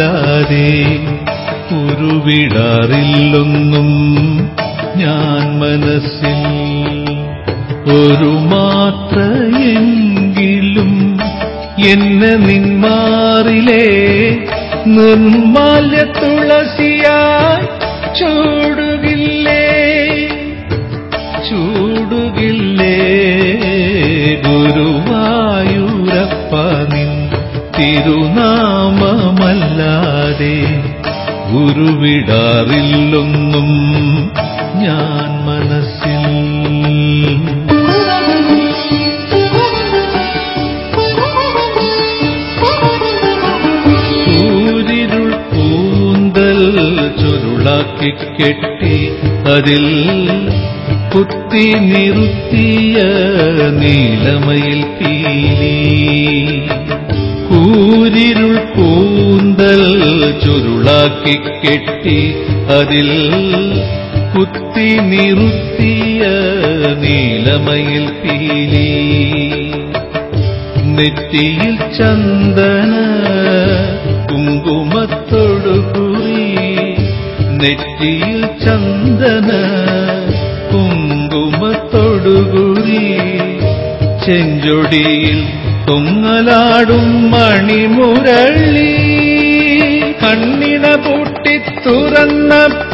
തിരുനാമമല്ലാതെ ഉരുവിടാറില്ലൊന്നും അതിൽ കുത്തി നിറുത്തിയ നീലമയിൽ പീലി. കൂരിരുൾ കൂന്തൽ ചുരുളാക്കി കെട്ടി അതിൽ കുത്തി നിറുത്തിയ നീലമയിൽ പീലി. നെറ്റിയിൽ ചന്ദന ചന്ദന കുങ്കുമത്തൊടുകുറി ചെഞ്ചൊടിയിൽ തൊങ്ങലാടും മണിമുരളി കണ്ണിന പൂട്ടി തുറന്നപ്പോൾ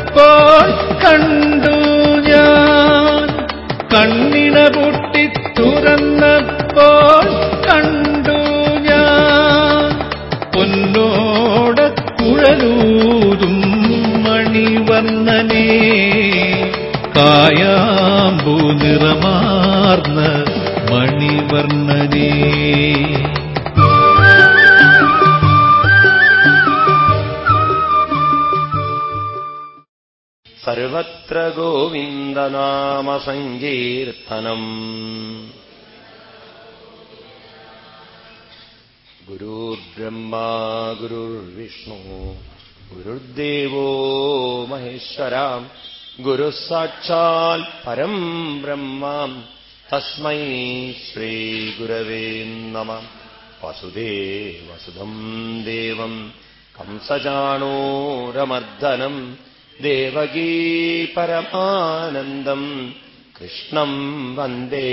ഗുരുർബ്രഹ്മാ ഗുരുർവിഷ്ണു ഗുരുദേവോ മഹേശ്വരാം ഗുരു സാക്ഷാൽ പരം ബ്രഹ്മാം തസ്മൈ ശ്രീഗുരവേ നമ. വസുദേവസുധം ദേവം കംസചാണൂരമർദ്ദനം ദേവകീ പരമാനന്ദം കൃഷ്ണം വന്ദേ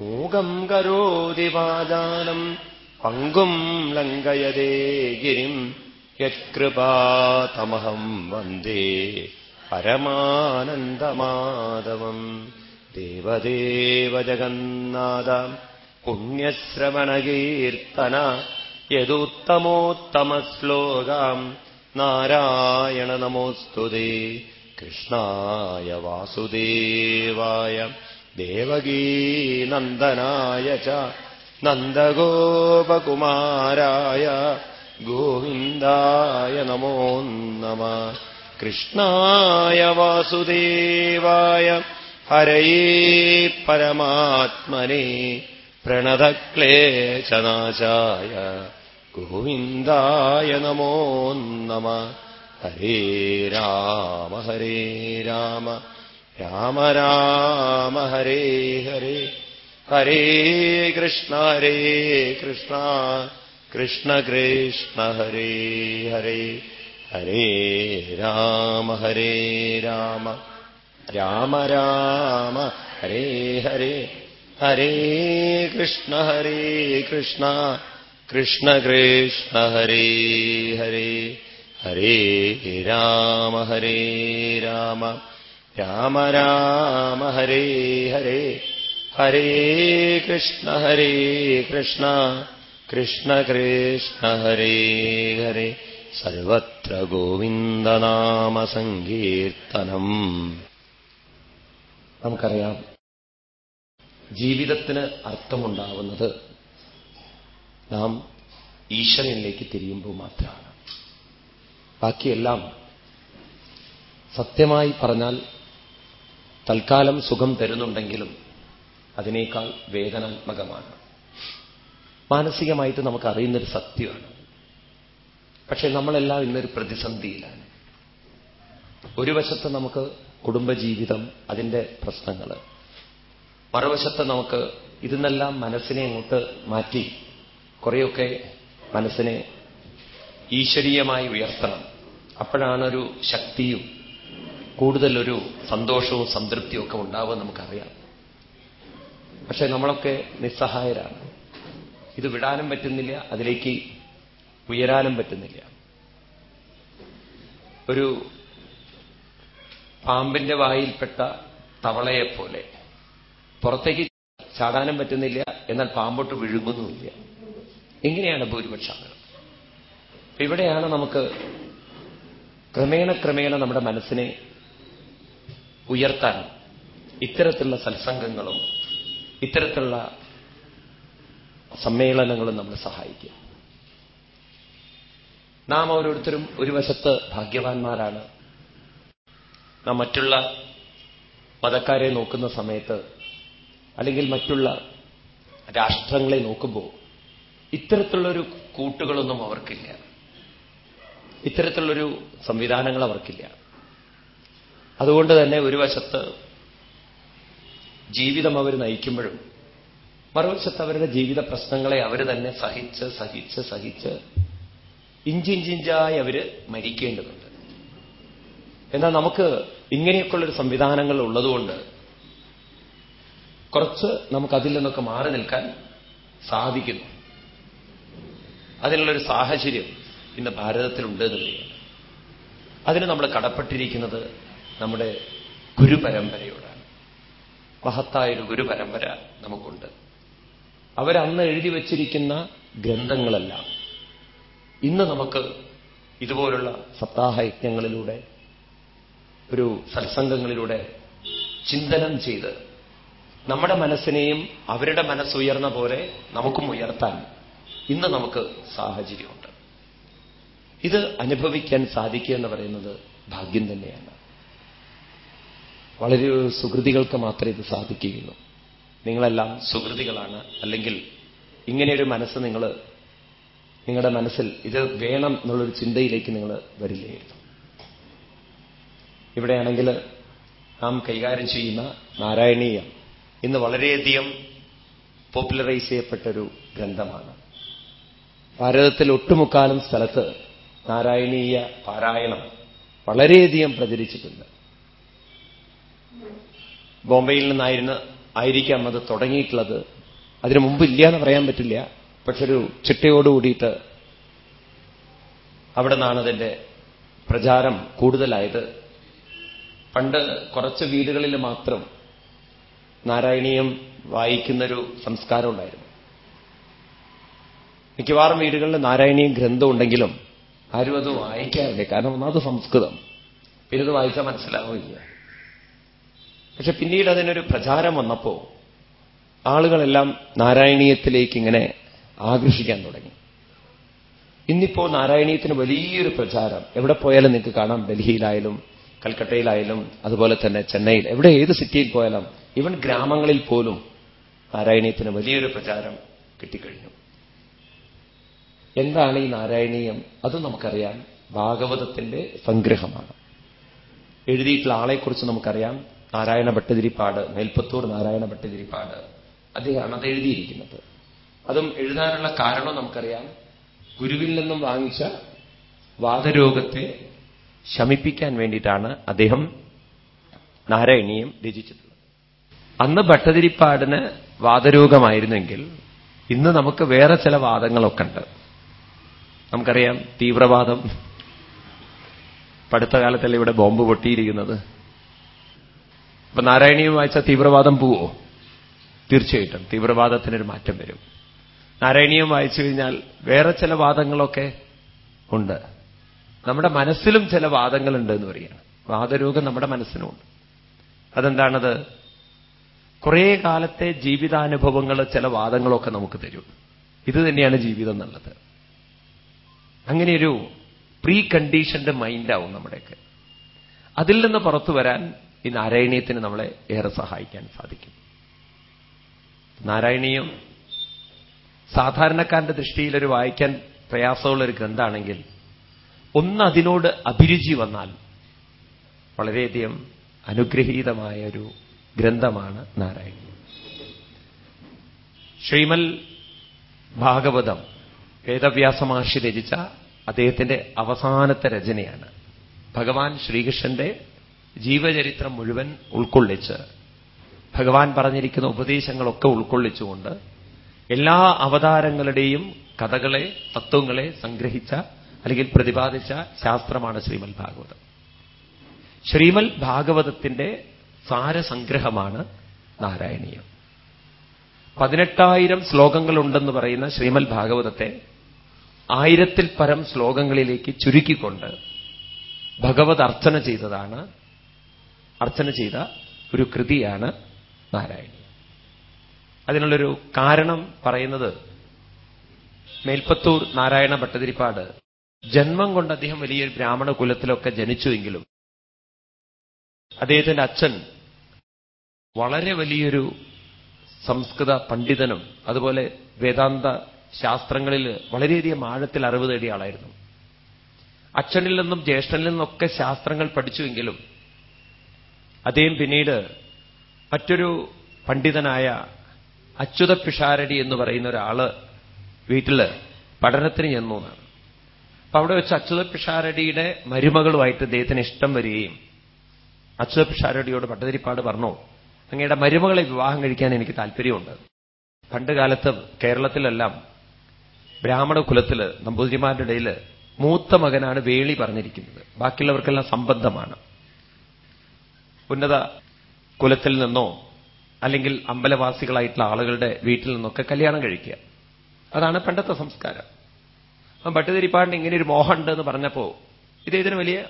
മൂകം കരോതി വാചാനം പങ്കും ലങ്കയതേ ഗിരിം. യത്കൃപാതമഹം വന്ദേ പരമാനന്ദമാധവം. ദേവദേവ ജഗന്നാഥ. പുണ്യശ്രവണകീർത്തന. യദുത്തമോത്തമശ്ലോകാം. നാരായണ നമോസ്തുതേ. കൃഷ്ണായ വാസുദേവായ. ദേവകീനന്ദനായ ച നന്ദഗോപകുമാരായ ഗോവിന്ദായ നമോ നമ. കൃഷ്ണായ വാസുദേവായ ഹരയേ പരമാത്മനെ. പ്രണതക്ലേശനാശായ ഗോവിന്ദായ നമോ നമ. ഹരേ രാമ ഹരേ രാമ. രാമ രാമ ഹരേ ഹരേ. ഹരേ കൃഷ്ണ ഹരേ കൃഷ്ണ. കൃഷ്ണ കൃഷ്ണ ഹരേ ഹരേ. ഹരേ രാമ ഹരേ രാമ. രാമ രാമ ഹരേ ഹരേ. ഹരേ കൃഷ്ണ ഹരേ കൃഷ്ണ. കൃഷ്ണ കൃഷ്ണ ഹരേ ഹരേ. ഹരേ രാമ ഹരേ രാമ. രാമ രാമ ഹരേ ഹരേ. ഹരേ കൃഷ്ണ ഹരേ കൃഷ്ണ. കൃഷ്ണ കൃഷ്ണ ഹരേ ഹരേ. സർവത്ര ഗോവിന്ദനാമസങ്കീർത്തനം നമുക്കറിയാം ജീവിതത്തിന് അർത്ഥമുണ്ടാവുന്നത് നാം ഈശ്വരനിലേക്ക് തിരിയുമ്പോൾ മാത്രമാണ്. ബാക്കിയെല്ലാം സത്യമായി പറഞ്ഞാൽ തൽക്കാലം സുഖം തരുന്നുണ്ടെങ്കിലും അതിനേക്കാൾ വേദനാത്മകമാണ് മാനസികമായിട്ട് നമുക്ക് അറിയുന്നൊരു സത്യമാണ്. പക്ഷേ നമ്മളെല്ലാം ഇന്നൊരു പ്രതിസന്ധിയിലാണ്. ഒരു വശത്ത് നമുക്ക് കുടുംബജീവിതം അതിന്റെ പ്രശ്നങ്ങൾ മറുവശത്ത് നമുക്ക് ഇതിനെല്ലാം മനസ്സിനെ അങ്ങോട്ട് മാറ്റി കുറേയൊക്കെ മനസ്സിനെ ഈശ്വരീയമായി ഉയർത്തണം. അപ്പോഴാണൊരു ശക്തിയും കൂടുതലൊരു സന്തോഷവും സംതൃപ്തിയും ഒക്കെ ഉണ്ടാവുക നമുക്കറിയാം. പക്ഷെ നമ്മളൊക്കെ നിസ്സഹായരാണ്. ഇത് വിടാനും പറ്റുന്നില്ല അതിലേക്ക് ഉയരാനും പറ്റുന്നില്ല. ഒരു പാമ്പിന്റെ വായിൽപ്പെട്ട തവളയെപ്പോലെ പുറത്തേക്ക് ചാടാനും പറ്റുന്നില്ല എന്നാൽ പാമ്പോട്ട് വിഴുങ്ങുന്നുമില്ല. എങ്ങനെയാണ് ഭൂരിപക്ഷ ഇവിടെയാണ് നമുക്ക് ക്രമേണ ക്രമേണ നമ്മുടെ മനസ്സിനെ ഉയർത്താൻ ഇത്തരത്തിലുള്ള സത്സംഗങ്ങളും ഇത്തരത്തിലുള്ള സമ്മേളനങ്ങളും നമ്മളെ സഹായിക്കും. നാം ഓരോരുത്തരും ഒരു വശത്ത് ഭാഗ്യവാന്മാരാണ്. നാം മറ്റുള്ള മതക്കാരെ നോക്കുന്ന സമയത്ത് അല്ലെങ്കിൽ മറ്റുള്ള രാഷ്ട്രങ്ങളെ നോക്കുമ്പോൾ ഇത്തരത്തിലുള്ളൊരു കൂട്ടുകളൊന്നും അവർക്കില്ല. ഇത്തരത്തിലുള്ളൊരു സംവിധാനങ്ങൾ അവർക്കില്ല. അതുകൊണ്ട് തന്നെ ഒരു വശത്ത് ജീവിതം അവർ നയിക്കുമ്പോഴും മറുവശത്ത് അവരുടെ ജീവിത പ്രശ്നങ്ങളെ അവർ തന്നെ സഹിച്ച് സഹിച്ച് സഹിച്ച് ഇഞ്ചിഞ്ചിഞ്ചായി അവർ മരിക്കേണ്ടതുണ്ട്. എന്നാൽ നമുക്ക് ഇങ്ങനെയൊക്കെയുള്ളൊരു സംവിധാനങ്ങൾ ഉള്ളതുകൊണ്ട് കുറച്ച് നമുക്കതിൽ നിന്നൊക്കെ മാറി നിൽക്കാൻ സാധിക്കുന്നു. അതിനുള്ളൊരു സാഹചര്യം ഇന്ന് ഭാരതത്തിലുണ്ട് എന്നുള്ളതാണ്. അതിന് നമ്മൾ കടപ്പെട്ടിരിക്കുന്നത് നമ്മുടെ ഗുരുപരമ്പരയോടാണ്. മഹത്തായൊരു ഗുരുപരമ്പര നമുക്കുണ്ട്. അവരന്ന് എഴുതി വച്ചിരിക്കുന്ന ഗ്രന്ഥങ്ങളെല്ലാം ഇന്ന് നമുക്ക് ഇതുപോലുള്ള സപ്താഹയജ്ഞങ്ങളിലൂടെ ഒരു സത്സംഗങ്ങളിലൂടെ ചിന്തനം ചെയ്ത് നമ്മുടെ മനസ്സിനെയും അവരുടെ മനസ്സുയർന്ന പോലെ നമുക്കും ഉയർത്താൻ ഇന്ന് നമുക്ക് സാഹചര്യമുണ്ട്. ഇത് അനുഭവിക്കാൻ സാധിക്കുക എന്ന് പറയുന്നത് ഭാഗ്യം തന്നെയാണ്. വളരെ സുഹൃതികൾക്ക് മാത്രമേ ഇത് സാധിക്കുകയുള്ളൂ. നിങ്ങളെല്ലാം സുഹൃതികളാണ്. അല്ലെങ്കിൽ ഇങ്ങനെയൊരു മനസ്സ് നിങ്ങൾ നിങ്ങളുടെ മനസ്സിൽ ഇത് വേണം എന്നുള്ളൊരു ചിന്തയിലേക്ക് നിങ്ങൾ വരില്ലായിരുന്നു ഇവിടെയാണെങ്കിൽ നാം കൈകാര്യം ചെയ്യുന്ന നാരായണീയം ഇന്ന് വളരെയധികം പോപ്പുലറൈസ് ചെയ്യപ്പെട്ടൊരു ഗ്രന്ഥമാണ്. ഭാരതത്തിൽ ഒട്ടുമുക്കാലും സ്ഥലത്ത് നാരായണീയ പാരായണം വളരെയധികം പ്രചരിച്ചിട്ടുണ്ട്. ബോംബെയിൽ നിന്നായിരുന്നു ആയിരിക്കാം അത് തുടങ്ങിയിട്ടുള്ളത്. അതിനു മുമ്പ് ഇല്ല എന്ന് പറയാൻ പറ്റില്ല. പക്ഷെ ഒരു ചിട്ടയോട് കൂടിയിട്ട് അവിടെ നിന്നാണ് അതിന്റെ പ്രചാരം കൂടുതലായത്. പണ്ട് കുറച്ച് വീടുകളിൽ മാത്രം നാരായണീയം വായിക്കുന്നൊരു സംസ്കാരം ഉണ്ടായിരുന്നു. മിക്കവാറും വീടുകളിൽ നാരായണീയം ഗ്രന്ഥം ഉണ്ടെങ്കിലും ആരും അത് വായിക്കാറില്ല. കാരണം ഒന്നാമത് സംസ്കൃതം. പിന്നെ ഇത് വായിച്ചാൽ മനസ്സിലാവില്ല പക്ഷെ പിന്നീട് അതിനൊരു പ്രചാരം വന്നപ്പോ ആളുകളെല്ലാം നാരായണീയത്തിലേക്ക് ഇങ്ങനെ ആകർഷിക്കാൻ തുടങ്ങി. ഇന്നിപ്പോ നാരായണീയത്തിന് വലിയൊരു പ്രചാരം. എവിടെ പോയാലും നിങ്ങൾക്ക് കാണാം. ഡൽഹിയിലായാലും കൽക്കട്ടയിലായാലും അതുപോലെ തന്നെ ചെന്നൈയിൽ. എവിടെ ഏത് സിറ്റിയിൽ പോയാലും ഈവൻ ഗ്രാമങ്ങളിൽ പോലും നാരായണീയത്തിന് വലിയൊരു പ്രചാരം കിട്ടിക്കഴിഞ്ഞു. എന്താണ് ഈ നാരായണീയം? അത് നമുക്കറിയാം. ഭാഗവതത്തിന്റെ സംഗ്രഹമാണ്. എഴുതിയിട്ടുള്ള ആളെക്കുറിച്ച് നമുക്കറിയാം. നാരായണ ഭട്ടതിരിപ്പാട് മേൽപ്പത്തൂർ നാരായണ ഭട്ടതിരിപ്പാട്. അദ്ദേഹമാണ് അത് എഴുതിയിരിക്കുന്നത്. അതും എഴുതാനുള്ള കാരണം നമുക്കറിയാം. ഗുരുവിൽ നിന്നും വാങ്ങിച്ച വാദരോഗത്തെ ശമിപ്പിക്കാൻ വേണ്ടിയിട്ടാണ് അദ്ദേഹം നാരായണീയം രചിച്ചിട്ടുള്ളത്. അന്ന് ഭട്ടതിരിപ്പാടിന് വാദരോഗമായിരുന്നെങ്കിൽ ഇന്ന് നമുക്ക് വേറെ ചില വാദങ്ങളൊക്കെ ഉണ്ട്. നമുക്കറിയാം തീവ്രവാദം. പടുത്ത കാലത്തല്ലേ ഇവിടെ ബോംബ് പൊട്ടിയിരിക്കുന്നത്? അപ്പൊ നാരായണീയം വായിച്ച തീവ്രവാദം പോവോ? തീർച്ചയായിട്ടും. തീവ്രവാദത്തിനൊരു മാറ്റം വരും. നാരായണീയം വായിച്ചു കഴിഞ്ഞാൽ വേറെ ചില വാദങ്ങളൊക്കെ ഉണ്ട്. നമ്മുടെ മനസ്സിലും ചില വാദങ്ങളുണ്ട് എന്ന് പറയുകയാണ് വാദരോഗം നമ്മുടെ മനസ്സിനുമുണ്ട് അതെന്താണത്? കുറേ കാലത്തെ ജീവിതാനുഭവങ്ങൾ ചില വാദങ്ങളൊക്കെ നമുക്ക് തരും. ഇത് തന്നെയാണ് ജീവിതം എന്നുള്ളത്. അങ്ങനെയൊരു പ്രീ കണ്ടീഷൻഡ് മൈൻഡാവും നമ്മുടെയൊക്കെ. അതിൽ നിന്ന് പുറത്തു വരാൻ ഈ നാരായണീയത്തിന് നമ്മളെ ഏറെ സഹായിക്കാൻ സാധിക്കും. നാരായണീയം സാധാരണക്കാരന്റെ ദൃഷ്ടിയിൽ ഒരു വായിക്കാൻ പ്രയാസമുള്ള ഒരു ഗ്രന്ഥാണെങ്കിൽ ഒന്ന് അതിനോട് അഭിരുചി വന്നാൽ വളരെയധികം അനുഗ്രഹീതമായ ഒരു ഗ്രന്ഥമാണ് നാരായണീയം. ശ്രീമൽ ഭാഗവതം വേദവ്യാസ മഹർഷി രചിച്ച അദ്ദേഹത്തിന്റെ അവസാനത്തെ രചനയാണ്. ഭഗവാൻ ശ്രീകൃഷ്ണന്റെ ജീവചരിത്രം മുഴുവൻ ഉൾക്കൊള്ളിച്ച് ഭഗവാൻ പറഞ്ഞിരിക്കുന്ന ഉപദേശങ്ങളൊക്കെ ഉൾക്കൊള്ളിച്ചുകൊണ്ട് എല്ലാ അവതാരങ്ങളുടെയും കഥകളെ തത്വങ്ങളെ സംഗ്രഹിച്ച അല്ലെങ്കിൽ പ്രതിപാദിച്ച ശാസ്ത്രമാണ് ശ്രീമൽ ഭാഗവതം. ശ്രീമൽ ഭാഗവതത്തിന്റെ സാരസംഗ്രഹമാണ് നാരായണീയം. പതിനെട്ടായിരം ശ്ലോകങ്ങളുണ്ടെന്ന് പറയുന്ന ശ്രീമൽ ഭാഗവതത്തെ ആയിരത്തിൽ പരം ശ്ലോകങ്ങളിലേക്ക് ചുരുക്കിക്കൊണ്ട് ഭഗവത് അർച്ചന ചെയ്തതാണ് അർച്ചന ചെയ്ത ഒരു കൃതിയാണ് നാരായണീയം അതിനുള്ളൊരു കാരണം പറയുന്നത് മേൽപ്പത്തൂർ നാരായണ ഭട്ടതിരിപ്പാട്. ജന്മം കൊണ്ട് അദ്ദേഹം വലിയൊരു ബ്രാഹ്മണ കുലത്തിലൊക്കെ ജനിച്ചുവെങ്കിലും അദ്ദേഹത്തിന്റെ അച്ഛൻ വളരെ വലിയൊരു സംസ്കൃത പണ്ഡിതനും അതുപോലെ വേദാന്ത ശാസ്ത്രങ്ങളിൽ വളരെയധികം ആഴത്തിൽ അറിവ് നേടിയ ആളായിരുന്നു. അച്ഛനിൽ നിന്നും ജ്യേഷ്ഠനിൽ നിന്നൊക്കെ ശാസ്ത്രങ്ങൾ പഠിച്ചുവെങ്കിലും അദ്ദേഹം പിന്നീട് മറ്റൊരു പണ്ഡിതനായ അച്യുത പിഷാരടി എന്ന് പറയുന്ന ഒരാൾ വീട്ടിൽ പഠനത്തിന് ചെന്നു എന്നാണ്. അപ്പൊ അവിടെ വെച്ച് അച്യുത പിഷാരടിയുടെ മരുമകളുമായിട്ട് അദ്ദേഹത്തിന് ഇഷ്ടം വരികയും അച്യുത പിഷാരടിയോട് പട്ടതിരിപ്പാട് പറഞ്ഞു അങ്ങയുടെ മരുമകളെ വിവാഹം കഴിക്കാൻ എനിക്ക് താല്പര്യമുണ്ട്. പണ്ട് കാലത്ത് കേരളത്തിലെല്ലാം ബ്രാഹ്മണ കുലത്തിൽ നമ്പൂതിരിമാരുടെ ഇടയിൽ മൂത്ത മകനാണ് വേളി പറഞ്ഞിരിക്കുന്നത്. ബാക്കിയുള്ളവർക്കെല്ലാം സംബന്ധമാണ്. ഉന്നത കുലത്തിൽ നിന്നോ അല്ലെങ്കിൽ അമ്പലവാസികളായിട്ടുള്ള ആളുകളുടെ വീട്ടിൽ നിന്നൊക്കെ കല്യാണം കഴിക്കുക. അതാണ് പണ്ടത്തെ സംസ്കാരം. അപ്പം പട്ടുതിരിപ്പാടിന് ഇങ്ങനെ ഒരു മോഹമുണ്ട് എന്ന് പറഞ്ഞപ്പോ ഇദ്ദേഹത്തിന് വലിയ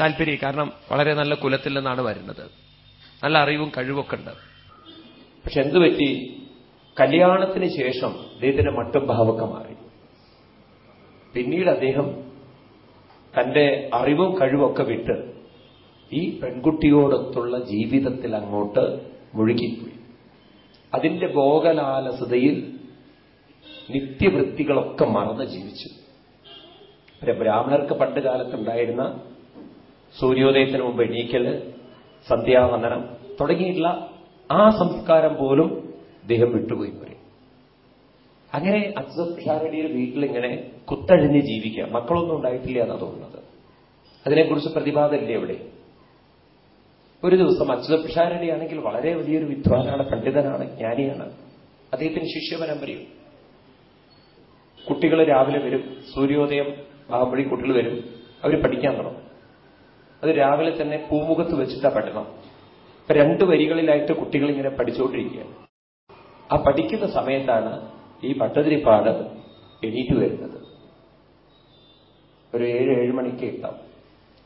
താല്പര്യം കാരണം വളരെ നല്ല കുലത്തിൽ നിന്നാണ് വരുന്നത്. നല്ല അറിവും കഴിവൊക്കെ ഉണ്ട്. പക്ഷെ എന്തു പറ്റി? കല്യാണത്തിന് ശേഷം അദ്ദേഹത്തിന്റെ മട്ടും ഭാവമൊക്കെ മാറി. പിന്നീട് അദ്ദേഹം തന്റെ അറിവും കഴിവൊക്കെ വിട്ട് ഈ പെൺകുട്ടിയോടൊത്തുള്ള ജീവിതത്തിൽ അങ്ങോട്ട് മുഴുകിപ്പോയി. അതിന്റെ ഭോഗലാലസതയിൽ നിത്യവൃത്തികളൊക്കെ മറന്ന് ജീവിച്ചു. പിന്നെ ബ്രാഹ്മണർക്ക് പണ്ട് കാലത്തുണ്ടായിരുന്ന സൂര്യോദയത്തിന് മുമ്പ് എണീക്കൽ സന്ധ്യാവന്ദനം തുടങ്ങിയിട്ടുള്ള ആ സംസ്കാരം പോലും അദ്ദേഹം വിട്ടുപോയി പറയും അങ്ങനെ അച്യുതാരടിയുടെ വീട്ടിലിങ്ങനെ കുത്തഴിഞ്ഞ് ജീവിക്കുക. മക്കളൊന്നും ഉണ്ടായിട്ടില്ല എന്നാണ് തോന്നുന്നത്. അതിനെക്കുറിച്ച് പ്രതിപാദമില്ലേ ഇവിടെ ഒരു ദിവസം അച്യുത പിഷാരടിയാണെങ്കിൽ വളരെ വലിയൊരു വിദ്വാനാണ് പണ്ഡിതനാണ് ജ്ഞാനിയാണ്. അദ്ദേഹത്തിന് ശിഷ്യപരമ്പരയും. കുട്ടികൾ രാവിലെ വരും സൂര്യോദയം ആകുമ്പോഴേ കുട്ടികൾ വരും അവർ പഠിക്കാൻ തുടങ്ങും. അത് രാവിലെ തന്നെ പൂമുഖത്ത് വെച്ചിട്ടാ പഠനം. ഇപ്പൊ രണ്ട് വരികളിലായിട്ട് കുട്ടികൾ ഇങ്ങനെ പഠിച്ചുകൊണ്ടിരിക്കുകയാണ്. ആ പഠിക്കുന്ന സമയത്താണ് ഈ പട്ടതിരിപ്പാട് എണീറ്റ് വരുന്നത്. ഒരു ഏഴ് ഏഴ് മണിക്ക് ഉണ്ടാവും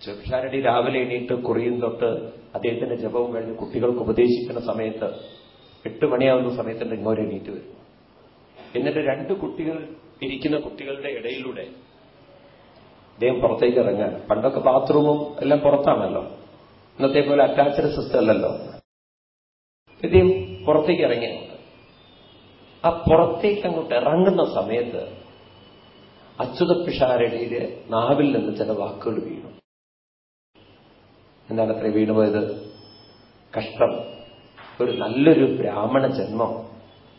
ചെറുഷാരടി രാവിലെ എണീട്ട് കുറിയും തൊട്ട് അദ്ദേഹത്തിന്റെ ജപവും കഴിഞ്ഞ് കുട്ടികൾക്ക് ഉപദേശിക്കുന്ന സമയത്ത് എട്ട് മണിയാവുന്ന സമയത്ത് ഇങ്ങോട്ട് എണീറ്റ് വരും. എന്നിട്ട് രണ്ട് കുട്ടികൾ ഇരിക്കുന്ന കുട്ടികളുടെ ഇടയിലൂടെ അദ്ദേഹം പുറത്തേക്ക് ഇറങ്ങാൻ. പണ്ടൊക്കെ ബാത്റൂമും എല്ലാം പുറത്താണല്ലോ. ഇന്നത്തെ പോലെ അറ്റാച്ചഡ് സിസ്റ്റം അല്ലല്ലോ. ഇദ്ദേഹം പുറത്തേക്ക് ഇറങ്ങിയുണ്ട് ആ പുറത്തേക്ക് അങ്ങോട്ട് ഇറങ്ങുന്ന സമയത്ത് അച്യുത പിഷാരടിയിലെ നാവിൽ നിന്ന് ചില വാക്കുകൾ വീണു എന്താണ് അത്ര വീണുപോയത് കഷ്ടം. ഒരു നല്ലൊരു ബ്രാഹ്മണ ജന്മം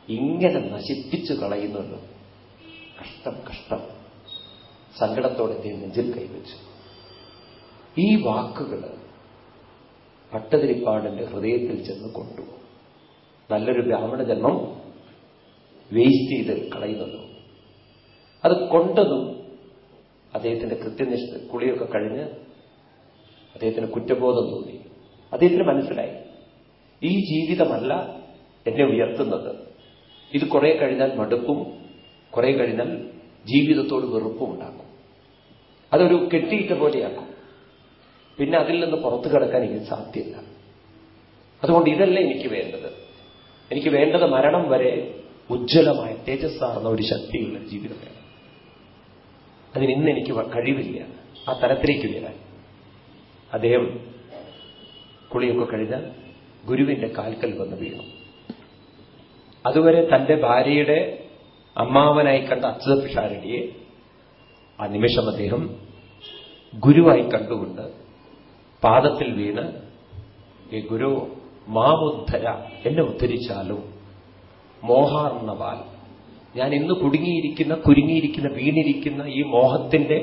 ഇങ്ങനെ നശിപ്പിച്ചു കളയുന്നുള്ളൂ കഷ്ടം കഷ്ടം. സങ്കടത്തോടെ ദൈവം നെഞ്ചിൽ കൈവച്ചു. ഈ വാക്കുകൾ പട്ടതിരിപ്പാടിന്റെ ഹൃദയത്തിൽ ചെന്ന് കൊണ്ടു. നല്ലൊരു ബ്രാഹ്മണ ജന്മം വേസ്റ്റ് ചെയ്ത് കളയുന്നു അത് കൊണ്ടതും അദ്ദേഹത്തിന്റെ കൃത്യനിഷ്ഠ കുളിയൊക്കെ കഴിഞ്ഞ് അദ്ദേഹത്തിന് കുറ്റബോധം തോന്നി. അദ്ദേഹത്തിന് മനസ്സിലായി. ഈ ജീവിതമല്ല എന്നെ ഉയർത്തുന്നത്. ഇത് കുറെ കഴിഞ്ഞാൽ മടുപ്പും കുറെ കഴിഞ്ഞാൽ ജീവിതത്തോട് വെറുപ്പും ഉണ്ടാക്കും. അതൊരു കെട്ടിയിട്ട പോലെയാക്കും. പിന്നെ അതിൽ നിന്ന് പുറത്തു കിടക്കാൻ എനിക്ക് സാധ്യമല്ല അതുകൊണ്ട് ഇതല്ല എനിക്ക് വേണ്ടത്. എനിക്ക് വേണ്ടത് മരണം വരെ ഉജ്ജ്വലമായ തേജസ്സാർന്ന ഒരു ശക്തിയുള്ള ജീവിതം വേണം. എനിക്ക് കഴിവില്ല. ആ തരത്തിലേക്ക് വരാൻ അദ്ദേഹം കുളിയൊക്കെ കഴിഞ്ഞാൽ ഗുരുവിന്റെ കാൽക്കൽ വന്ന് വീണു. അതുവരെ തന്റെ ഭാര്യയുടെ അമ്മാവനായി കണ്ട അച്യുത പിഷാരടിയെ ആ നിമിഷം അദ്ദേഹം ഗുരുവായി കണ്ടുകൊണ്ട് പാദത്തിൽ വീണ് ഈ ഗുരു മാമുദ്ധര എന്നെ ഉദ്ധരിച്ചാലും മോഹാർണവാൽ. ഞാൻ ഇന്ന് കുടുങ്ങിയിരിക്കുന്ന കുരുങ്ങിയിരിക്കുന്ന വീണിരിക്കുന്ന ഈ മോഹത്തിന്റെ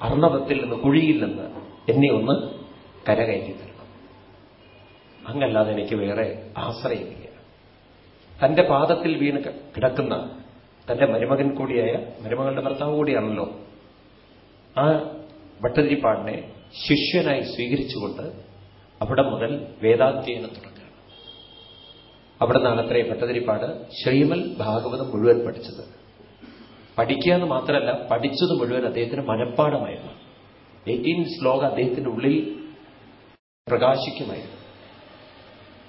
അർണവത്തിൽ നിന്ന് കുഴിയിൽ നിന്ന് എന്നെ ഒന്ന് കരകയറ്റി തീർക്കും അങ്ങല്ലാതെ എനിക്ക് വേറെ ആശ്രയമില്ല തന്റെ പാദത്തിൽ വീണ് കിടക്കുന്ന തന്റെ മരുമകൻ കൂടിയായ മരുമകളുടെ ഭർത്താവ് കൂടിയാണല്ലോ. ആ ഭട്ടതിരിപ്പാടിനെ ശിഷ്യനായി സ്വീകരിച്ചുകൊണ്ട് അവിടെ മുതൽ വേദാധ്യയനം തുടങ്ങുകയാണ്. അവിടെ നിന്നാണത്രേ ഭട്ടതിരിപ്പാട് ശ്രീമൽ ഭാഗവതം മുഴുവൻ പഠിച്ചത്. പഠിക്കുക എന്ന് മാത്രമല്ല പഠിച്ചത് മുഴുവൻ അദ്ദേഹത്തിന് മനഃപ്പാടമായിരുന്നു എയ്റ്റീൻ ശ്ലോക അദ്ദേഹത്തിന്റെ ഉള്ളിൽ പ്രകാശിക്കുമായിരുന്നു.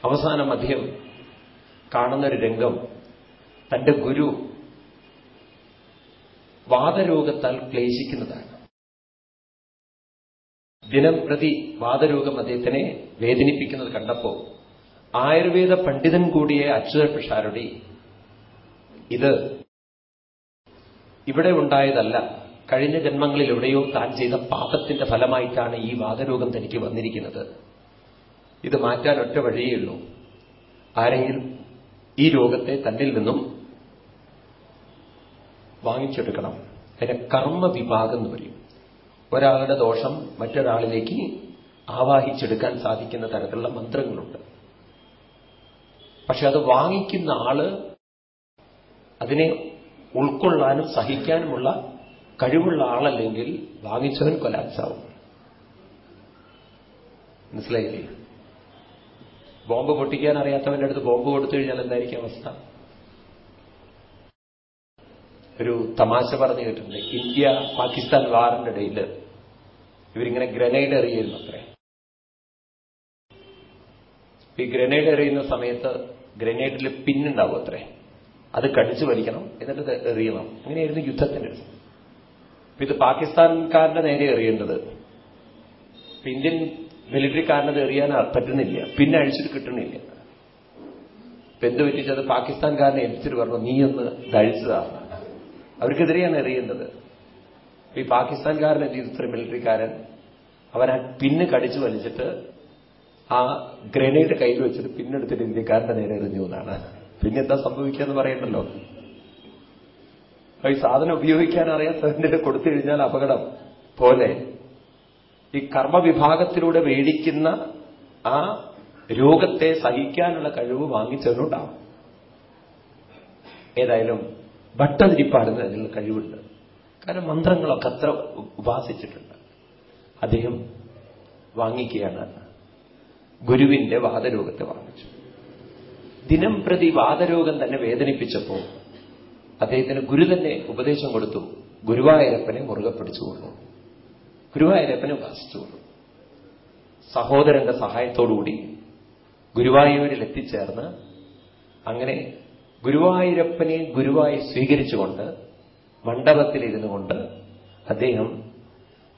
അവസാനം അദ്ദേഹം കാണുന്നൊരു രംഗം തന്റെ ഗുരു വാദരോഗത്താൽ ക്ലേശിക്കുന്നതാണ്. ദിനം പ്രതി വാദരോഗം അദ്ദേഹത്തിനെ വേദനിപ്പിക്കുന്നത് കണ്ടപ്പോ ആയുർവേദ പണ്ഡിതൻ കൂടിയ അച്യുത പിഷാരുടെ ഇത് ഇവിടെ ഉണ്ടായതല്ല കഴിഞ്ഞ ജന്മങ്ങളിൽ എവിടെയോ താൻ ചെയ്ത പാപത്തിന്റെ ഫലമായിട്ടാണ് ഈ വാദരോഗം തനിക്ക് വന്നിരിക്കുന്നത്. ഇത് മാറ്റാൻ ഒറ്റ വഴിയേയുള്ളൂ ആരെങ്കിലും ഈ രോഗത്തെ തന്നിൽ നിന്നും വാങ്ങിച്ചെടുക്കണം. അതിനെ കർമ്മവിഭാഗം എന്ന് പറയും. ഒരാളുടെ ദോഷം മറ്റൊരാളിലേക്ക് ആവാഹിച്ചെടുക്കാൻ സാധിക്കുന്ന തരത്തിലുള്ള മന്ത്രങ്ങളുണ്ട്. പക്ഷെ അത് വാങ്ങിക്കുന്ന ആൾ അതിനെ ഉൾക്കൊള്ളാനും സഹിക്കാനുമുള്ള കഴിവുള്ള ആളല്ലെങ്കിൽ വാങ്ങിച്ചവൻ കൊലാപ്സാവും. മനസ്സിലായില്ലേ? ബോംബ് പൊട്ടിക്കാൻ അറിയാത്തവന്റെ അടുത്ത് ബോംബ് കൊടുത്തു കഴിഞ്ഞാൽ എന്തായിരിക്കും അവസ്ഥ? ഒരു തമാശ പറഞ്ഞു കേട്ടിട്ടുണ്ട്. ഇന്ത്യ പാകിസ്ഥാൻ വാറിന്റെ ഇടയിൽ ഇവരിങ്ങനെ ഗ്രനേഡ് എറിയുന്നു അത്രേ. ഈ ഗ്രനേഡ് എറിയുന്ന സമയത്ത് ഗ്രനേഡിൽ പിന്നുണ്ടാവും അത്രേ. അത് കടിച്ചു വലിക്കണം എന്നിട്ട് എറിയണം. അങ്ങനെയായിരുന്നു യുദ്ധത്തിന്റെ ഇത് പാകിസ്ഥാൻകാരന്റെ നേരെ എറിയേണ്ടത്. ഇന്ത്യൻ മിലിറ്ററിക്കാരനത് എറിയാൻ പറ്റുന്നില്ല. പിന്നെ അഴിച്ചിട്ട് കിട്ടണില്ല. ഇപ്പൊ എന്ത് പറ്റിച്ചത് പാകിസ്ഥാൻകാരനെ ഏൽപ്പിച്ചിട്ട് പറഞ്ഞു നീ ഒന്ന് കഴിച്ചതാണ് അവർക്കെതിരെയാണ് എറിയേണ്ടത്. ഈ പാകിസ്ഥാൻകാരൻ എന്ത് ചെയ്തു? ഇത്ര മിലിറ്ററിക്കാരൻ അവൻ ആ പിന്ന് കടിച്ചു വലിച്ചിട്ട് ആ ഗ്രനേഡ് കയ്യിൽ വെച്ചിട്ട് പിന്നെടുത്തിട്ട് ഇന്ത്യക്കാരന്റെ നേരെ എറിഞ്ഞു എന്നാണ്. പിന്നെ എന്താ സംഭവിക്കുക എന്ന് പറയണ്ടല്ലോ? ഈ സാധനം ഉപയോഗിക്കാൻ അറിയാത്തതിന്റെ കൊടുത്തു കഴിഞ്ഞാൽ അപകടം പോലെ. ഈ കർമ്മവിഭാഗത്തിലൂടെ മേടിക്കുന്ന ആ രോഗത്തെ സഹിക്കാനുള്ള കഴിവ് വാങ്ങിച്ചവനുണ്ടാവും. ഏതായാലും ഭട്ടതിരിപ്പാടുന്ന അതിനുള്ള കഴിവുണ്ട്. കാരണം മന്ത്രങ്ങളൊക്കെ അത്ര ഉപാസിച്ചിട്ടുണ്ട്. അദ്ദേഹം വാങ്ങിക്കുകയാണ് ഗുരുവിന്റെ വാദരോഗത്തെ വാങ്ങിച്ചു. ദിനം പ്രതി വാദരോഗം തന്നെ വേദനിപ്പിച്ചപ്പോൾ അദ്ദേഹത്തിന് ഗുരു തന്നെ ഉപദേശം കൊടുത്തു. ഗുരുവായൂരപ്പനെ മുറുകെ പിടിച്ചുകൊള്ളു ഗുരുവായൂരപ്പനെ ഉപാസിച്ചുള്ളൂ സഹോദരന്റെ സഹായത്തോടുകൂടി ഗുരുവായൂരിൽ എത്തിച്ചേർന്ന് അങ്ങനെ ഗുരുവായൂരപ്പനെ ഗുരുവായി സ്വീകരിച്ചുകൊണ്ട് മണ്ഡപത്തിലിരുന്നു കൊണ്ട് അദ്ദേഹം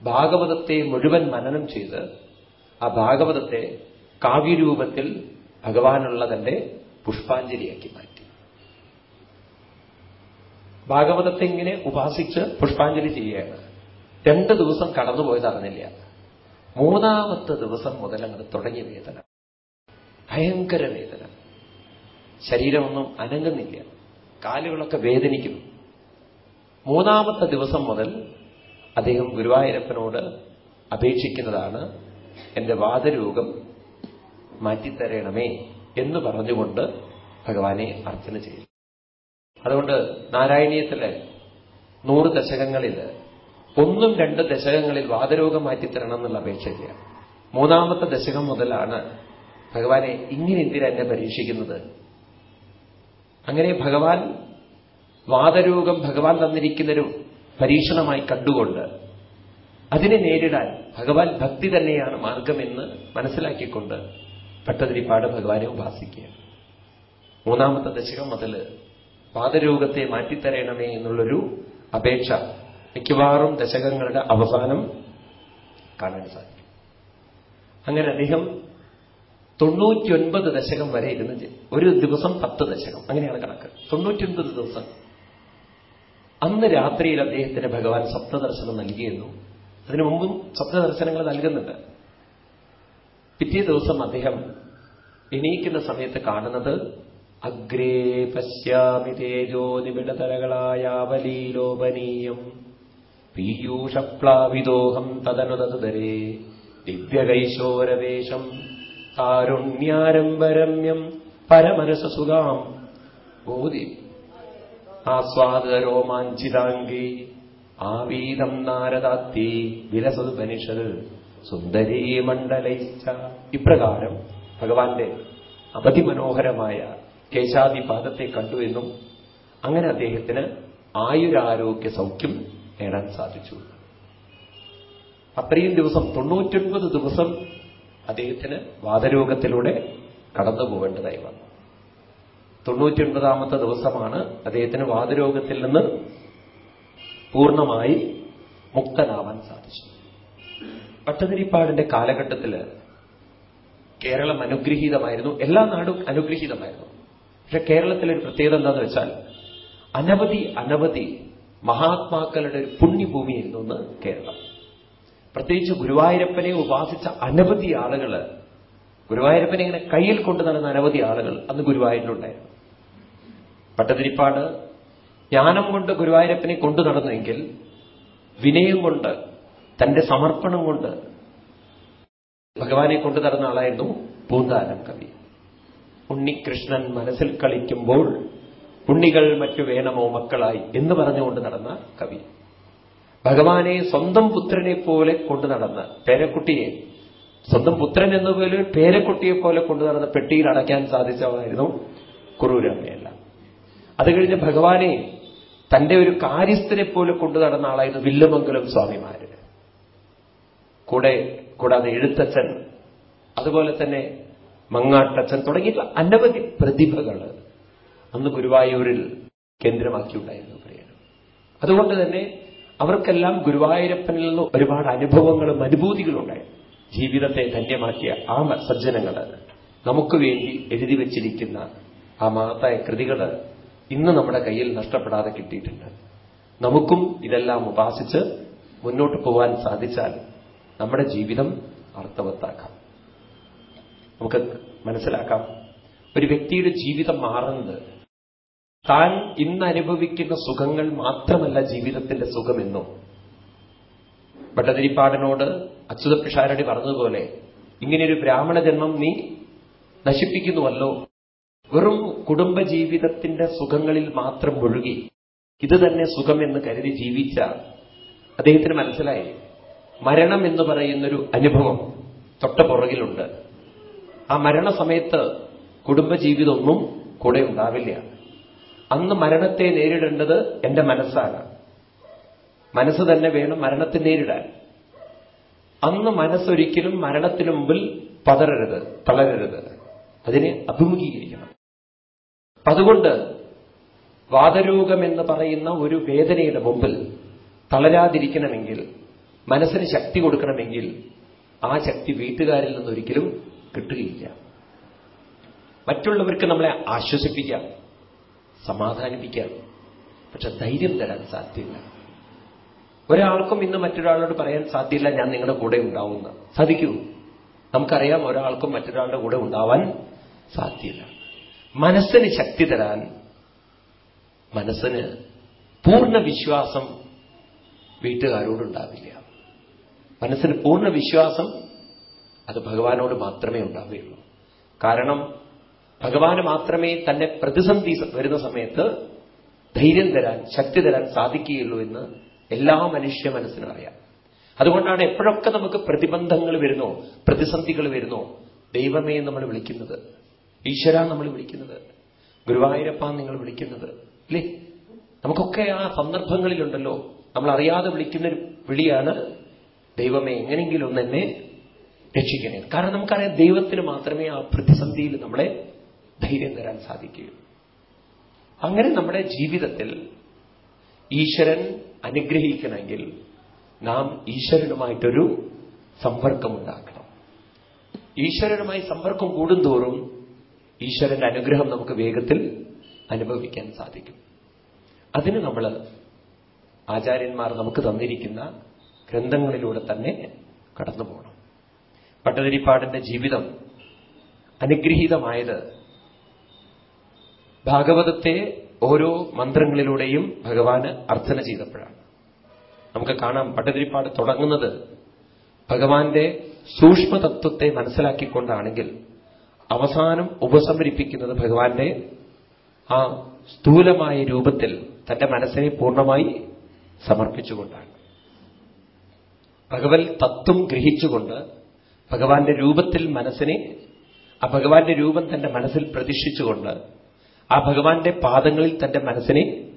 ഭാഗവതത്തെ മുഴുവൻ മനനം ചെയ്ത് ആ ഭാഗവതത്തെ കാവ്യരൂപത്തിൽ ഭഗവാനുള്ള തന്റെ പുഷ്പാഞ്ജലിയാക്കി മാറ്റി. ഭാഗവതത്തെ ഇങ്ങനെ ഉപാസിച്ച് പുഷ്പാഞ്ജലി ചെയ്യുകയാണ്. രണ്ട് ദിവസം കടന്നുപോയത് അറിഞ്ഞില്ല. മൂന്നാമത്തെ ദിവസം മുതൽ അങ്ങോട്ട് തുടങ്ങിയ വേദന. ഭയങ്കര വേദന. ശരീരമൊന്നും അനങ്ങുന്നില്ല. കാലുകളൊക്കെ വേദനിക്കുന്നു. മൂന്നാമത്തെ ദിവസം മുതൽ അദ്ദേഹം ഗുരുവായൂരപ്പനോട് അപേക്ഷിക്കുന്നതാണ് എന്റെ വാദരോഗം മാറ്റിത്തരണമേ എന്ന് പറഞ്ഞുകൊണ്ട് ഭഗവാനെ അർച്ചന ചെയ്തു. അതുകൊണ്ട് നാരായണീയത്തിലെ നൂറ് ദശകങ്ങളിൽ ഒന്നും രണ്ട് ദശകങ്ങളിൽ വാദരോഗം മാറ്റിത്തരണം എന്നുള്ള അപേക്ഷയില്ല മൂന്നാമത്തെ ദശകം മുതലാണ് ഭഗവാനെ ഇങ്ങനെ എന്തിനാ എന്നെ പരീക്ഷിക്കുന്നത്? അങ്ങനെ ഭഗവാൻ വാദരോഗം ഭഗവാൻ തന്നിരിക്കുന്നൊരു പരീക്ഷണമായി കണ്ടുകൊണ്ട് അതിനെ നേരിടാൻ ഭഗവാൻ ഭക്തി തന്നെയാണ് മാർഗമെന്ന് മനസ്സിലാക്കിക്കൊണ്ട് ഭട്ടതിരിപ്പാട് ഭഗവാനെ ഉപാസിക്കുക. മൂന്നാമത്തെ ദശകം മുതൽ വാദരോഗത്തെ മാറ്റിത്തരണമേ എന്നുള്ളൊരു അപേക്ഷ മിക്കവാറും ദശകങ്ങളുടെ അവസാനം കാണാൻ സാധിക്കും. അങ്ങനെ അദ്ദേഹം തൊണ്ണൂറ്റിയൊൻപത് ദശകം വരെ ഇരുന്ന് ഒരു ദിവസം പത്ത് ദശകം അങ്ങനെയാണ് കണക്ക്. തൊണ്ണൂറ്റിയൊൻപത് ദിവസം. അന്ന് രാത്രിയിൽ അദ്ദേഹത്തിന് ഭഗവാൻ സപ്തദർശനം നൽകിയിരുന്നു. അതിനു മുമ്പും സപ്തദർശനങ്ങൾ നൽകുന്നുണ്ട്. പിറ്റേ ദിവസം അദ്ദേഹം എണീക്കുന്ന സമയത്ത് കാണുന്നത് അഗ്രേ പശ്യാമി തേജോ നിബിഡതരകളായാവലീലോപനീയം. പീയൂഷപ്ലാവിതോഹം തദനുതതുതരേ ദിവ്യകൈശോരവേശം കാരുണ്യാരംഭരമ്യം പരമനസസുഖാം ബോധി ആസ്വാദരോമാഞ്ചിതാംഗി ആവീതം നാരദാത്തി വിലസതുപനിഷത് സുന്ദരീ മണ്ഡലൈശ്ച ഇപ്രകാരം ഭഗവാന്റെ അവധിമനോഹരമായ കേശാദിപാദത്തെ കണ്ടുവെന്നും അങ്ങനെ അദ്ദേഹത്തിന് ആയുരാരോഗ്യ സൗഖ്യം നേടാൻ സാധിച്ചു. അത്രയും ദിവസം തൊണ്ണൂറ്റൊൻപത് ദിവസം അദ്ദേഹത്തിന് വാതരോഗത്തിലൂടെ കടന്നു പോകേണ്ടതായി വന്നു. തൊണ്ണൂറ്റൊൻപതാമത്തെ ദിവസമാണ് അദ്ദേഹത്തിന് വാതരോഗത്തിൽ നിന്ന് പൂർണമായി മുക്തനാവാൻ സാധിച്ചു പട്ടതിരിപ്പാടിന്റെ കാലഘട്ടത്തിൽ കേരളം അനുഗ്രഹീതമായിരുന്നു. എല്ലാ നാടും അനുഗ്രഹീതമായിരുന്നു. പക്ഷെ കേരളത്തിലൊരു പ്രത്യേകത എന്താണെന്ന് വെച്ചാൽ അനവധി അനവധി മഹാത്മാക്കളുടെ ഒരു പുണ്യഭൂമിയായിരുന്നു എന്ന് കേരളം. പ്രത്യേകിച്ച് ഗുരുവായൂരപ്പനെ ഉപാസിച്ച അനവധി ആളുകൾ ഗുരുവായൂരപ്പനെ ഇങ്ങനെ കയ്യിൽ കൊണ്ടു നടന്ന അനവധി ആളുകൾ അന്ന് ഗുരുവായൂരിലുണ്ടായിരുന്നു. പട്ടതിരിപ്പാട് ജ്ഞാനം കൊണ്ട് ഗുരുവായൂരപ്പനെ കൊണ്ടു നടന്നെങ്കിൽ വിനയം കൊണ്ട് തന്റെ സമർപ്പണം കൊണ്ട് ഭഗവാനെ കൊണ്ടു നടന്ന ആളായിരുന്നു പൂന്താനം കവി. ഉണ്ണികൃഷ്ണൻ മനസ്സിൽ കളിക്കുമ്പോൾ ഉണ്ണികൾ മറ്റു വേണമോ മക്കളായി എന്ന് പറഞ്ഞുകൊണ്ട് നടന്ന കവി. ഭഗവാനെ സ്വന്തം പുത്രനെ പോലെ കൊണ്ടു നടന്ന പേരക്കുട്ടിയെ സ്വന്തം പുത്രൻ എന്ന പോലെ പേരക്കുട്ടിയെ പോലെ കൊണ്ടു നടന്ന പെട്ടിയിൽ അടയ്ക്കാൻ സാധിച്ചവനായിരുന്നു കുറൂരമ്മയല്ല അത് കഴിഞ്ഞ് ഭഗവാനെ തന്റെ ഒരു കാര്യസ്ഥനെ പോലെ കൊണ്ടു നടന്ന ആളായിരുന്നു വില്ലമംഗലം സ്വാമിമാര്. കൂടെ കൂടാതെ എഴുത്തച്ഛൻ അതുപോലെ തന്നെ മങ്ങാട്ടച്ഛൻ തുടങ്ങിയിട്ടുള്ള അനവധി പ്രതിഭകൾ അന്ന് ഗുരുവായൂരിൽ കേന്ദ്രമാക്കിയുണ്ടായിരുന്നു പറയാനും അതുകൊണ്ട് തന്നെ അവർക്കെല്ലാം ഗുരുവായൂരപ്പനിൽ നിന്ന് ഒരുപാട് അനുഭവങ്ങളും അനുഭൂതികളും ഉണ്ടായിരുന്നു ജീവിതത്തെ ധന്യമാക്കിയ ആ സജ്ജനങ്ങൾ നമുക്ക് വേണ്ടി എഴുതി വച്ചിരിക്കുന്ന ആ മഹത്തായ കൃതികൾ ഇന്ന് നമ്മുടെ കയ്യിൽ നഷ്ടപ്പെടാതെ കിട്ടിയിട്ടുണ്ട്. നമുക്കും ഇതെല്ലാം ഉപാസിച്ച് മുന്നോട്ട് പോകാൻ സാധിച്ചാൽ നമ്മുടെ ജീവിതം അർത്ഥവത്താക്കാം. നമുക്ക് മനസ്സിലാക്കാം. ഒരു വ്യക്തിയുടെ ജീവിതം മാറുന്നത് താൻ ഇന്ന് അനുഭവിക്കുന്ന സുഖങ്ങൾ മാത്രമല്ല ജീവിതത്തിന്റെ സുഖമെന്നും. ഭട്ടതിരിപ്പാടനോട് അച്യുത പിഷാരടി പറഞ്ഞതുപോലെ ഇങ്ങനെയൊരു ബ്രാഹ്മണ ജന്മം നീ നശിപ്പിക്കുന്നുവല്ലോ. വെറും കുടുംബജീവിതത്തിന്റെ സുഖങ്ങളിൽ മാത്രം മുഴുകി ഇത് തന്നെ സുഖമെന്ന് കരുതി ജീവിച്ച അദ്ദേഹത്തിന് മനസ്സിലായി. മരണം എന്ന് പറയുന്നൊരു അനുഭവം തൊട്ട പുറകിലുണ്ട് ആ മരണസമയത്ത് കുടുംബജീവിതമൊന്നും കൂടെ ഉണ്ടാവില്ല. അന്ന് മരണത്തെ നേരിടേണ്ടത് എന്റെ മനസ്സാണ്. മനസ്സ് തന്നെ വേണം മരണത്തെ നേരിടാൻ. അന്ന് മനസ്സൊരിക്കലും മരണത്തിന് മുമ്പിൽ പതറരുത് തളരരുത്. അതിനെ അഭിമുഖീകരിക്കണം. അതുകൊണ്ട് വാതരോഗം എന്ന് പറയുന്ന ഒരു വേദനയുടെ മുമ്പിൽ തളരാതിരിക്കണമെങ്കിൽ മനസ്സിന് ശക്തി കൊടുക്കണമെങ്കിൽ ആ ശക്തി വീട്ടുകാരിൽ നിന്നൊരിക്കലും കിട്ടുകയില്ല. മറ്റുള്ളവർക്ക് നമ്മളെ ആശ്വസിപ്പിക്കാം. സമാധാനിപ്പിക്കാം പക്ഷെ ധൈര്യം തരാൻ സാധ്യമില്ല. ഒരാൾക്കും ഇന്ന് മറ്റൊരാളോട് പറയാൻ സാധ്യമില്ല ഞാൻ നിങ്ങളുടെ കൂടെ ഉണ്ടാവുന്ന. സാധിക്കൂ. നമുക്കറിയാം ഒരാൾക്കും മറ്റൊരാളുടെ കൂടെ ഉണ്ടാവാൻ സാധ്യമില്ല. മനസ്സിന് ശക്തി തരാൻ മനസ്സിന് പൂർണ വിശ്വാസം വീട്ടുകാരോടുണ്ടാവില്ല മനസ്സിന് പൂർണ വിശ്വാസം അത് ഭഗവാനോട് മാത്രമേ ഉണ്ടാവുകയുള്ളൂ. കാരണം ഭഗവാന് മാത്രമേ തന്നെ പ്രതിസന്ധി വരുന്ന സമയത്ത് ധൈര്യം തരാൻ ശക്തി തരാൻ സാധിക്കുകയുള്ളൂ എന്ന് എല്ലാ മനുഷ്യ മനസ്സിനും അറിയാം. അതുകൊണ്ടാണ് എപ്പോഴൊക്കെ നമുക്ക് പ്രതിബന്ധങ്ങൾ വരുന്നോ പ്രതിസന്ധികൾ വരുന്നോ ദൈവമേ നമ്മൾ വിളിക്കുന്നത്. ഈശ്വര നമ്മൾ വിളിക്കുന്നത്. ഗുരുവായൂരപ്പ നിങ്ങൾ വിളിക്കുന്നത്. അല്ലേ നമുക്കൊക്കെ ആ സന്ദർഭങ്ങളിലുണ്ടല്ലോ. നമ്മൾ അറിയാതെ വിളിക്കുന്ന ഒരു വിളിയാണ് ദൈവമേ എങ്ങനെയെങ്കിലും ഒന്ന് രക്ഷിക്കണേ. കാരണം നമുക്കറിയാം ദൈവത്തിന് മാത്രമേ ആ പ്രതിസന്ധിയിൽ നമ്മളെ ധൈര്യം തരാൻ സാധിക്കുകയും അങ്ങനെ നമ്മുടെ ജീവിതത്തിൽ ഈശ്വരൻ അനുഗ്രഹിക്കണമെങ്കിൽ നാം ഈശ്വരനുമായിട്ടൊരു സമ്പർക്കമുണ്ടാക്കണം ഈശ്വരനുമായി സമ്പർക്കം കൂടുന്തോറും ഈശ്വരന്റെ അനുഗ്രഹം നമുക്ക് വേഗത്തിൽ അനുഭവിക്കാൻ സാധിക്കും. അതിന് നമ്മൾ ആചാര്യന്മാർ നമുക്ക് തന്നിരിക്കുന്ന ഗ്രന്ഥങ്ങളിലൂടെ തന്നെ കടന്നു പോകണം പട്ടതിരിപ്പാടിന്റെ ജീവിതം അനുഗ്രഹീതമായത് ഭാഗവതത്തെ ഓരോ മന്ത്രങ്ങളിലൂടെയും ഭഗവാന് അർച്ചന ചെയ്തപ്പോഴാണ്. നമുക്ക് കാണാം പട്ടതിരിപ്പാട് തുടങ്ങുന്നത് ഭഗവാന്റെ സൂക്ഷ്മതത്വത്തെ മനസ്സിലാക്കിക്കൊണ്ടാണെങ്കിൽ അവസാനം ഉപസംഹരിപ്പിക്കുന്നത് ഭഗവാന്റെ ആ സ്ഥൂലമായ രൂപത്തിൽ തന്റെ മനസ്സിനെ പൂർണമായി സമർപ്പിച്ചുകൊണ്ടാണ്. ഭഗവത് തത്വം ഗ്രഹിച്ചുകൊണ്ട് ഭഗവാന്റെ രൂപത്തിൽ മനസ്സിനെ ആ ഭഗവാന്റെ രൂപം തന്റെ മനസ്സിൽ പ്രതിഷ്ഠിച്ചുകൊണ്ട് ആ ഭഗവാന്റെ പാദങ്ങളിൽ തന്റെ മനസ്സിനെ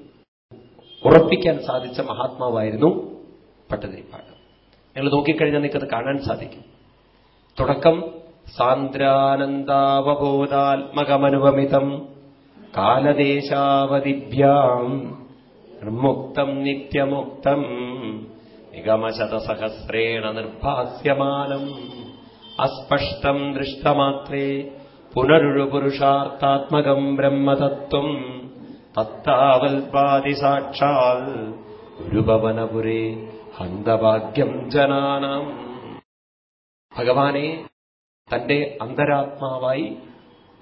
ഉറപ്പിക്കാൻ സാധിച്ച മഹാത്മാവായിരുന്നു പട്ടതിരിപ്പാട്. നിങ്ങൾ നോക്കിക്കഴിഞ്ഞാൽ നിങ്ങൾക്കത് കാണാൻ സാധിക്കും. തുടക്കം സാന്ദ്രാനന്ദാവബോധാത്മകമനുപമിതം കാലദേശാവതിഭ്യാം നിർമുക്തം നിത്യമുക്തം നിഗമശതസഹസ്രേണ നിർഭാസ്യമാനം അസ്പഷ്ടം ദൃഷ്ടമാത്രേ പുനരുപുരുഷാർത്ഥാത്മകം ബ്രഹ്മതത്വം തത്താവൽപാതി സാക്ഷാൽ ഗുരുഭവനപുരേ ഹന്തഭാഗ്യം ജനാനാം. ഭഗവാനെ തന്റെ അന്തരാത്മാവായി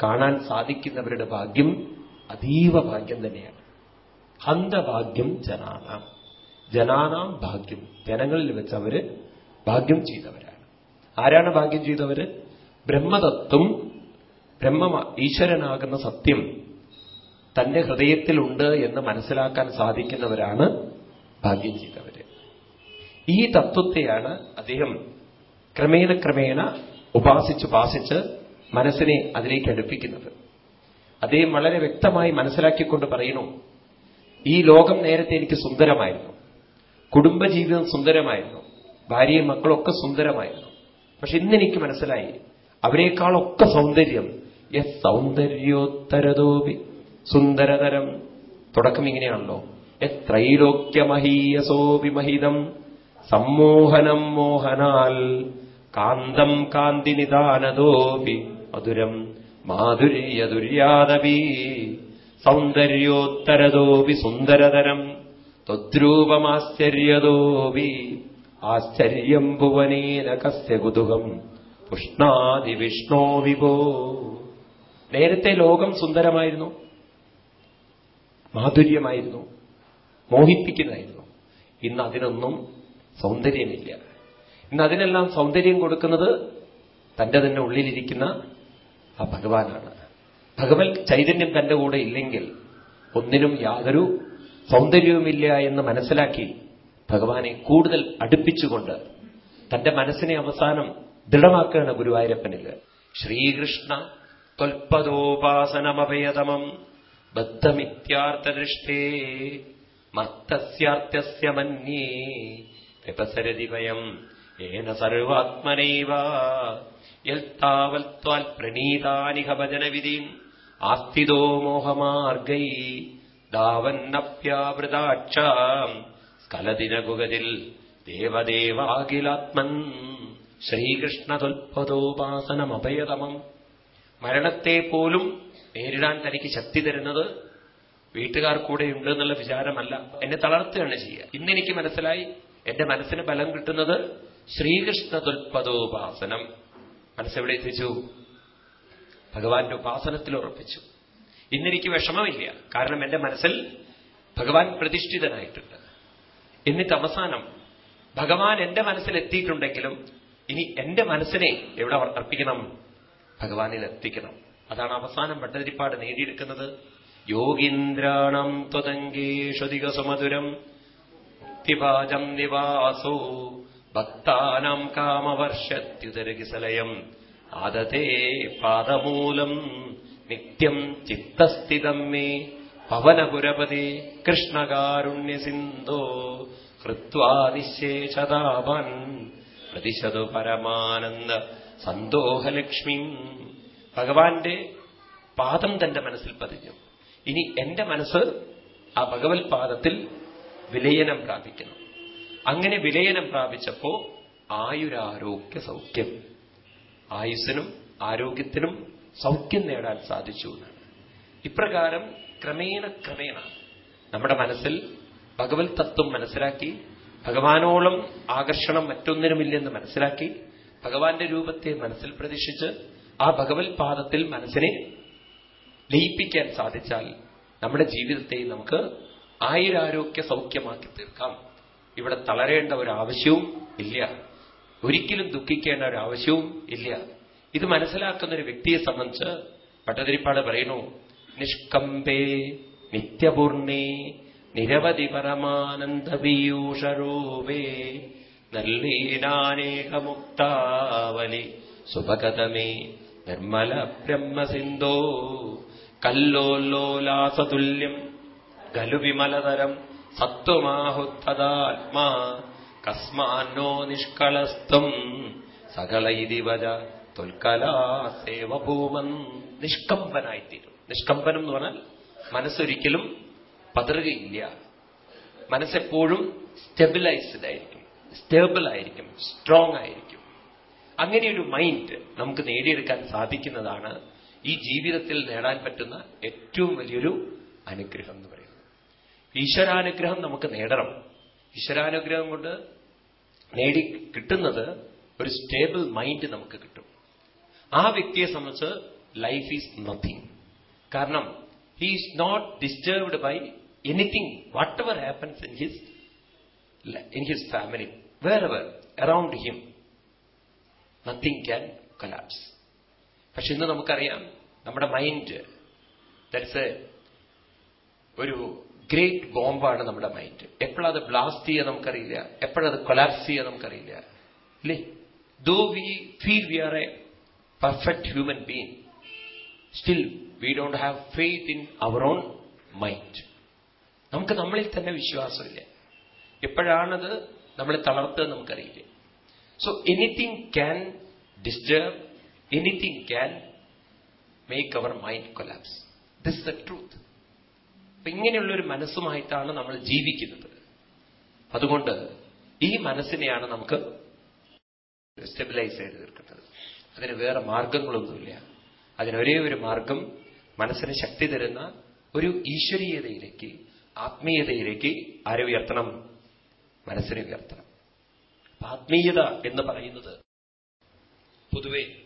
കാണാൻ സാധിക്കുന്നവരുടെ ഭാഗ്യം അതീവ ഭാഗ്യം തന്നെയാണ്. ഹന്തഭാഗ്യം ജനാനാം. ജനാനാം ഭാഗ്യം. ജനങ്ങളിൽ വെച്ച് അവർ ഭാഗ്യം ചെയ്തവരാണ്. ആരാണ് ഭാഗ്യം ചെയ്തവര്? ബ്രഹ്മതത്വം ബ്രഹ്മ ഈശ്വരനാകുന്ന സത്യം തന്റെ ഹൃദയത്തിലുണ്ട് എന്ന് മനസ്സിലാക്കാൻ സാധിക്കുന്നവരാണ് ഭാഗ്യം ചെയ്തവര് ഈ തത്വത്തെയാണ് അദ്ദേഹം ക്രമേണ ക്രമേണ ഉപാസിച്ച് ഉപാസിച്ച് മനസ്സിനെ അതിലേക്ക് അടുപ്പിക്കുന്നത്. അദ്ദേഹം വളരെ വ്യക്തമായി മനസ്സിലാക്കിക്കൊണ്ട് പറയുന്നു ഈ ലോകം നേരത്തെ എനിക്ക് സുന്ദരമായിരുന്നു. കുടുംബജീവിതം സുന്ദരമായിരുന്നു. ഭാര്യയും മക്കളൊക്കെ സുന്ദരമായിരുന്നു. പക്ഷെ ഇന്നെനിക്ക് മനസ്സിലായി അവരെക്കാളൊക്കെ സൗന്ദര്യം സൗന്ദര്യോത്തരതോപി സുന്ദരതരം. തുടക്കം ഇങ്ങനെയാണല്ലോ. എത്രൈലോക്യമഹീയസോ മഹിതം സമ്മോഹനം മോഹനാൽ. കാന്തം കാന്തിനിദാനതോപി. മധുരം മാധുര്യദുര്യാദപി. സൗന്ദര്യോത്തരതോപി സുന്ദരതരം. ത്വദ്രൂപമാശ്ചര്യതോപി. ആശ്ചര്യം ഭുവനീനകസ്യ കുതുകം. പുഷ്ണാതി വിഷ്ണോ വിഭോ. നേരത്തെ ലോകം സുന്ദരമായിരുന്നു മാധുര്യമായിരുന്നു മോഹിപ്പിക്കുന്നതായിരുന്നു. ഇന്ന് അതിനൊന്നും സൗന്ദര്യമില്ല. ഇന്ന് അതിനെല്ലാം സൗന്ദര്യം കൊടുക്കുന്നത് തന്റെ തന്നെ ഉള്ളിലിരിക്കുന്ന ആ ഭഗവാനാണ്. ഭഗവൽ ചൈതന്യം തന്റെ കൂടെ ഇല്ലെങ്കിൽ ഒന്നിനും യാതൊരു സൗന്ദര്യവുമില്ല എന്ന് മനസ്സിലാക്കി ഭഗവാനെ കൂടുതൽ അടുപ്പിച്ചുകൊണ്ട് തന്റെ മനസ്സിനെ അവസാനം ദൃഢമാക്കുകയാണ് ഗുരുവായൂരപ്പനിൽ ശ്രീകൃഷ്ണ ത്വൽപദോപാസനമഭയതമം ബദ്ധമിത്യാർത്ഥദൃഷ്ടേ മർത്തസ്യാർത്ഥ്യസ്യ മന്യേ വ്യപസരതി വയം ഏന സർവാത്മനൈവ. യൽത്താവൽത്വാൽ പ്രണീതാനിഹ ഭജനവിധിം ആസ്തിദോ മോഹമാർഗൈ ദാവന്നപ്യാവൃതാക്ഷാം സ്കലദിനഗുഗതിൽ ദേവദേവാഖിലാത്മൻ ശ്രീകൃഷ്ണതൊൽപദോപാസനമഭയതമം മരണത്തെ പോലും നേരിടാൻ തനിക്ക് ശക്തി തരുന്നത് വീട്ടുകാർ കൂടെ ഉണ്ട് എന്നുള്ള വിചാരമല്ല. എന്നെ തളർത്തുകയാണ് ചെയ്യുക. ഇന്നെനിക്ക് മനസ്സിലായി എന്റെ മനസ്സിന് ബലം കിട്ടുന്നത് ശ്രീകൃഷ്ണ തുൽപദോപാസനം മനസ്സെവിടെ എത്തിച്ചു? ഭഗവാന്റെ ഉപാസനത്തിൽ ഉറപ്പിച്ചു. ഇന്നെനിക്ക് വിഷമമില്ല. കാരണം എന്റെ മനസ്സിൽ ഭഗവാൻ പ്രതിഷ്ഠിതനായിട്ടുണ്ട്. എന്നിട്ട് അവസാനം ഭഗവാൻ എന്റെ മനസ്സിൽ എത്തിയിട്ടുണ്ടെങ്കിലും ഇനി എന്റെ മനസ്സിനെ എവിടെ അർപ്പിക്കണം? ഭഗവാനിൽ എത്തിക്കണം. അതാണ് അവസാനം ഭട്ടതിരിപ്പാട് നേടിയെടുക്കുന്നത്. യോഗീന്ദ്രാണം ത്വതങ്കേഷധികസുമധുരം മുക്തിപാജം നിവാസോ ഭക്താനാം കാമവർഷത്യുതരകിസലയം ആദതേ പാദമൂലം നിത്യം ചിത്തസ്ഥിതം മേ പവനപുരപതി കൃഷ്ണകാരുണ്യസിന്ധോ. ഹൃത്വാ നിശേഷതാപൻ പ്രതിശതു പരമാനന്ദ സന്തോഹലക്ഷ്മി. ഭഗവാന്റെ പാദം തന്റെ മനസ്സിൽ പതിഞ്ഞു. ഇനി എന്റെ മനസ്സ് ആ ഭഗവത് പാദത്തിൽ വിലയനം പ്രാപിക്കുന്നു അങ്ങനെ വിലയനം പ്രാപിച്ചപ്പോ ആയുരാരോഗ്യ സൗഖ്യം. ആയുസ്സിനും ആരോഗ്യത്തിനും സൗഖ്യം നേടാൻ സാധിച്ചു എന്നാണ്. ഇപ്രകാരം ക്രമേണ ക്രമേണ നമ്മുടെ മനസ്സിൽ ഭഗവത് തത്വം മനസ്സിലാക്കി ഭഗവാനോളം ആകർഷണം മറ്റൊന്നിനുമില്ലെന്ന് മനസ്സിലാക്കി ഭഗവാന്റെ രൂപത്തെ മനസ്സിൽ പ്രതീക്ഷിച്ച് ആ ഭഗവത് പാദത്തിൽ മനസ്സിനെ ലയിപ്പിക്കാൻ സാധിച്ചാൽ നമ്മുടെ ജീവിതത്തെ നമുക്ക് ആയിരാരോഗ്യ സൗഖ്യമാക്കി തീർക്കാം. ഇവിടെ തളരേണ്ട ഒരു ആവശ്യവും ഇല്ല. ഒരിക്കലും ദുഃഖിക്കേണ്ട ഒരു ആവശ്യവും ഇല്ല. ഇത് മനസ്സിലാക്കുന്ന ഒരു വ്യക്തിയെ സംബന്ധിച്ച് പട്ടതിരിപ്പാട് പറയുന്നു നിഷ്കമ്പേ നിത്യപൂർണേ നിരവധി പരമാനന്ദ പീയൂഷരൂപേ നല്ലീനാനേകമുക്താവലി സുഭഗതമേ നിർമ്മല ബ്രഹ്മസിന്ധോ കല്ലോല്ലോലാസതുല്യം ഖലു വിമലതരം സത്വമാഹുത്തദാത്മാ കസ്മാന്നോ നിഷ്കളസ്തം സകല ഇതിവജ തൊൽക്കലാസേവഭൂമൻ. നിഷ്കമ്പനായിത്തീരും. നിഷ്കമ്പനം എന്ന് പറഞ്ഞാൽ മനസ്സൊരിക്കലും പതറുകയില്ല. മനസ്സെപ്പോഴും സ്റ്റെബിലൈസ്ഡ് സ്റ്റേബിൾ ആയിരിക്കും സ്ട്രോങ് ആയിരിക്കും. അങ്ങനെ ഒരു മൈൻഡ് നമുക്ക് നേടിയെടുക്കാൻ സാധിക്കുന്നതാണ് ഈ ജീവിതത്തിൽ നേടാൻ പറ്റുന്ന ഏറ്റവും വലിയൊരു അനുഗ്രഹം എന്ന് പറയുന്നത്. ഈശ്വരാനുഗ്രഹം നമുക്ക് നേടണം. ഈശ്വരാനുഗ്രഹം കൊണ്ട് നേടി കിട്ടുന്നത് ഒരു സ്റ്റേബിൾ മൈൻഡ് നമുക്ക് കിട്ടും. ആ വ്യക്തിയെ സംബന്ധിച്ച് ലൈഫ് ഈസ് നത്തിങ് കാരണം he is not disturbed by anything whatever happens in his in his family where around him nothing can collapse പക്ഷെ ഇന്ന് നമുക്കറിയാം നമ്മുടെ മൈൻഡ് ദറ്റ്സ് എ ഒരു ഗ്രേറ്റ് ബോംബാണ് നമ്മുടെ മൈൻഡ് എപ്പോഴത് ബ്ലാസ്റ്റ് ചെയ്യുക നമുക്കറിയില്ല എപ്പോഴത് കൊലാപ്സ് ചെയ്യുക നമുക്കറിയില്ല. ഇല്ലേ? Though we feel we are a perfect human being still we don't have faith in our own mind നമുക്ക് നമ്മളിൽ തന്നെ വിശ്വാസമില്ല. എപ്പോഴാണത് നമ്മളെ തളർത്തുക നമുക്കറിയില്ല? So anything can disturb anything can make our mind collapse this the truth അപ്പൊ ഇങ്ങനെയുള്ളൊരു മനസ്സുമായിട്ടാണ് നമ്മൾ ജീവിക്കുന്നത്. അതുകൊണ്ട് ഈ മനസ്സിനെയാണ് നമുക്ക് സ്റ്റെബിലൈസ് ചെയ്ത് തീർക്കുന്നത് അതിന് വേറെ മാർഗങ്ങളൊന്നുമില്ല. അതിനൊരേ ഒരു മാർഗം മനസ്സിന് ശക്തി തരുന്ന ഒരു ഈശ്വരീയതയിലേക്ക് ആത്മീയതയിലേക്ക് ആരെ ഉയർത്തണം? മനസ്സിനെ ഉയർത്തണം. ആത്മീയത എന്ന് പറയുന്നത് പൊതുവെ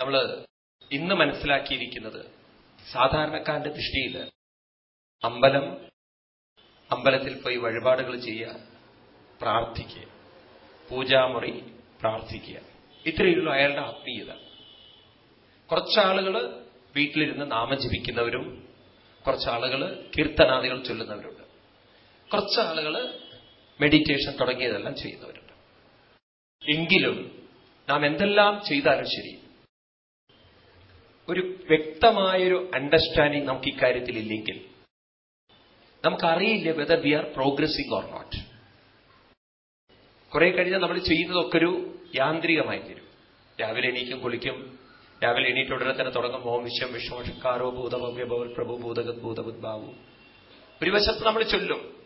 നമ്മൾ ഇന്ന് മനസ്സിലാക്കിയിരിക്കുന്നത് സാധാരണക്കാരന്റെ ദൃഷ്ടിയിൽ അമ്പലം അമ്പലത്തിൽ പോയി വഴിപാടുകൾ ചെയ്യുക പ്രാർത്ഥിക്കുക പൂജാമുറി പ്രാർത്ഥിക്കുക. ഇത്രയുള്ളൂ അയാളുടെ ആത്മീയത. കുറച്ചാളുകൾ വീട്ടിലിരുന്ന് നാമം ജപിക്കുന്നവരും കുറച്ചാളുകൾ കീർത്തനാദികൾ ചൊല്ലുന്നവരുണ്ട്. കുറച്ചാളുകൾ മെഡിറ്റേഷൻ തുടങ്ങിയതെല്ലാം ചെയ്യുന്നവരുണ്ട്. എങ്കിലും നാം എന്തെല്ലാം ചെയ്താലും ശരി ഒരു വ്യക്തമായൊരു അണ്ടർസ്റ്റാൻഡിങ് നമുക്ക് ഇക്കാര്യത്തിൽ ഇല്ലെങ്കിൽ നമുക്കറിയില്ല whether we are progressing or not കുറെ കഴിഞ്ഞാൽ നമ്മൾ ചെയ്യുന്നതൊക്കെ ഒരു യാന്ത്രികമായി തീരും. രാവിലെ എണീക്കും കുളിക്കും. രാവിലെ എണീറ്റ് ഉടനെ തന്നെ തുടങ്ങും. ഓം വിശ്വം വിഷ്ണോഷക്കാരോ ഭൂതഭവ്യഭവൽ പ്രഭു ഭൂതഗത് ഭൂതബുദ്ഭാവു ഒരു വശത്ത് നമ്മൾ ചൊല്ലും.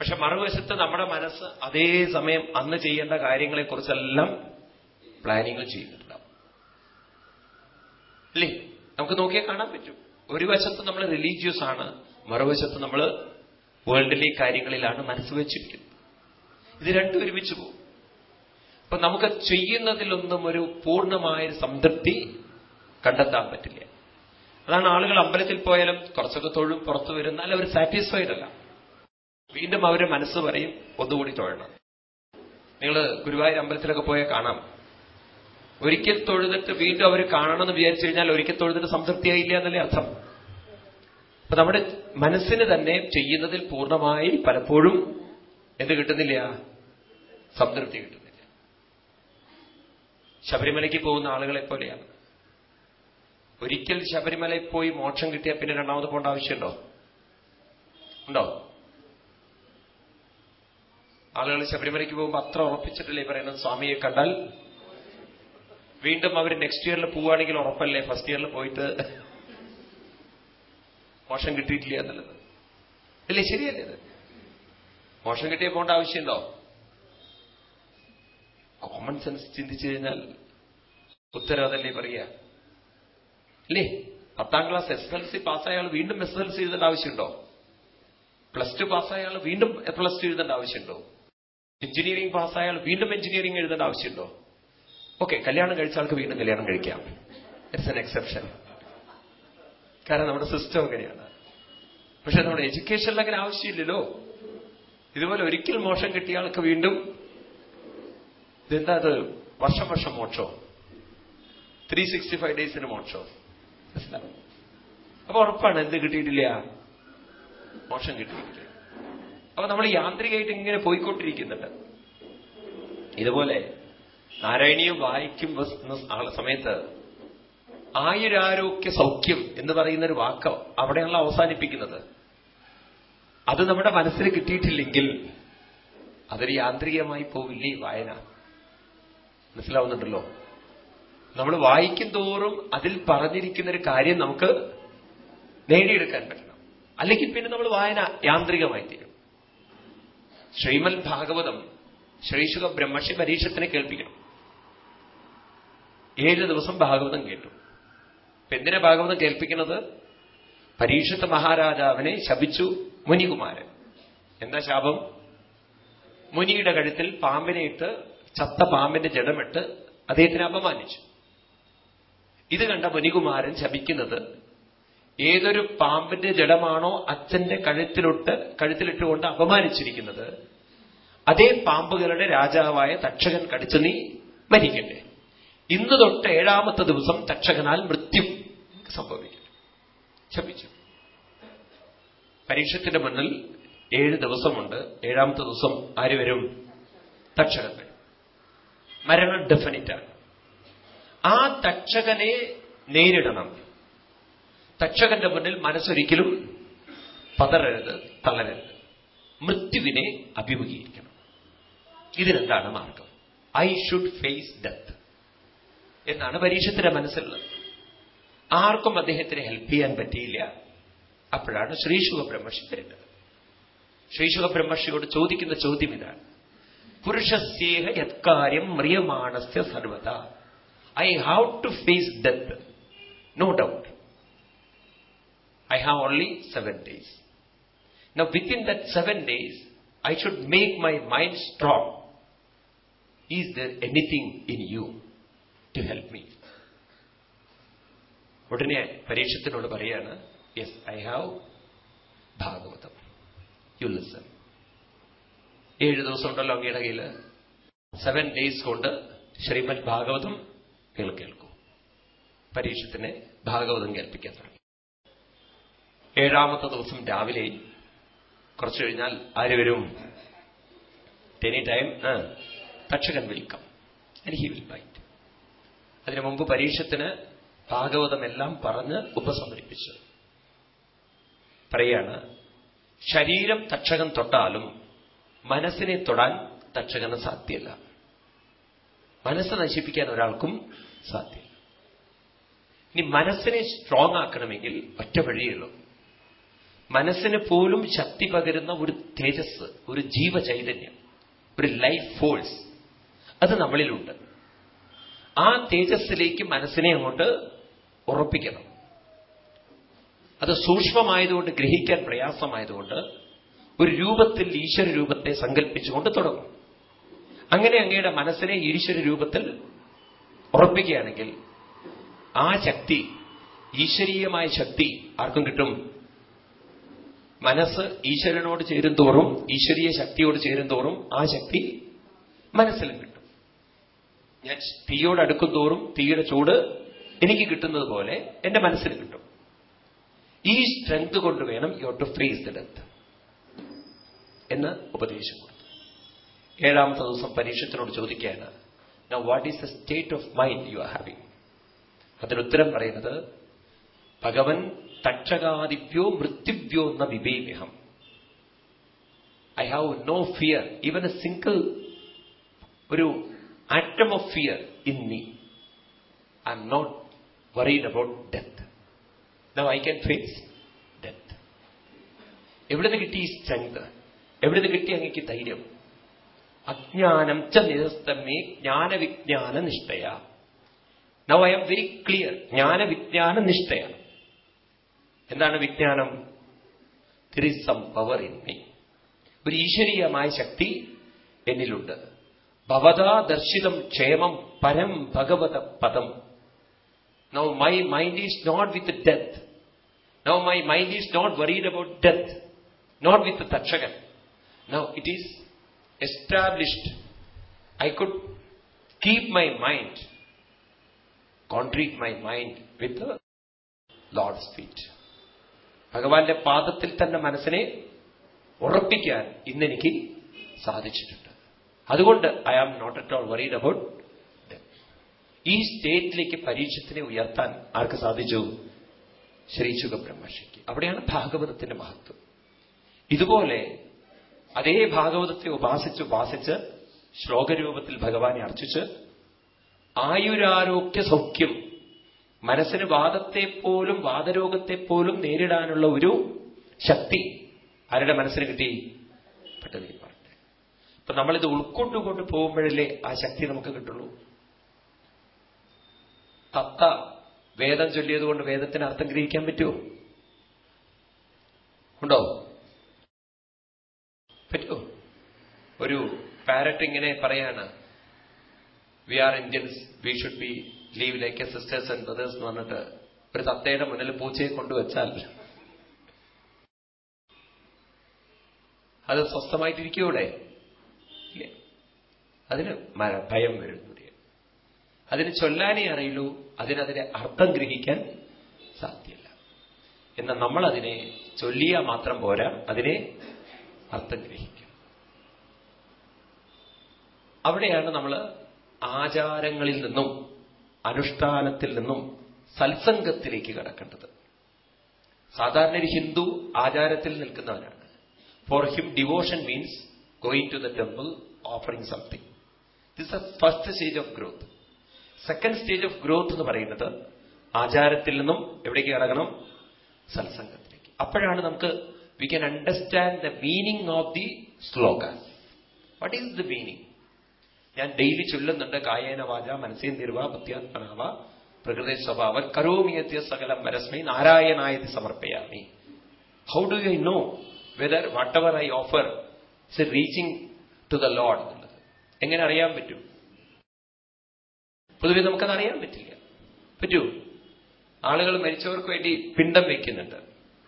പക്ഷെ മറുവശത്ത് നമ്മുടെ മനസ്സ് അതേ സമയം അന്ന് ചെയ്യേണ്ട കാര്യങ്ങളെക്കുറിച്ചെല്ലാം പ്ലാനിങ്ങൾ ചെയ്യുന്നുണ്ടാവും. അല്ലേ? നമുക്ക് നോക്കിയാൽ കാണാൻ പറ്റും. ഒരു വശത്ത് നമ്മൾ റിലീജിയസ് ആണ് മറുവശത്ത് നമ്മൾ വേൾഡിലെ കാര്യങ്ങളിലാണ് മനസ്സ് വെച്ചിരിക്കുന്നത്. ഇത് രണ്ടും ഒരുമിച്ച് പോകും. അപ്പൊ നമുക്ക് ചെയ്യുന്നതിലൊന്നും ഒരു പൂർണമായ സംതൃപ്തി കണ്ടെത്താൻ പറ്റില്ല. അതാണ് ആളുകൾ അമ്പലത്തിൽ പോയാലും കുറച്ചൊക്കെ തൊഴിൽ പുറത്തു വരുന്നാൽ അവർ സാറ്റിസ്ഫൈഡ് അല്ല. വീണ്ടും അവരെ മനസ്സ് പറയും ഒന്നുകൂടി തൊഴണം. നിങ്ങൾ ഗുരുവായൂർ അമ്പലത്തിലൊക്കെ പോയാൽ കാണാം. ഒരിക്കൽ തൊഴുതിട്ട് വീണ്ടും അവർ കാണണമെന്ന് വിചാരിച്ചു കഴിഞ്ഞാൽ ഒരിക്കൽ തൊഴുതിട്ട് സംതൃപ്തിയായില്ല എന്നല്ലേ അർത്ഥം. അപ്പൊ നമ്മുടെ മനസ്സിന് തന്നെ ചെയ്യുന്നതിൽ പൂർണമായി പലപ്പോഴും എന്ത് കിട്ടുന്നില്ല? സംതൃപ്തി കിട്ടുന്നില്ല. ശബരിമലയ്ക്ക് പോകുന്ന ആളുകളെ പോലെയാണ്. ഒരിക്കൽ ശബരിമലയിൽ പോയി മോക്ഷം കിട്ടിയാൽ പിന്നെ രണ്ടാമത് പോകേണ്ട ആവശ്യമുണ്ടോ? ഉണ്ടോ? ആളുകൾ ശബരിമലയ്ക്ക് പോകുമ്പോൾ അത്ര ഉറപ്പിച്ചിട്ടില്ലേ പറയുന്നത് സ്വാമിയെ കണ്ടാൽ? വീണ്ടും അവർ നെക്സ്റ്റ് ഇയറിൽ പോവുകയാണെങ്കിൽ ഉറപ്പല്ലേ? ഫസ്റ്റ് ഇയറിൽ പോയിട്ട് മോശം കിട്ടിയിട്ടില്ല എന്നുള്ളത്. അല്ലേ ശരിയല്ലേ ഇത്? മോശം കിട്ടിയ പോകേണ്ട ആവശ്യമുണ്ടോ? കോമൺ സെൻസ് ചിന്തിച്ചു കഴിഞ്ഞാൽ ഉത്തരം അതല്ലേ പറയുക? അല്ലേ പത്താം ക്ലാസ് എസ് എൽ സി പാസ്സായ വീണ്ടും എസ് എൽ സി എഴുതേണ്ട ആവശ്യമുണ്ടോ? പ്ലസ് ടു പാസ്സായ വീണ്ടും പ്ലസ് ടു എഴുതേണ്ട ആവശ്യമുണ്ടോ? എഞ്ചിനീയറിംഗ് പാസ്സായാൽ വീണ്ടും എഞ്ചിനീയറിംഗ് എഴുതേണ്ട ആവശ്യമുണ്ടോ? ഓക്കെ കല്യാണം കഴിച്ച ആൾക്ക് വീണ്ടും കല്യാണം കഴിക്കാം. ഇറ്റ്സ് എൻ എക്സെപ്ഷൻ കാരണം നമ്മുടെ സിസ്റ്റം അങ്ങനെയാണ്. പക്ഷെ നമ്മുടെ എഡ്യൂക്കേഷനിൽ അങ്ങനെ ആവശ്യമില്ലല്ലോ. ഇതുപോലെ ഒരിക്കൽ മോശം കിട്ടിയ ആൾക്ക് വീണ്ടും ഇതെന്താ അത്? വർഷം വർഷം മോക്ഷോ? ത്രീ സിക്സ്റ്റി ഫൈവ് ഡേയ്സിന് മോക്ഷോ? അപ്പൊ ഉറപ്പാണ് എന്ത് കിട്ടിയിട്ടില്ല? മോക്ഷം കിട്ടിയിട്ടില്ല. അപ്പൊ നമ്മൾ യാന്ത്രികമായിട്ട് ഇങ്ങനെ പോയിക്കൊണ്ടിരിക്കുന്നുണ്ട്. ഇതുപോലെ നാരായണീയം വായിക്കും ആളെ സമയത്ത് ആയുരാരോഗ്യ സൗഖ്യം എന്ന് പറയുന്ന ഒരു വാക്ക് അവിടെയാണ് അവസാനിപ്പിക്കുന്നത്. അത് നമ്മുടെ മനസ്സിൽ കിട്ടിയിട്ടില്ലെങ്കിൽ അതൊരു യാന്ത്രികമായി പോവില്ലേ വായന? മനസ്സിലാവുന്നുണ്ടല്ലോ? നമ്മൾ വായിക്കും തോറും അതിൽ പറഞ്ഞിരിക്കുന്ന ഒരു കാര്യം നമുക്ക് നേടിയെടുക്കാൻ പറ്റണം. അല്ലെങ്കിൽ പിന്നെ നമ്മൾ വായന യാന്ത്രികമായി തീരും ശ്രീമൽ ഭാഗവതം ശ്രീശുഖ ബ്രഹ്മർഷി പരീക്ഷത്തിനെ കേൾപ്പിക്കണം. ഏഴ് ദിവസം ഭാഗവതം കേട്ടു. എന്തിനെ ഭാഗവതം കേൾപ്പിക്കുന്നത്? പരീക്ഷത്ത് മഹാരാജാവിനെ ശപിച്ചു മുനികുമാരൻ. എന്താ ശാപം? മുനിയുടെ കഴുത്തിൽ പാമ്പിനെ ഇട്ട് ചത്ത പാമ്പിന്റെ ജഡമിട്ട് അദ്ദേഹത്തിനെ അപമാനിച്ചു. ഇത് കണ്ട മുനികുമാരൻ ശപിക്കുന്നത് ഏതൊരു പാമ്പിന്റെ ജഡമാണോ അച്ഛന്റെ കഴുത്തിലൊട്ട് കഴുത്തിലിട്ടുകൊണ്ട് അപമാനിച്ചിരിക്കുന്നത് അതേ പാമ്പുകളുടെ രാജാവായ തക്ഷകൻ കടിച്ചു നീ മരിക്കട്ടെ. ഇന്ന് തൊട്ട് ഏഴാമത്തെ ദിവസം തക്ഷകനാൽ മൃത്യു സംഭവിക്കും. ശപിച്ചു. പരീക്ഷത്തിന്റെ മുന്നിൽ ഏഴ് ദിവസമുണ്ട്. ഏഴാമത്തെ ദിവസം ആര് വരും? തക്ഷകൻ വരും. മരണം ഡെഫിനിറ്റാണ് ആ തക്ഷകനെ നേരിടണം. തക്ഷകന്റെ മുന്നിൽ മനസ്സൊരിക്കലും പതറരുത് തളരരുത്. മൃത്യുവിനെ അഭിമുഖീകരിക്കണം. ഇതിനെന്താണ് മാർഗം? ഐ ഷുഡ് ഫേസ് ഡെത്ത് എന്നാണ് പരീക്ഷത്തിന്റെ മനസ്സിലുള്ളത് ആർക്കും അദ്ദേഹത്തിന് ഹെൽപ്പ് ചെയ്യാൻ പറ്റിയില്ല. അപ്പോഴാണ് ശ്രീശുഖ ബ്രഹ്മർഷി വരുന്നത് ശ്രീശുഖ ബ്രഹ്മർഷിയോട് ചോദിക്കുന്ന ചോദ്യം ഇതാണ്. പുരുഷസ്യേഹ യത്കാര്യം മ്രിയമാണസ്യ സർവത. I how to face death no doubt I have only seven days. Now, within that seven days, I should make my mind strong. Is there anything in you to help me? ഉടനെ പരീക്ഷത്തിനോട് പറയാണ് yes I have Bhagavatam you listen ഏഴ് ദിവസം ഉണ്ടല്ലോ അങ്ങയുടെ കയ്യിൽ seven days കൊണ്ട് ശ്രീമദ് ഭാഗവതം കേൾക്കേൽക്കൂ പരീക്ഷത്തിനെ ഭാഗവതം കേൾപ്പിക്കാൻ തുടങ്ങി ഏഴാമത്തെ ദിവസം രാവിലെ കുറച്ചു കഴിഞ്ഞാൽ ആര് വരും? Any time Takshakan will come and he will bite അതിനു മുമ്പ് പരീക്ഷത്തിന് ഭാഗവതമെല്ലാം പറഞ്ഞ് ഉപസമരിപ്പിച്ചു പറയാണ് ശരീരം തക്ഷകൻ തൊട്ടാലും മനസ്സിനെ തൊടാൻ തക്ഷകന് സാധ്യല്ല. മനസ്സ് നശിപ്പിക്കാൻ ഒരാൾക്കും സാധ്യമല്ല ഇനി മനസ്സിനെ സ്ട്രോങ് ആക്കണമെങ്കിൽ ഒറ്റ വഴിയുള്ളൂ മനസ്സിന് പോലും ശക്തി പകരുന്ന ഒരു തേജസ് ഒരു ജീവചൈതന്യം ഒരു ലൈഫ് ഫോഴ്സ് അത് നമ്മളിലുണ്ട്. ആ തേജസ്സിലേക്ക് മനസ്സിനെ അങ്ങോട്ട് ഉറപ്പിക്കണം. അത് സൂക്ഷ്മമായതുകൊണ്ട് ഗ്രഹിക്കാൻ പ്രയാസമായതുകൊണ്ട് ഒരു രൂപത്തിൽ ഈശ്വര രൂപത്തെ സങ്കല്പിച്ചുകൊണ്ട് തുടങ്ങും. അങ്ങനെ അങ്ങയുടെ മനസ്സിനെ ഈശ്വര രൂപത്തിൽ ഉറപ്പിക്കുകയാണെങ്കിൽ ആ ശക്തി ഈശ്വരീയമായ ശക്തി ആർക്കും കിട്ടും? മനസ്സ് ഈശ്വരനോട് ചേരും തോറും ഈശ്വരീയ ശക്തിയോട് ചേരും തോറും ആ ശക്തി മനസ്സിലും കിട്ടും. ഞാൻ തീയോട് അടുക്കും തോറും തീയുടെ ചൂട് എനിക്ക് കിട്ടുന്നത് പോലെ എന്റെ മനസ്സിൽ കിട്ടും. ഈ സ്ട്രെങ്ത് കൊണ്ട് വേണം you to freeze the death എന്ന് ഉപദേശം കൊടുത്തു. ഏഴാമത്തെ ദിവസം പരീക്ഷത്തിനോട് ചോദിക്കുകയാണ് now what is the state of mind you are having അതിനുത്തരം പറയുന്നത് ഭഗവൻ തക്ഷകാദിഭ്യോ മൃത്യുഭ്യോ എന്ന വിവേകഹം I have no fear even a single ഒരു atom of fear in me I am not worried about death now I can face death എവിടുന്ന് കിട്ടി ഈ strength എവിടുന്ന് കിട്ടി അങ്ങക്ക് ധൈര്യം? അജ്ഞാനം ച നിരസ്തമേ ജ്ഞാനവിജ്ഞാന നിഷ്ഠയ. Now I am very clear ജ്ഞാനവിജ്ഞാന നിഷ്ഠയാണ് എന്താണ് വിജ്ഞാനം there is some power in me ഒരു ഈശ്വരീയമായ ശക്തി എന്നിലുണ്ട് ഭവതാ ദർശിതം ക്ഷേമം പരം ഭഗവത പദം now my mind is not with death Now my mind is not worried about death, not with the Takshakan. Now it is established. I could keep my mind, contract my mind with the Lord's feet. ഭഗവാന്റെ പാദത്തിൽ തന്നെ മനസ്സിനെ ഉറപ്പിക്കാൻ ഇന്നെനിക്ക് സാധിച്ചിട്ടുണ്ട്. അതുകൊണ്ട് I am not at all worried about ഈ സ്റ്റേറ്റിലേക്ക് പരീക്ഷത്തിനെ ഉയർത്താൻ ആർക്ക് സാധിച്ചു? ശ്രീശുഖ ബ്രഹ്മർഷിക്ക് അവിടെയാണ് ഭാഗവതത്തിന്റെ മഹത്വം. ഇതുപോലെ അതേ ഭാഗവതത്തെ ഉപാസിച്ച് ഉപാസിച്ച് ശ്ലോകരൂപത്തിൽ ഭഗവാനെ അർച്ചിച്ച് ആയുരാരോഗ്യ സൗഖ്യം മനസ്സിന് വാദത്തെ പോലും വാദരോഗത്തെ പോലും നേരിടാനുള്ള ഒരു ശക്തി ആരുടെ മനസ്സിന് കിട്ടി? പാട്ടെ അപ്പൊ നമ്മളിത് ഉൾക്കൊണ്ടുകൊണ്ട് പോകുമ്പോഴല്ലേ ആ ശക്തി നമുക്ക് കിട്ടുള്ളൂ. തത്ത വേദം ചൊല്ലിയതുകൊണ്ട് വേദത്തിന് അർത്ഥം ഗ്രഹിക്കാൻ പറ്റുമോ ഉണ്ടോ? പറ്റുമോ ഒരു പാരറ്റ് ഇങ്ങനെ പറയാണ് we are Indians we should be live like a sisters and brothers എന്ന് പറഞ്ഞിട്ട് ഒരു തത്തയുടെ മുന്നിൽ പൂച്ചയെ കൊണ്ടുവച്ചാൽ അത് സ്വസ്ഥമായിട്ടിരിക്കൂടെ? അതിന് ഭയം വരുന്നു അതിന് ചൊല്ലാനേ അറിയുള്ളൂ അതിനതിന്റെ അർത്ഥം ഗ്രഹിക്കാൻ സാധ്യമല്ല എന്നാൽ നമ്മൾ അതിനെ ചൊല്ലിയാൽ മാത്രം പോരാ അതിനെ അർത്ഥം ഗ്രഹിക്കും. അവിടെയാണ് നമ്മൾ ആചാരങ്ങളിൽ നിന്നും അനുഷ്ഠാനത്തിൽ നിന്നും സത്സംഗത്തിലേക്ക് കടക്കേണ്ടത്. സാധാരണ ഒരു ഹിന്ദു ആചാരത്തിൽ നിൽക്കുന്നവനാണ്. For him devotion means going to the temple offering something this a first stage of growth second stage of growth എന്ന് പറയുന്നത് ആചാരത്തിൽ നിന്നും എവിടേക്ക് കടക്കണം? സത്സംഗത്തിലേക്ക്. അപ്പോഴാണ് നമുക്ക് we can understand the meaning of the shloka what is the meaning ഞാൻ ഡെയിലി ചൊല്ലുന്നുണ്ട് കായേന വാച മനസ്സേ നിർവാ ബുദ്ധ്യാത്മനാവ പ്രകൃതി സ്വഭാവ കരോമിയത്യ സകലം പരസ്മൈ നാരായണായതി സമർപ്പയാമി. How do I know whether whatever I offer it's reaching to the lord എന്നുള്ളത്? എങ്ങനെ അറിയാൻ പറ്റും? പൊതുവെ നമുക്കത് അറിയാൻ പറ്റില്ല. പറ്റൂ. ആളുകൾ മരിച്ചവർക്ക് വേണ്ടി പിണ്ടം വയ്ക്കുന്നുണ്ട്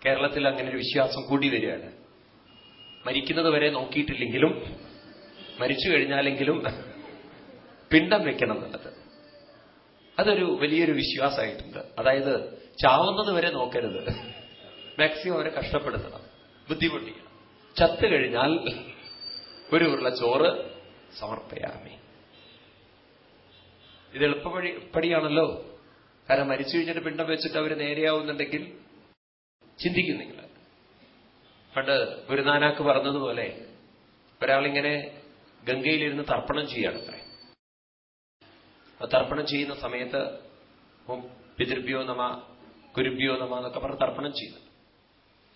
കേരളത്തിൽ അങ്ങനെ ഒരു വിശ്വാസം കൂടി വരികയാണ്. മരിക്കുന്നത് വരെ നോക്കിയിട്ടില്ലെങ്കിലും മരിച്ചു കഴിഞ്ഞാലെങ്കിലും പിണ്ടം വെക്കണം എന്നുള്ളത്. അതൊരു വലിയൊരു വിശ്വാസമായിട്ടുണ്ട്. അതായത് ചാവുന്നത് വരെ നോക്കരുത്. മാക്സിമം അവരെ കഷ്ടപ്പെടുത്തണം. ബുദ്ധിമുട്ടിക്കണം. ചത്തു കഴിഞ്ഞാൽ ഒരു ഉരുള ചോറ് സമർപ്പയാമി. ഇത് എളുപ്പപടി പടിയാണല്ലോ കാരണം മരിച്ചു കഴിഞ്ഞിട്ട് പിണ്ടം വെച്ചിട്ട് അവർ നേരെയാവുന്നുണ്ടെങ്കിൽ ചിന്തിക്കും നിങ്ങൾ. പണ്ട് ഗുരുനാനാക്ക് പറഞ്ഞതുപോലെ ഒരാളിങ്ങനെ ഗംഗയിലിരുന്ന് തർപ്പണം ചെയ്യാണ് ആ തർപ്പണം ചെയ്യുന്ന സമയത്ത് പിതൃഭ്യോ നമ ഗുരുഭ്യോ നമ എന്നൊക്കെ പറഞ്ഞ് തർപ്പണം ചെയ്യുന്നു.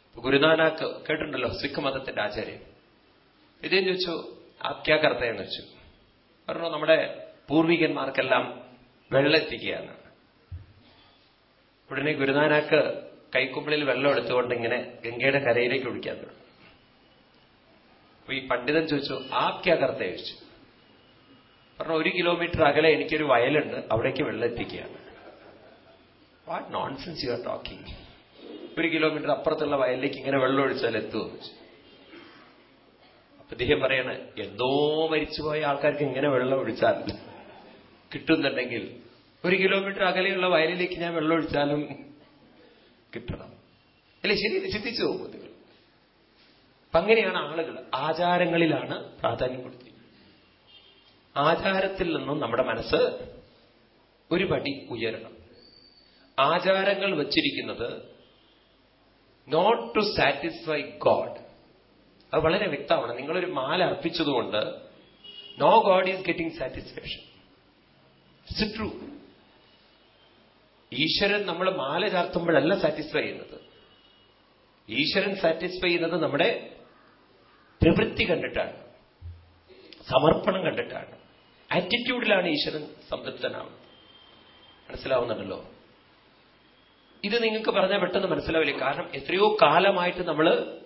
അപ്പൊ ഗുരുനാനാക്ക് കേട്ടിട്ടുണ്ടല്ലോ സിഖ് മതത്തിന്റെ ആചാര്യം. ഇതേ ചോദിച്ചു ആഖ്യാകർത്ത എന്ന് വെച്ചു. പറഞ്ഞു നമ്മുടെ പൂർവികന്മാർക്കെല്ലാം വെള്ളെത്തിക്കുകയാണ് ഉടനെ ഗുരുനാനാക്ക് കൈക്കുമ്പിളിൽ വെള്ളം എടുത്തുകൊണ്ട് ഇങ്ങനെ ഗംഗയുടെ കരയിലേക്ക് ഒഴിക്കാൻ തുടങ്ങി. അപ്പൊ ഈ പണ്ഡിതൻ ചോദിച്ചു ആഖ്യാകർത്ത ചോദിച്ചു. പറഞ്ഞു ഒരു കിലോമീറ്റർ അകലെ എനിക്കൊരു വയലുണ്ട് അവിടേക്ക് വെള്ളം എത്തിക്കുകയാണ് what nonsense you are talking ഒരു കിലോമീറ്റർ അപ്പുറത്തുള്ള വയലിലേക്ക് ഇങ്ങനെ വെള്ളം ഒഴിച്ചാൽ വെച്ചു അപ്പൊ അദ്ദേഹം പറയാണ് എന്തോ മരിച്ചുപോയ ആൾക്കാർക്ക് ഇങ്ങനെ വെള്ളം ഒഴിച്ചാൽ കിട്ടുന്നുണ്ടെങ്കിൽ ഒരു കിലോമീറ്റർ അകലെയുള്ള വയലിലേക്ക് ഞാൻ വെള്ളം ഒഴിച്ചാലും കിട്ടണം. അല്ലെ ശരി ചിന്തിച്ചു പോകും അങ്ങനെയാണ് ആളുകൾ ആചാരങ്ങളിലാണ് പ്രാധാന്യം ആചാരത്തിൽ നിന്നും നമ്മുടെ മനസ്സ് ഒരു പടി ഉയരണം. ആചാരങ്ങൾ വച്ചിരിക്കുന്നത് നോട്ട് ടു സാറ്റിസ്ഫൈ ഗോഡ് അത് വളരെ വ്യക്തമാണ്. നിങ്ങളൊരു മാല അർപ്പിച്ചതുകൊണ്ട് no god is getting satisfaction it's true ഈശ്വരൻ നമ്മൾ മാല ചാർത്തുമ്പോഴല്ല സാറ്റിസ്ഫൈ ചെയ്യുന്നത്. ഈശ്വരൻ സാറ്റിസ്ഫൈ ചെയ്യുന്നത് നമ്മുടെ പ്രവൃത്തി കണ്ടിട്ടാണ്. സമർപ്പണം കണ്ടിട്ടാണ്. ആറ്റിറ്റ്യൂഡിലാണ് ഈശ്വരൻ സംതൃപ്തനാവുന്നത്. മനസ്സിലാവുന്നുണ്ടല്ലോ? ഇത് നിങ്ങൾക്ക് പറഞ്ഞാൽ പെട്ടെന്ന് മനസ്സിലാവില്ല. കാരണം എത്രയോ കാലമായിട്ട് നമ്മൾ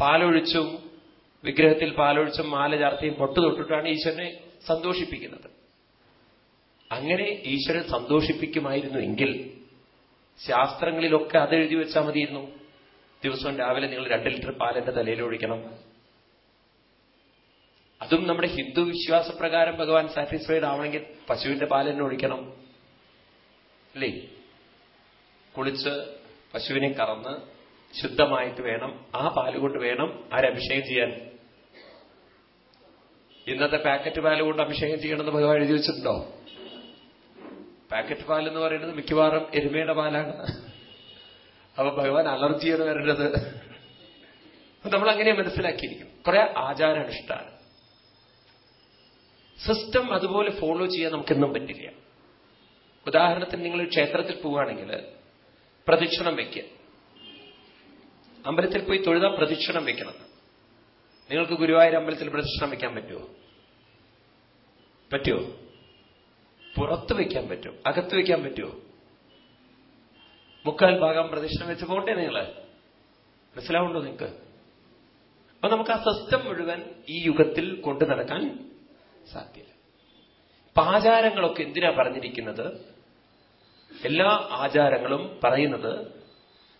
പാലൊഴിച്ചും വിഗ്രഹത്തിൽ പാലൊഴിച്ചും മാല ചാർത്തിയും പൊട്ടു തൊട്ടിട്ടാണ് ഈശ്വരനെ സന്തോഷിപ്പിക്കുന്നത്. അങ്ങനെ ഈശ്വരൻ സന്തോഷിപ്പിക്കുമായിരുന്നു എങ്കിൽ ശാസ്ത്രങ്ങളിലൊക്കെ അത് എഴുതി വെച്ചാൽ മതിയിരുന്നു. ദിവസവും രാവിലെ നിങ്ങൾ രണ്ട് ലിറ്റർ പാലിന്റെ തലയിൽ ഒഴിക്കണം. അതും നമ്മുടെ ഹിന്ദു വിശ്വാസപ്രകാരം ഭഗവാൻ സാറ്റിസ്ഫൈഡ് ആവണമെങ്കിൽ പശുവിന്റെ തന്നെ ഒഴിക്കണം. അല്ലേ? കുളിച്ച് പശുവിനെ കറന്ന് ശുദ്ധമായിട്ട് വേണം. ആ പാൽ കൊണ്ട് വേണം ആരഭിഷേകം ചെയ്യാൻ. ഇന്നത്തെ പാക്കറ്റ് പാൽ കൊണ്ട് അഭിഷേകം ചെയ്യണമെന്ന് ഭഗവാൻ എഴുതി വെച്ചിട്ടുണ്ടോ? പാക്കറ്റ് പാൽ എന്ന് പറയുന്നത് മിക്കവാറും എരുമയുടെ പാലാണ്. അപ്പൊ ഭഗവാൻ അലർജിയാണ് വരേണ്ടത്. നമ്മൾ അങ്ങനെ മനസ്സിലാക്കിയിരിക്കും കുറെ ആചാരാനുഷ്ഠാനം. സിസ്റ്റം അതുപോലെ ഫോളോ ചെയ്യാൻ നമുക്കെന്നും പറ്റില്ല. ഉദാഹരണത്തിന് നിങ്ങൾ ക്ഷേത്രത്തിൽ പോവുകയാണെങ്കിൽ പ്രദക്ഷിണം വയ്ക്കുക. അമ്പലത്തിൽ പോയി തൊഴുതാൻ പ്രദക്ഷിണം വയ്ക്കണം. നിങ്ങൾക്ക് ഗുരുവായൂർ അമ്പലത്തിൽ പ്രദക്ഷിണം വയ്ക്കാൻ പറ്റുമോ? പറ്റുമോ? പുറത്ത് വയ്ക്കാൻ പറ്റും അകത്ത് വയ്ക്കാൻ പറ്റുമോ? മുക്കാൽ ഭാഗം പ്രദക്ഷിണം വെച്ച് പോകണ്ടേ നിങ്ങൾ മനസ്സിലാവുണ്ടോ നിങ്ങൾക്ക്? അപ്പൊ നമുക്ക് ആ സിസ്റ്റം മുഴുവൻ ഈ യുഗത്തിൽ കൊണ്ടു നടക്കാൻ സാധ്യത. ഇപ്പൊ ആചാരങ്ങളൊക്കെ എന്തിനാ പറഞ്ഞിരിക്കുന്നത്? എല്ലാ ആചാരങ്ങളും പറയുന്നത്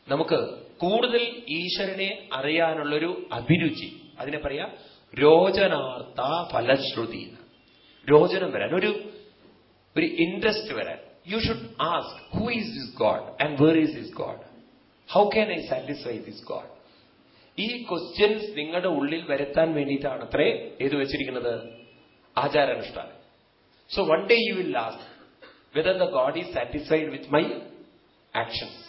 നമുക്ക് കൂടുതൽ ഈശ്വരനെ അറിയാനുള്ളൊരു അഭിരുചി. അതിനെ പറയാ രോചനാർത്ഥ ഫലശ്രുതി രോചനം വരാൻ ഒരു ഒരു ഇൻട്രസ്റ്റ് വരാൻ. You should ask who is this god and where is this god how can I satisfy this god ഈ ക്വസ്റ്റ്യൻസ് നിങ്ങളുടെ ഉള്ളിൽ വരുത്താൻ വേണ്ടിയിട്ടാണ് അത്രേ ഏത് വെച്ചിരിക്കുന്നത്? ആചാരാനുഷ്ഠാനം. So one day you will last whether the god is satisfied with my actions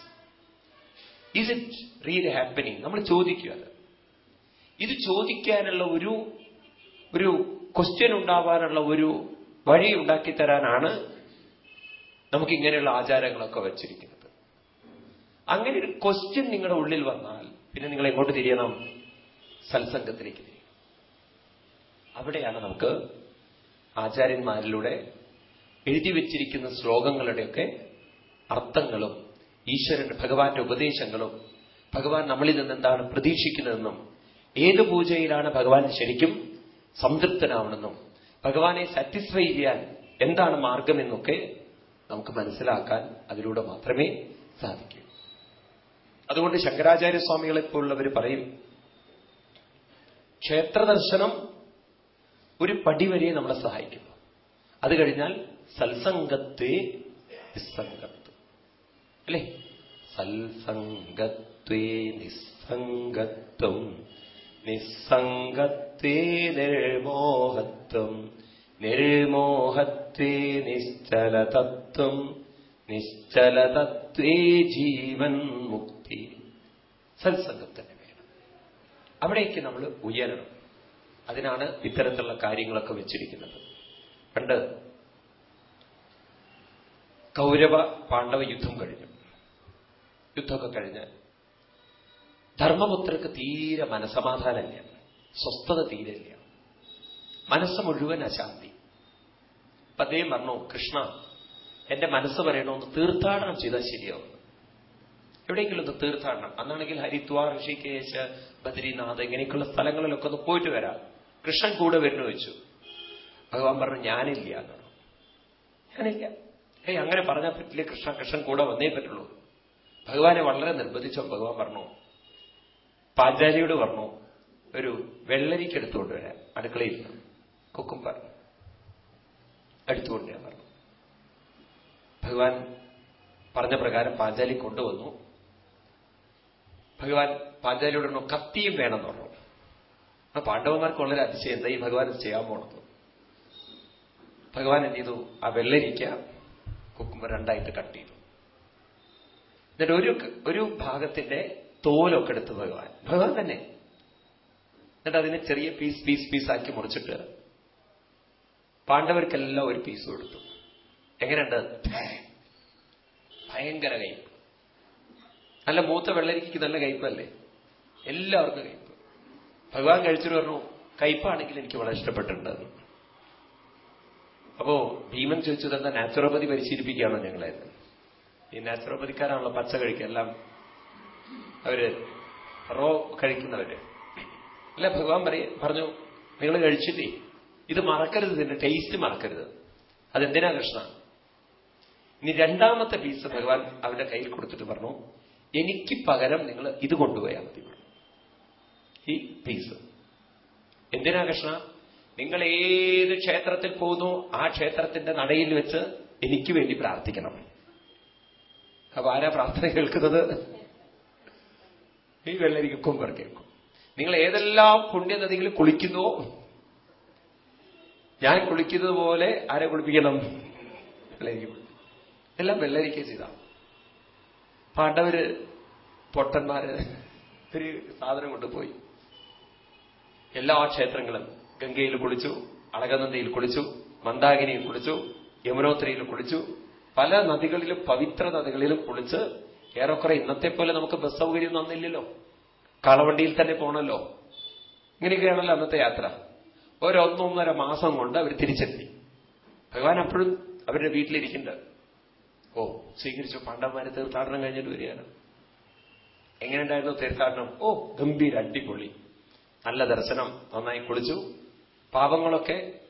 is it really happening നമ്മൾ ചോദിക്കുക അത്. ഇത് ചോദിക്കാനുള്ള ഒരു ഒരു ക്വസ്റ്റ്യൻ ഉണ്ടാവാനുള്ള ഒരു വഴി ഉണ്ടാക്കി തരാനാണ് നമുക്ക് ഇങ്ങനെയുള്ള ആചാരങ്ങളൊക്കെ വച്ചിരിക്കുന്നത്. അങ്ങനെ ഒരു ക്വസ്റ്റ്യൻ നിങ്ങളുടെ ഉള്ളിൽ വന്നാൽ പിന്നെ നിങ്ങൾ എങ്ങോട്ട് തിരിയണം സത്സംഗത്തിലേക്ക് തിരിയണം. അവിടെയാണ് നമുക്ക് ആചാര്യന്മാരിലൂടെ എഴുതി വെച്ചിരിക്കുന്ന ശ്ലോകങ്ങളുടെയൊക്കെ അർത്ഥങ്ങളും ഈശ്വരന്റെ ഭഗവാന്റെ ഉപദേശങ്ങളും ഭഗവാൻ നമ്മളിൽ നിന്ന് എന്താണ് പ്രതീക്ഷിക്കുന്നതെന്നും ഏത് പൂജയിലാണ് ഭഗവാൻ ശരിക്കും സംതൃപ്തനാവണമെന്നും ഭഗവാനെ സാറ്റിസ്ഫൈ ചെയ്യാൻ എന്താണ് മാർഗമെന്നൊക്കെ നമുക്ക് മനസ്സിലാക്കാൻ അതിലൂടെ മാത്രമേ സാധിക്കൂ. അതുകൊണ്ട് ശങ്കരാചാര്യസ്വാമികളെപ്പോലുള്ളവർ പറയും ക്ഷേത്രദർശനം ഒരു പടി വരെ നമ്മളെ സഹായിക്കുന്നു അത് കഴിഞ്ഞാൽ സത്സംഗത്തെ നിസ്സംഗത്വം. അല്ലേ? സത്സംഗത്വേ നിസ്സംഗത്വം. നിസ്സംഗത്വേ നിർമോഹത്വം. നിർമോഹത്വേ നിശ്ചലതത്വം. നിശ്ചലതത്വേ ജീവൻ മുക്തി. സത്സംഗത്തിന് വേണം. അവിടേക്ക് നമ്മൾ ഉയരണം. അതിനാണ് ഇത്തരത്തിലുള്ള കാര്യങ്ങളൊക്കെ വെച്ചിരിക്കുന്നത്. പണ്ട് കൗരവ പാണ്ഡവ യുദ്ധം കഴിഞ്ഞു. യുദ്ധമൊക്കെ കഴിഞ്ഞ് ധർമ്മപുത്രക്ക് തീരെ മനസമാധാനമില്ല. സ്വസ്ഥത തീരില്ല മനസ്സ് മുഴുവൻ അശാന്തി. അപ്പൊ അദ്ദേഹം പറഞ്ഞു കൃഷ്ണ എന്റെ മനസ്സ് പറയണമെന്ന് തീർത്ഥാടനം ചെയ്താൽ ശരിയാവും. എവിടെയെങ്കിലും ഒന്ന് തീർത്ഥാടനം. അന്നാണെങ്കിൽ ഹരിദ്വാർ ഋഷികേശ് ബദ്രിനാഥ് ഇങ്ങനെയൊക്കെയുള്ള സ്ഥലങ്ങളിലൊക്കെ ഒന്ന് പോയിട്ട് വരാം. കൃഷ്ണൻ കൂടെ വരുന്നു വെച്ചു. ഭഗവാൻ പറഞ്ഞു ഞാനില്ല. എന്ന് പറഞ്ഞു ഞാനില്ല. ഏയ് അങ്ങനെ പറഞ്ഞാൽ പറ്റില്ല കൃഷ്ണ കൃഷ്ണൻ കൂടെ വന്നേ പറ്റുള്ളൂ. ഭഗവാനെ വളരെ നിർബന്ധിച്ചോ. ഭഗവാൻ പറഞ്ഞു പാഞ്ചാലിയോട് പറഞ്ഞു ഒരു വെള്ളരിക്ക് എടുത്തുകൊണ്ട് വരാൻ അടുക്കളയിൽ കുക്കുംബർ എടുത്തുകൊണ്ട് ഞാൻ പറഞ്ഞു. ഭഗവാൻ പറഞ്ഞ പ്രകാരം പാഞ്ചാലി കൊണ്ടുവന്നു. ഭഗവാൻ പാഞ്ചാലിയോട് പറഞ്ഞു കത്തിയും വേണമെന്ന് പറഞ്ഞു. അപ്പൊ പാണ്ഡവന്മാർക്ക് വളരെ അതിശയം എന്താ ഈ ഭഗവാൻ ചെയ്യാൻ പോണത്. ഭഗവാൻ എന്ത് ചെയ്തു? ആ വെള്ളരിക്ക കുക്കുമ്പോ രണ്ടായിട്ട് കട്ട് ചെയ്തു. എന്നിട്ട് ഒരു ഒരു ഭാഗത്തിന്റെ തോലൊക്കെ എടുത്ത് ഭഗവാൻ. ഭഗവാൻ തന്നെ. എന്നിട്ട് അതിനെ ചെറിയ പീസ് പീസ് പീസാക്കി മുറിച്ചിട്ട് പാണ്ഡവർക്കെല്ലാം ഒരു പീസ് കൊടുത്തു. എങ്ങനെയുണ്ട്? ഭയങ്കര കയ്പ്. നല്ല മൂത്ത വെള്ളരിക്ക് നല്ല കയ്പല്ലേ? എല്ലാവർക്കും കയ്പ്. ഭഗവാൻ കഴിച്ചിട്ട് പറഞ്ഞു കയ്പാണെങ്കിൽ എനിക്ക് വളരെ ഇഷ്ടപ്പെട്ടിട്ടുണ്ട് അപ്പോ ഭീമൻ ചോദിച്ചത് എന്താ നാച്ചുറോപ്പതി പരിശീലിപ്പിക്കുകയാണോ ഞങ്ങളെ? ഈ നാച്ചുറോപ്പതിക്കാരാണല്ലോ പച്ച കഴിക്കുക എല്ലാം അവർ റോ കഴിക്കുന്നവര്. അല്ല ഭഗവാൻ പറഞ്ഞു നിങ്ങൾ കഴിച്ചില്ലേ? ഇത് മറക്കരുത് ഇതിന്റെ ടേസ്റ്റ് മറക്കരുത്. അതെന്തിനാ കൃഷ്ണ? ഇനി രണ്ടാമത്തെ പീസ് ഭഗവാൻ അവന്റെ കയ്യിൽ കൊടുത്തിട്ട് പറഞ്ഞു എനിക്ക് പകരം നിങ്ങൾ ഇത് കൊണ്ടുപോയാൽ മതി. ഈ പീസ് എന്തിനാ കൃഷ്ണ? നിങ്ങൾ ഏത് ക്ഷേത്രത്തിൽ പോകുന്നു ആ ക്ഷേത്രത്തിന്റെ നടയിൽ വെച്ച് എനിക്ക് വേണ്ടി പ്രാർത്ഥിക്കണം. അപ്പൊ ആരാ പ്രാർത്ഥന കേൾക്കുന്നത്? ഈ വെള്ളരിക്ക് കൊമ്പർ കേൾക്കും നിങ്ങൾ ഏതെല്ലാം പുണ്യനദികളിൽ കുളിക്കുന്നു ഞാൻ കുളിക്കുന്നത് പോലെ ആരെ കുളിപ്പിക്കണം? വെള്ളരിക്കും. എല്ലാം വെള്ളരിക്ക ചെയ്ത. പാണ്ഡവര് പൊട്ടന്മാര് ഒരു സാധനം കൊണ്ടുപോയി. എല്ലാ ക്ഷേത്രങ്ങളും ഗംഗയിൽ കുളിച്ചു അളകനന്ദയിൽ കുളിച്ചു മന്ദാകിനിയിൽ കുളിച്ചു യമുനോത്രിയിൽ കുളിച്ചു. പല നദികളിലും പവിത്ര നദികളിലും കുളിച്ച് ഏറെക്കുറെ ഇന്നത്തെ പോലെ നമുക്ക് ബസ് സൗകര്യം വന്നില്ലല്ലോ കളവണ്ടിയിൽ തന്നെ പോണല്ലോ. ഇങ്ങനെയൊക്കെയാണല്ലോ അന്നത്തെ യാത്ര. ഒരൊന്നൊന്നര മാസം കൊണ്ട് അവർ തിരിച്ചെത്തി. ഭഗവാൻ അപ്പോഴും അവരുടെ വീട്ടിലിരിക്കുന്നുണ്ട്. ഓ സ്വീകരിച്ചു. പാണ്ഡവന്മാരെ തീർത്ഥാടനം കഴിഞ്ഞിട്ട് വരികയാണ്. എങ്ങനെയുണ്ടായിരുന്നു തീർത്ഥാടനം? ഓ ഗംഭീര അടിപൊളി. നല്ല ദർശനം നന്നായി കുളിച്ചു. പാപങ്ങളൊക്കെ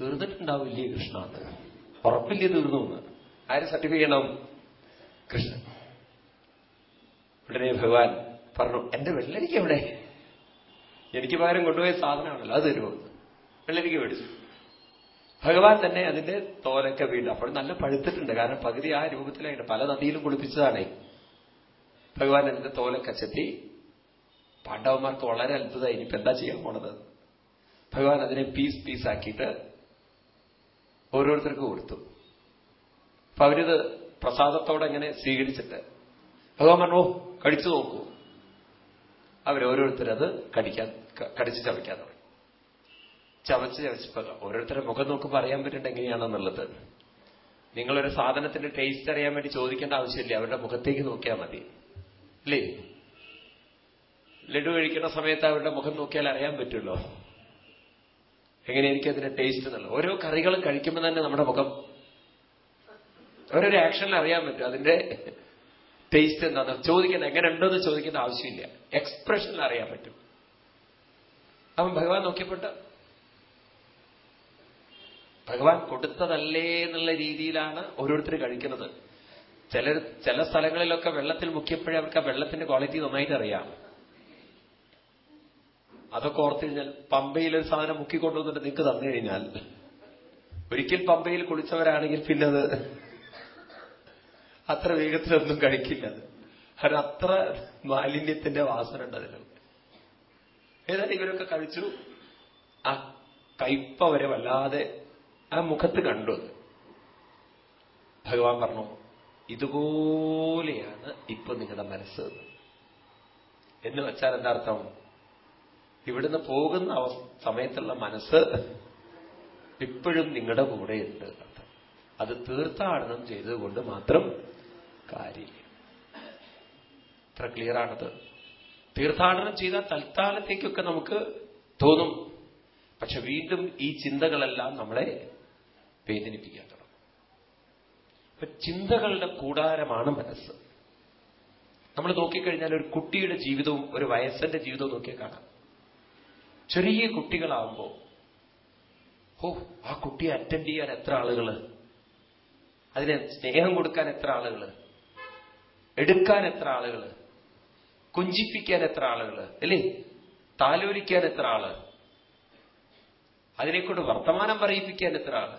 തീർന്നിട്ടുണ്ടാവില്ലേ കൃഷ്ണ എന്ന് ഉറപ്പില്ലേ തീർന്നു എന്ന്? ആര് സർട്ടിഫൈ ചെയ്യണം? കൃഷ്ണൻ. ഉടനെ ഭഗവാൻ പറഞ്ഞു എന്റെ വെള്ളരിക്ക എവിടെ? എനിക്ക് പകരം കൊണ്ടുപോയ സാധനമാണല്ലോ അത് തരുമോ? വെള്ളരിക്ക മേടിച്ചു. ഭഗവാൻ തന്നെ അതിന്റെ തോലൊക്കെ വീണ്ടും അപ്പോൾ നല്ല പഴുത്തിട്ടുണ്ട്. കാരണം പകുതി ആ രൂപത്തിലായിട്ട് പല നദിയിലും കുളിപ്പിച്ചതാണേ. ഭഗവാൻ അതിന്റെ തോലൊക്കെ ചെത്തി പാണ്ഡവന്മാർക്ക് വളരെ അത്ഭുതമായി. ഇനിയിപ്പോ എന്താ ചെയ്യാൻ പോണത്? ഭഗവാൻ അതിനെ പീസ് പീസ് ആക്കിയിട്ട് ഓരോരുത്തർക്കും കൊടുത്തു. അപ്പൊ അവരിത് പ്രസാദത്തോടെ ഇങ്ങനെ സ്വീകരിച്ചിട്ട് ഭഗവാൻ പറഞ്ഞു "ഓ, കടിച്ചു നോക്കൂ. അവരോരോരുത്തരത് കടിക്കാൻ കടിച്ച് ചവയ്ക്കാൻ തുടങ്ങി. ചവച്ച് ചവച്ചപ്പോ ഓരോരുത്തരുടെ മുഖം നോക്കുമ്പോൾ അറിയാൻ പറ്റുന്നത് എങ്ങനെയാണെന്നുള്ളത്. നിങ്ങളൊരു സാധനത്തിന്റെ ടേസ്റ്റ് അറിയാൻ വേണ്ടി ചോദിക്കേണ്ട ആവശ്യമില്ല. അവരുടെ മുഖത്തേക്ക് നോക്കിയാൽ മതി. അല്ലേ ലഡു കഴിക്കുന്ന സമയത്ത് അവരുടെ മുഖം നോക്കിയാൽ അറിയാൻ പറ്റുമല്ലോ. എങ്ങനെ എനിക്ക് അതിന്റെ ടേസ്റ്റ് എന്നുള്ളത്. ഓരോ കറികളും കഴിക്കുമ്പോൾ തന്നെ നമ്മുടെ മുഖം ഓരോ ആക്ഷനിൽ അറിയാൻ പറ്റും. അതിന്റെ ടേസ്റ്റ് എന്താണ് ചോദിക്കുന്നത് എങ്ങനെ ഉണ്ടോന്ന് ചോദിക്കേണ്ട ആവശ്യമില്ല. എക്സ്പ്രഷനിൽ അറിയാൻ പറ്റും. അവൻ ഭഗവാൻ നോക്കിയപ്പെട്ട ഭഗവാൻ കൊടുത്തതല്ലേ എന്നുള്ള രീതിയിലാണ് ഓരോരുത്തർ കഴിക്കുന്നത്. ചില ചില സ്ഥലങ്ങളിലൊക്കെ വെള്ളത്തിൽ മുക്കിയപ്പോഴേ അവർക്ക് ആ വെള്ളത്തിന്റെ ക്വാളിറ്റി നന്നായിട്ട് അറിയാം. അതൊക്കെ ഓർത്തു കഴിഞ്ഞാൽ പമ്പയിൽ ഒരു സാധനം മുക്കിക്കൊണ്ടുവന്നിട്ട് നിങ്ങൾക്ക് തന്നു കഴിഞ്ഞാൽ ഒരിക്കൽ പമ്പയിൽ കുളിച്ചവരാണെങ്കിൽ പിന്നെ അത് അത്ര വേഗത്തിലൊന്നും കഴിക്കില്ല. അത് അത്ര മാലിന്യത്തിന്റെ വാസന ഉണ്ട് അതിന് ഏതായാലും ഇവരൊക്കെ കഴിച്ചു. ആ കയ്പ വരെ വല്ലാതെ ആ മുഖത്ത് കണ്ടു. ഭഗവാൻ പറഞ്ഞു ഇതുപോലെയാണ് ഇപ്പൊ നിങ്ങളുടെ മനസ്സ്. എന്ന് വെച്ചാൽ എന്താ അർത്ഥം ഇവിടുന്ന് പോകുന്ന സമയത്തുള്ള മനസ്സ് ഇപ്പോഴും നിങ്ങളുടെ കൂടെയുണ്ട്. അത് തീർത്ഥാടനം ചെയ്തതുകൊണ്ട് മാത്രം കാര്യമില്ല. ഇത്ര ക്ലിയർ ആണത് തീർത്ഥാടനം ചെയ്താൽ തൽക്കാലത്തേക്കൊക്കെ നമുക്ക് തോന്നും. പക്ഷെ വീണ്ടും ഈ ചിന്തകളെല്ലാം നമ്മളെ വേദനിപ്പിക്കാൻ തുടങ്ങും. അപ്പൊ ചിന്തകളുടെ കൂടാരമാണ് മനസ്സ്. നമ്മൾ നോക്കിക്കഴിഞ്ഞാൽ ഒരു കുട്ടിയുടെ ജീവിതവും ഒരു വയസ്സന്റെ ജീവിതവും നോക്കിയാൽ കാണാം. ചെറിയ കുട്ടികളാവുമ്പോ ഓ ആ കുട്ടിയെ അറ്റൻഡ് ചെയ്യാൻ എത്ര ആളുകൾ? അതിന് സ്നേഹം കൊടുക്കാൻ എത്ര ആളുകൾ? എടുക്കാൻ എത്ര ആളുകൾ? കുഞ്ചിപ്പിക്കാൻ എത്ര ആളുകൾ? അല്ലേ? താലോലിക്കാൻ എത്ര ആൾ? അതിനെക്കൊണ്ട് വർത്തമാനം പറയിപ്പിക്കാൻ എത്ര ആൾ?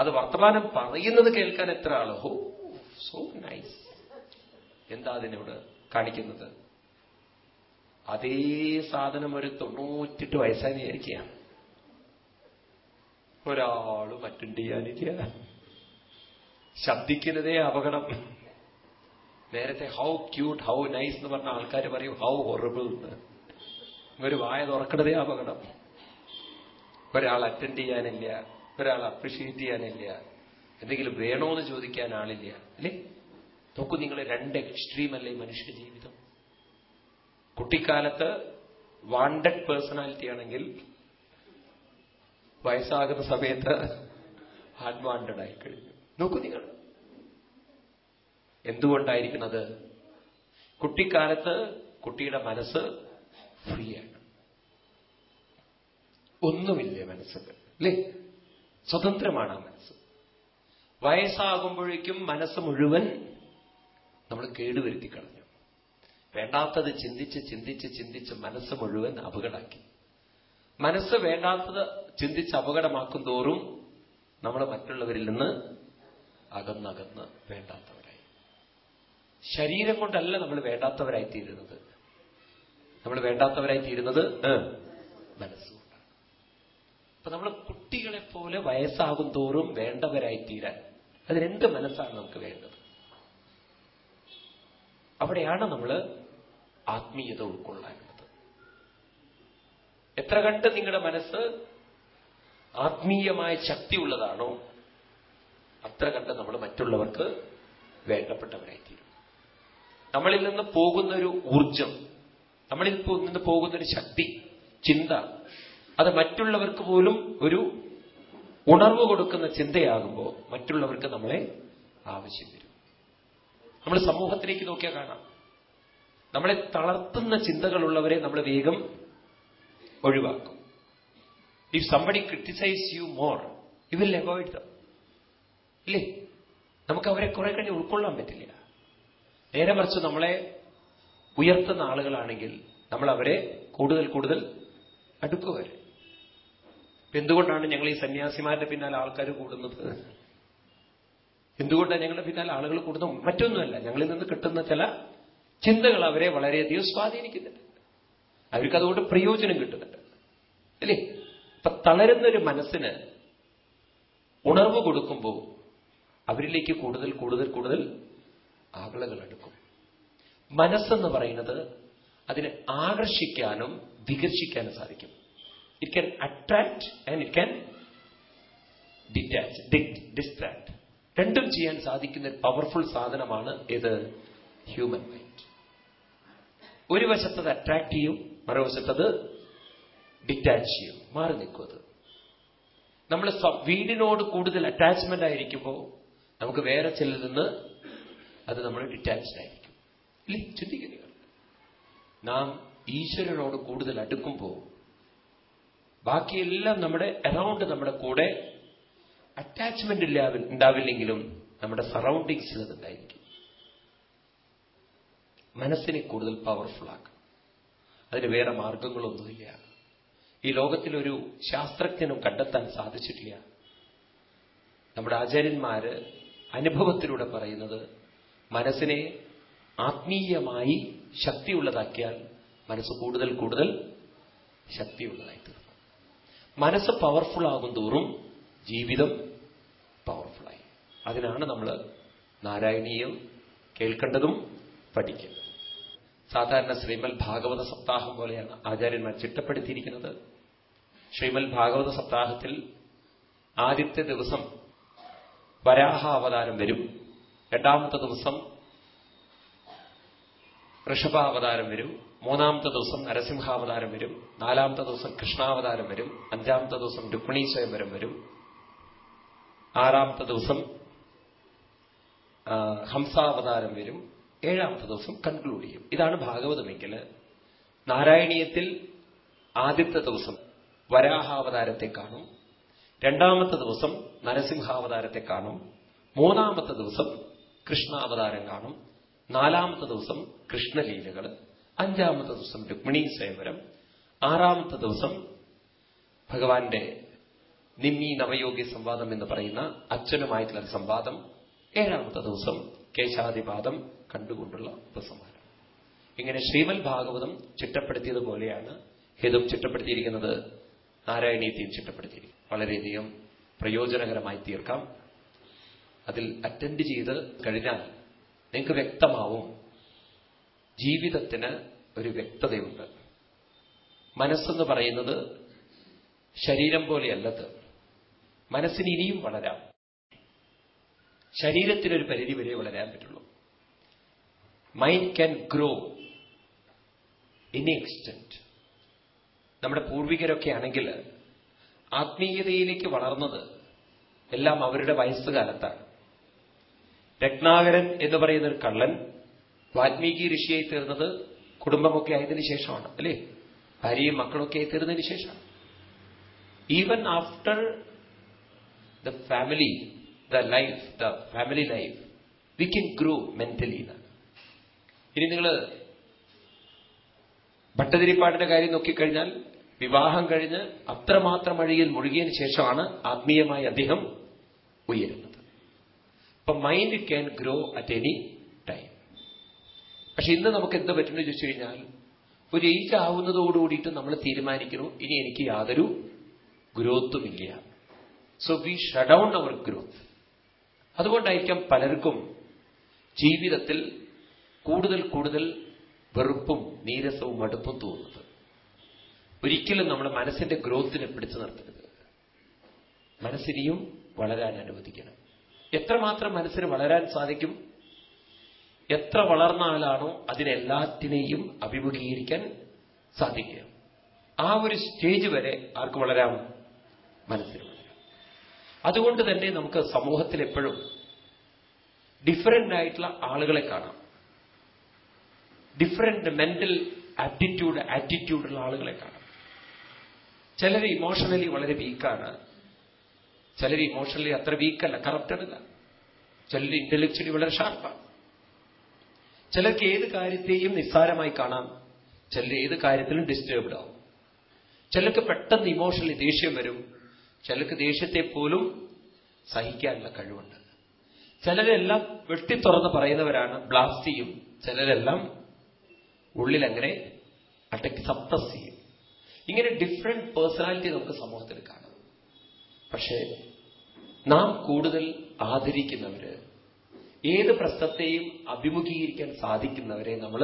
അത് വർത്തമാനം പറയുന്നത് കേൾക്കാൻ എത്ര ആൾ? ഹോ സോ നൈസ് എന്താ അതിനോട് കാണിക്കുന്നത്? അതേ സാധനം ഒരു തൊണ്ണൂറ്റെട്ട് വയസ്സായി വിചാരിക്കുക. ഒരാളും അറ്റൻഡ് ചെയ്യാനില്ല ശബ്ദിക്കുന്നതേ അപകടം. നേരത്തെ ഹൗ ക്യൂട്ട് ഹൗ നൈസ് എന്ന് പറഞ്ഞ ആൾക്കാർ പറയും ഹൗ ഹൊറബിൾ എന്ന്. ഒരു വായ തുറക്കണതേ അപകടം. ഒരാൾ അറ്റൻഡ് ചെയ്യാനില്ല ഒരാൾ അപ്രിഷിയേറ്റ് ചെയ്യാനില്ല എന്തെങ്കിലും വേണോ എന്ന് ചോദിക്കാൻ ആളില്ല. അല്ലേ? നോക്കൂ നിങ്ങൾ രണ്ട് എക്സ്ട്രീം അല്ലേ മനുഷ്യ ജീവിതം. കുട്ടിക്കാലത്ത് വാണ്ടഡ് പേഴ്സണാലിറ്റി ആണെങ്കിൽ വയസ്സാകുന്ന സമയത്ത് അൺവാണ്ടഡ് ആയി കഴിഞ്ഞു. നോക്കൂ നിങ്ങൾ. എന്തുകൊണ്ടായിരിക്കുന്നത്? കുട്ടിക്കാലത്ത് കുട്ടിയുടെ മനസ്സ് ഫ്രീ ആണ്. ഒന്നുമില്ല മനസ്സിൽ അല്ലേ? സ്വതന്ത്രമാണ് ആ മനസ്സ്. വയസ്സാകുമ്പോഴേക്കും മനസ്സ് മുഴുവൻ നമ്മൾ കേടുവരുത്തി കളഞ്ഞു. വേണ്ടാത്തത് ചിന്തിച്ച് ചിന്തിച്ച് ചിന്തിച്ച് മനസ്സ് മുഴുവൻ അപകടമാക്കി. മനസ്സ് വേണ്ടാത്തത് ചിന്തിച്ച് അപകടമാക്കും തോറും നമ്മൾ മറ്റുള്ളവരിൽ നിന്ന് അകന്നകന്ന് വേണ്ടാത്തവരായി. ശരീരം കൊണ്ടല്ല നമ്മൾ വേണ്ടാത്തവരായി തീരുന്നത്. നമ്മൾ വേണ്ടാത്തവരായി തീരുന്നത് മനസ്സുകൊണ്ടാണ് അപ്പൊ നമ്മൾ കുട്ടികളെ പോലെ വയസ്സാകും തോറും വേണ്ടവരായി തീരാൻ അതിനെന്ത് മനസ്സാണ് നമുക്ക് വേണ്ടത്? അവിടെയാണ് നമ്മൾ ആത്മീയത ഉൾക്കൊള്ളാനുള്ളത്. എത്ര കണ്ട് നിങ്ങളുടെ മനസ്സ് ആത്മീയമായ ശക്തിയുള്ളതാണോ അത്ര കണ്ട് നമ്മൾ മറ്റുള്ളവർക്ക് വേണ്ടപ്പെട്ടവരായിത്തീരും. നമ്മളിൽ നിന്ന് പോകുന്ന ഒരു ഊർജം നമ്മളിൽ നിന്ന് പോകുന്നൊരു ശക്തി ചിന്ത അത് മറ്റുള്ളവർക്ക് പോലും ഒരു ഉണർവ് കൊടുക്കുന്ന ചിന്തയാകുമ്പോൾ മറ്റുള്ളവർക്ക് നമ്മളെ ആവശ്യം വരും. നമ്മൾ സമൂഹത്തിലേക്ക് നോക്കിയാൽ കാണാം. നമ്മളെ തളർത്തുന്ന ചിന്തകളുള്ളവരെ നമ്മൾ വേഗം ഒഴിവാക്കും. If somebody criticize you more you will avoid them ഇല്ലേ? നമുക്ക് അവരെ കുറെ കഴിഞ്ഞ് ഉൾക്കൊള്ളാൻ പറ്റില്ല. നേരെ മറിച്ച് നമ്മളെ ഉയർത്തുന്ന ആളുകളാണെങ്കിൽ നമ്മൾ അവരെ കൂടുതൽ കൂടുതൽ അടുക്കുവരെ എന്തുകൊണ്ടാണ് ഞങ്ങൾ ഈ സന്യാസിമാരുടെ പിന്നാലെ ആൾക്കാർ കൂടുന്നത്? എന്തുകൊണ്ടാണ് ഞങ്ങളുടെ പിന്നാലെ ആളുകൾ കൂടുന്നത്? മറ്റൊന്നുമല്ല. ഞങ്ങളിൽ നിന്ന് കിട്ടുന്ന ചില ചിന്തകൾ അവരെ വളരെയധികം സ്വാധീനിക്കുന്നുണ്ട്. അവർക്ക് അതുകൊണ്ട് പ്രയോജനം കിട്ടുന്നുണ്ട്. അല്ലേ? ഇപ്പൊ തളരുന്നൊരു മനസ്സിന് ഉണർവ് കൊടുക്കുമ്പോൾ അവരിലേക്ക് കൂടുതൽ കൂടുതൽ കൂടുതൽ ആകളകൾ എടുക്കും മനസ്സെന്ന് പറയുന്നത് അതിനെ ആകർഷിക്കാനും വികർഷിക്കാനും സാധിക്കും. It can attract and it can detach distract രണ്ടും ചെയ്യാൻ സാധിക്കുന്ന ഒരു പവർഫുൾ സാധനമാണ് ഇത് ഹ്യൂമൻ മൈൻഡ് ഒരു വശത്തത് അട്രാക്ട് ചെയ്യും മറുവശത്തത് ഡിറ്റാച്ച് ചെയ്യും. മാറി നിൽക്കും അത്. നമ്മൾ വീടിനോട് കൂടുതൽ അറ്റാച്ച്മെന്റ് ആയിരിക്കുമ്പോൾ നമുക്ക് വേറെ ചിലരിൽ നിന്ന് അത് നമ്മൾ ഡിറ്റാച്ച്ഡ് ആയിരിക്കും. ഇല്ലേ? ചിന്തിക്കുക നാം ഈശ്വരനോട് കൂടുതൽ അടുക്കുമ്പോൾ ബാക്കിയെല്ലാം നമ്മുടെ അറൗണ്ട് നമ്മുടെ കൂടെ അറ്റാച്ച്മെന്റ് ഇല്ല ഉണ്ടാവില്ലെങ്കിലും നമ്മുടെ സറൗണ്ടിങ്സിൽ അതുണ്ടായിരിക്കും മനസ്സിനെ കൂടുതൽ പവർഫുൾ ആക്കുക അതിന് വേറെ മാർഗങ്ങളൊന്നുമില്ല. ഈ ലോകത്തിലൊരു ശാസ്ത്രജ്ഞനും കണ്ടെത്താൻ സാധിച്ചിട്ടില്ല. നമ്മുടെ ആചാര്യന്മാര് അനുഭവത്തിലൂടെ പറയുന്നത് മനസ്സിനെ ആത്മീയമായി ശക്തിയുള്ളതാക്കിയാൽ മനസ്സ് കൂടുതൽ കൂടുതൽ ശക്തിയുള്ളതായി തീർന്നു മനസ്സ് പവർഫുൾ ആകും തോറും ജീവിതം പവർഫുള്ളായി അതിനാണ് നമ്മൾ നാരായണീയം കേൾക്കേണ്ടതും പഠിക്കേണ്ടതും. സാധാരണ ശ്രീമൽ ഭാഗവത സപ്താഹം പോലെയാണ് ആചാര്യന്മാർ ചിട്ടപ്പെടുത്തിയിരിക്കുന്നത്. ശ്രീമൽ ഭാഗവത സപ്താഹത്തിൽ ആദ്യത്തെ ദിവസം വരാഹ അവതാരം വരും. രണ്ടാമത്തെ ദിവസം ഋഷഭാവതാരം വരും. മൂന്നാമത്തെ ദിവസം നരസിംഹാവതാരം വരും. നാലാമത്തെ ദിവസം കൃഷ്ണാവതാരം വരും. അഞ്ചാമത്തെ ദിവസം രുക്മിണി സ്വയംവരം വരും. ആറാമത്തെ ദിവസം ഹംസാവതാരം വരും. ഏഴാമത്തെ ദിവസം കൺക്ലൂഡ് ചെയ്യും. ഇതാണ് ഭാഗവതമെങ്കിൽ നാരായണീയത്തിൽ ആദ്യത്തെ ദിവസം വരാഹാവതാരത്തെ കാണും. രണ്ടാമത്തെ ദിവസം നരസിംഹാവതാരത്തെ കാണും. മൂന്നാമത്തെ ദിവസം കൃഷ്ണാവതാരം കാണും. നാലാമത്തെ ദിവസം കൃഷ്ണലീലകൾ അഞ്ചാമത്തെ ദിവസം രുക്മിണി സ്വയംവരം ആറാമത്തെ ദിവസം ഭഗവാന്റെ നിമ്മി നവയോഗി സംവാദം എന്ന് പറയുന്ന അച്ഛനുമായിട്ടുള്ള സംവാദം. ഏഴാമത്തെ ദിവസം കേശാദിപാദം. കണ്ടുകൊണ്ടുള്ള ഉപസംഹാരം ഇങ്ങനെ ശ്രീമൽ ഭാഗവതം ചിട്ടപ്പെടുത്തിയതുപോലെയാണ് ഹിതം ചിട്ടപ്പെടുത്തിയിരിക്കുന്നത്. നാരായണീയത്തെയും ചിട്ടപ്പെടുത്തിയിരിക്കും വളരെയധികം പ്രയോജനകരമായി തീർക്കാം. അതിൽ അറ്റൻഡ് ചെയ്ത് കഴിഞ്ഞാൽ നിങ്ങൾക്ക് വ്യക്തമാവും. ജീവിതത്തിന് ഒരു വ്യക്തതയുണ്ട്. മനസ്സെന്ന് പറയുന്നത് ശരീരം പോലെയല്ലത്. മനസ്സിന് ഇനിയും വളരാം. ശരീരത്തിനൊരു പരിധി വരെ വളരാൻ പറ്റുള്ളൂ. Mind can grow in extent നമ്മുടെ പൂർവികരൊക്കെ ആണെങ്കിൽ ആത്മീയതയിലേക്ക് വളർന്നത് എല്ലാം അവരുടെ വയസ്സുകാലത്താണ്. രത്നാകരൻ എന്ന് പറയുന്ന ഒരു കള്ളൻ വാൽമീകി ഋഷിയായി തീർന്നത് കുടുംബമൊക്കെ ആയതിനു ശേഷമാണ് അല്ലേ? ഭാര്യയും മക്കളൊക്കെ ആയി തീർന്നതിന് ശേഷമാണ്. Even after the family the life the family life we can grow mentally എന്നാണ് ഇനി നിങ്ങൾ ഭട്ടതിരിപ്പാടിന്റെ കാര്യം നോക്കിക്കഴിഞ്ഞാൽ വിവാഹം കഴിഞ്ഞ് അത്രമാത്രം അഴിയിൽ മുഴുകിയതിന് ശേഷമാണ് ആത്മീയമായി അദ്ദേഹം ഉയരുന്നത്. അപ്പൊ mind can grow at any time പക്ഷെ ഇന്ന് നമുക്ക് എന്ത് പറ്റുമെന്ന് ചോദിച്ചു കഴിഞ്ഞാൽ ഒരു ഏജ് ആവുന്നതോടുകൂടിയിട്ട് നമ്മൾ തീരുമാനിക്കുന്നു ഇനി എനിക്ക് യാതൊരു ഗ്രോത്തുമില്ല. So we shut down our growth അതുകൊണ്ടായിരിക്കാം പലർക്കും ജീവിതത്തിൽ കൂടുതൽ കൂടുതൽ വെറുപ്പും നീരസവും മടുപ്പും തോന്നുന്നത്. ഒരിക്കലും നമ്മുടെ മനസ്സിന്റെ ഗ്രോത്തിനെ പിടിച്ചു നിർത്തരുത്. മനസ്സിനെയും വളരാൻ അനുവദിക്കണം. എത്രമാത്രം മനസ്സിന് വളരാൻ സാധിക്കും? എത്ര വളർന്ന ആളാണോ അതിനെല്ലാറ്റിനെയും അഭിമുഖീകരിക്കാൻ സാധിക്കുക. ആ ഒരു സ്റ്റേജ് വരെ ആർക്ക് വളരാം? മനസ്സിന് വളരാം. അതുകൊണ്ട് തന്നെ നമുക്ക് സമൂഹത്തിൽ എപ്പോഴും ഡിഫറന്റ് ആയിട്ടുള്ള ആളുകളെ കാണാം. ഡിഫറെന്റ് മെന്റൽ ആപ്റ്റിറ്റ്യൂഡ് ആറ്റിറ്റ്യൂഡുള്ള ആളുകളെ കാണാം. ചിലർ ഇമോഷണലി വളരെ വീക്കാണ് ചിലർ ഇമോഷണലി അത്ര വീക്കല്ല കറപ്റ്റഡ് അല്ല. ചിലർ ഇന്റലക്ച്വലി വളരെ ഷാർപ്പാണ് ചിലർക്ക് ഏത് കാര്യത്തെയും നിസ്സാരമായി കാണാം. ചിലർ ഏത് കാര്യത്തിലും ഡിസ്റ്റേബ്ഡ് ആവും. ചിലർക്ക് പെട്ടെന്ന് ഇമോഷണലി ദേഷ്യം വരും. ചിലർക്ക് ദേഷ്യത്തെ പോലും സഹിക്കാനുള്ള കഴിവുണ്ട്. ചിലരെല്ലാം വെട്ടിത്തുറന്ന് പറയുന്നവരാണ് ബ്ലാസ്റ്റ് ചിലരെല്ലാം ഉള്ളിൽ അങ്ങനെ അടക്കി സപ്തസ് ചെയ്യും. ഇങ്ങനെ ഡിഫറെന്റ് പേഴ്സണാലിറ്റി നമുക്ക് സമൂഹത്തിൽ കാണാം. പക്ഷേ നാം കൂടുതൽ ആദരിക്കുന്നവര് ഏത് പ്രശ്നത്തെയും അഭിമുഖീകരിക്കാൻ സാധിക്കുന്നവരെ നമ്മൾ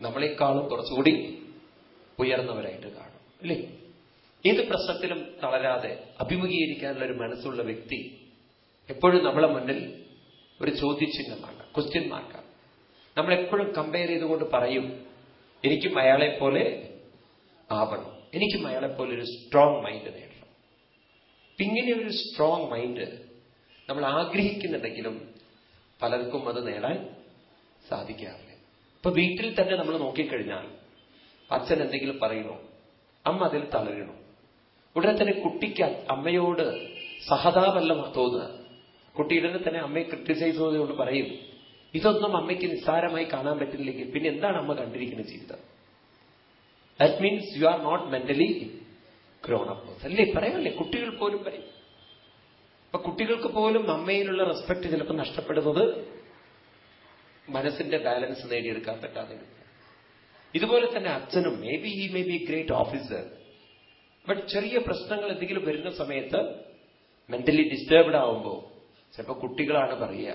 നമ്മളെക്കാളും കുറച്ചുകൂടി ഉയർന്നവരായിട്ട് കാണും അല്ലേ? ഏത് പ്രശ്നത്തിലും തളരാതെ അഭിമുഖീകരിക്കാനുള്ള ഒരു മനസ്സുള്ള വ്യക്തി എപ്പോഴും നമ്മളെ മുന്നിൽ ഒരു ചോദ്യചിഹ്നമാണ് ക്വസ്റ്റ്യൻ മാർക്കാണ് നമ്മളെപ്പോഴും കമ്പയർ ചെയ്തുകൊണ്ട് പറയും എനിക്കും അയാളെ പോലെ ആവണം. എനിക്കും അയാളെ പോലെ ഒരു സ്ട്രോങ് മൈൻഡ് നേടണം. ഇങ്ങനെ ഒരു സ്ട്രോങ് മൈൻഡ് നമ്മൾ ആഗ്രഹിക്കുന്നുണ്ടെങ്കിലും പലർക്കും അത് നേടാൻ സാധിക്കാറില്ല. ഇപ്പൊ വീട്ടിൽ തന്നെ നമ്മൾ നോക്കിക്കഴിഞ്ഞാൽ അച്ഛൻ എന്തെങ്കിലും പറയണോ അമ്മ അതിൽ തളരണോ ഉടനെ തന്നെ കുട്ടിക്ക് അമ്മയോട് സഹതാപല്ല തോന്നുക. കുട്ടി തന്നെ അമ്മയെ ക്രിട്ടിസൈസ് ചെയ്തുകൊണ്ട് പറയും ഇതൊന്നും അമ്മയ്ക്ക് നിസ്സാരമായി കാണാൻ പറ്റില്ലെങ്കിൽ പിന്നെ എന്താണ് അമ്മ കണ്ടിരിക്കുന്ന ജീവിതം? That means you are not mentally grown up അല്ലേ? പറയാമല്ലേ കുട്ടികൾ പോലും പറയും. അപ്പൊ കുട്ടികൾക്ക് പോലും അമ്മയിലുള്ള റെസ്പെക്ട് ചിലപ്പോൾ നഷ്ടപ്പെടുന്നത് മനസ്സിന്റെ ബാലൻസ് നേടിയെടുക്കാൻ പറ്റാതെ ഇതുപോലെ തന്നെ അച്ഛനും may be he may be great officer but ചെറിയ പ്രശ്നങ്ങൾ എന്തെങ്കിലും വരുന്ന സമയത്ത് മെന്റലി ഡിസ്റ്റേബ്ഡ് ആവുമ്പോൾ ചിലപ്പോൾ കുട്ടികളാണ് പറയുക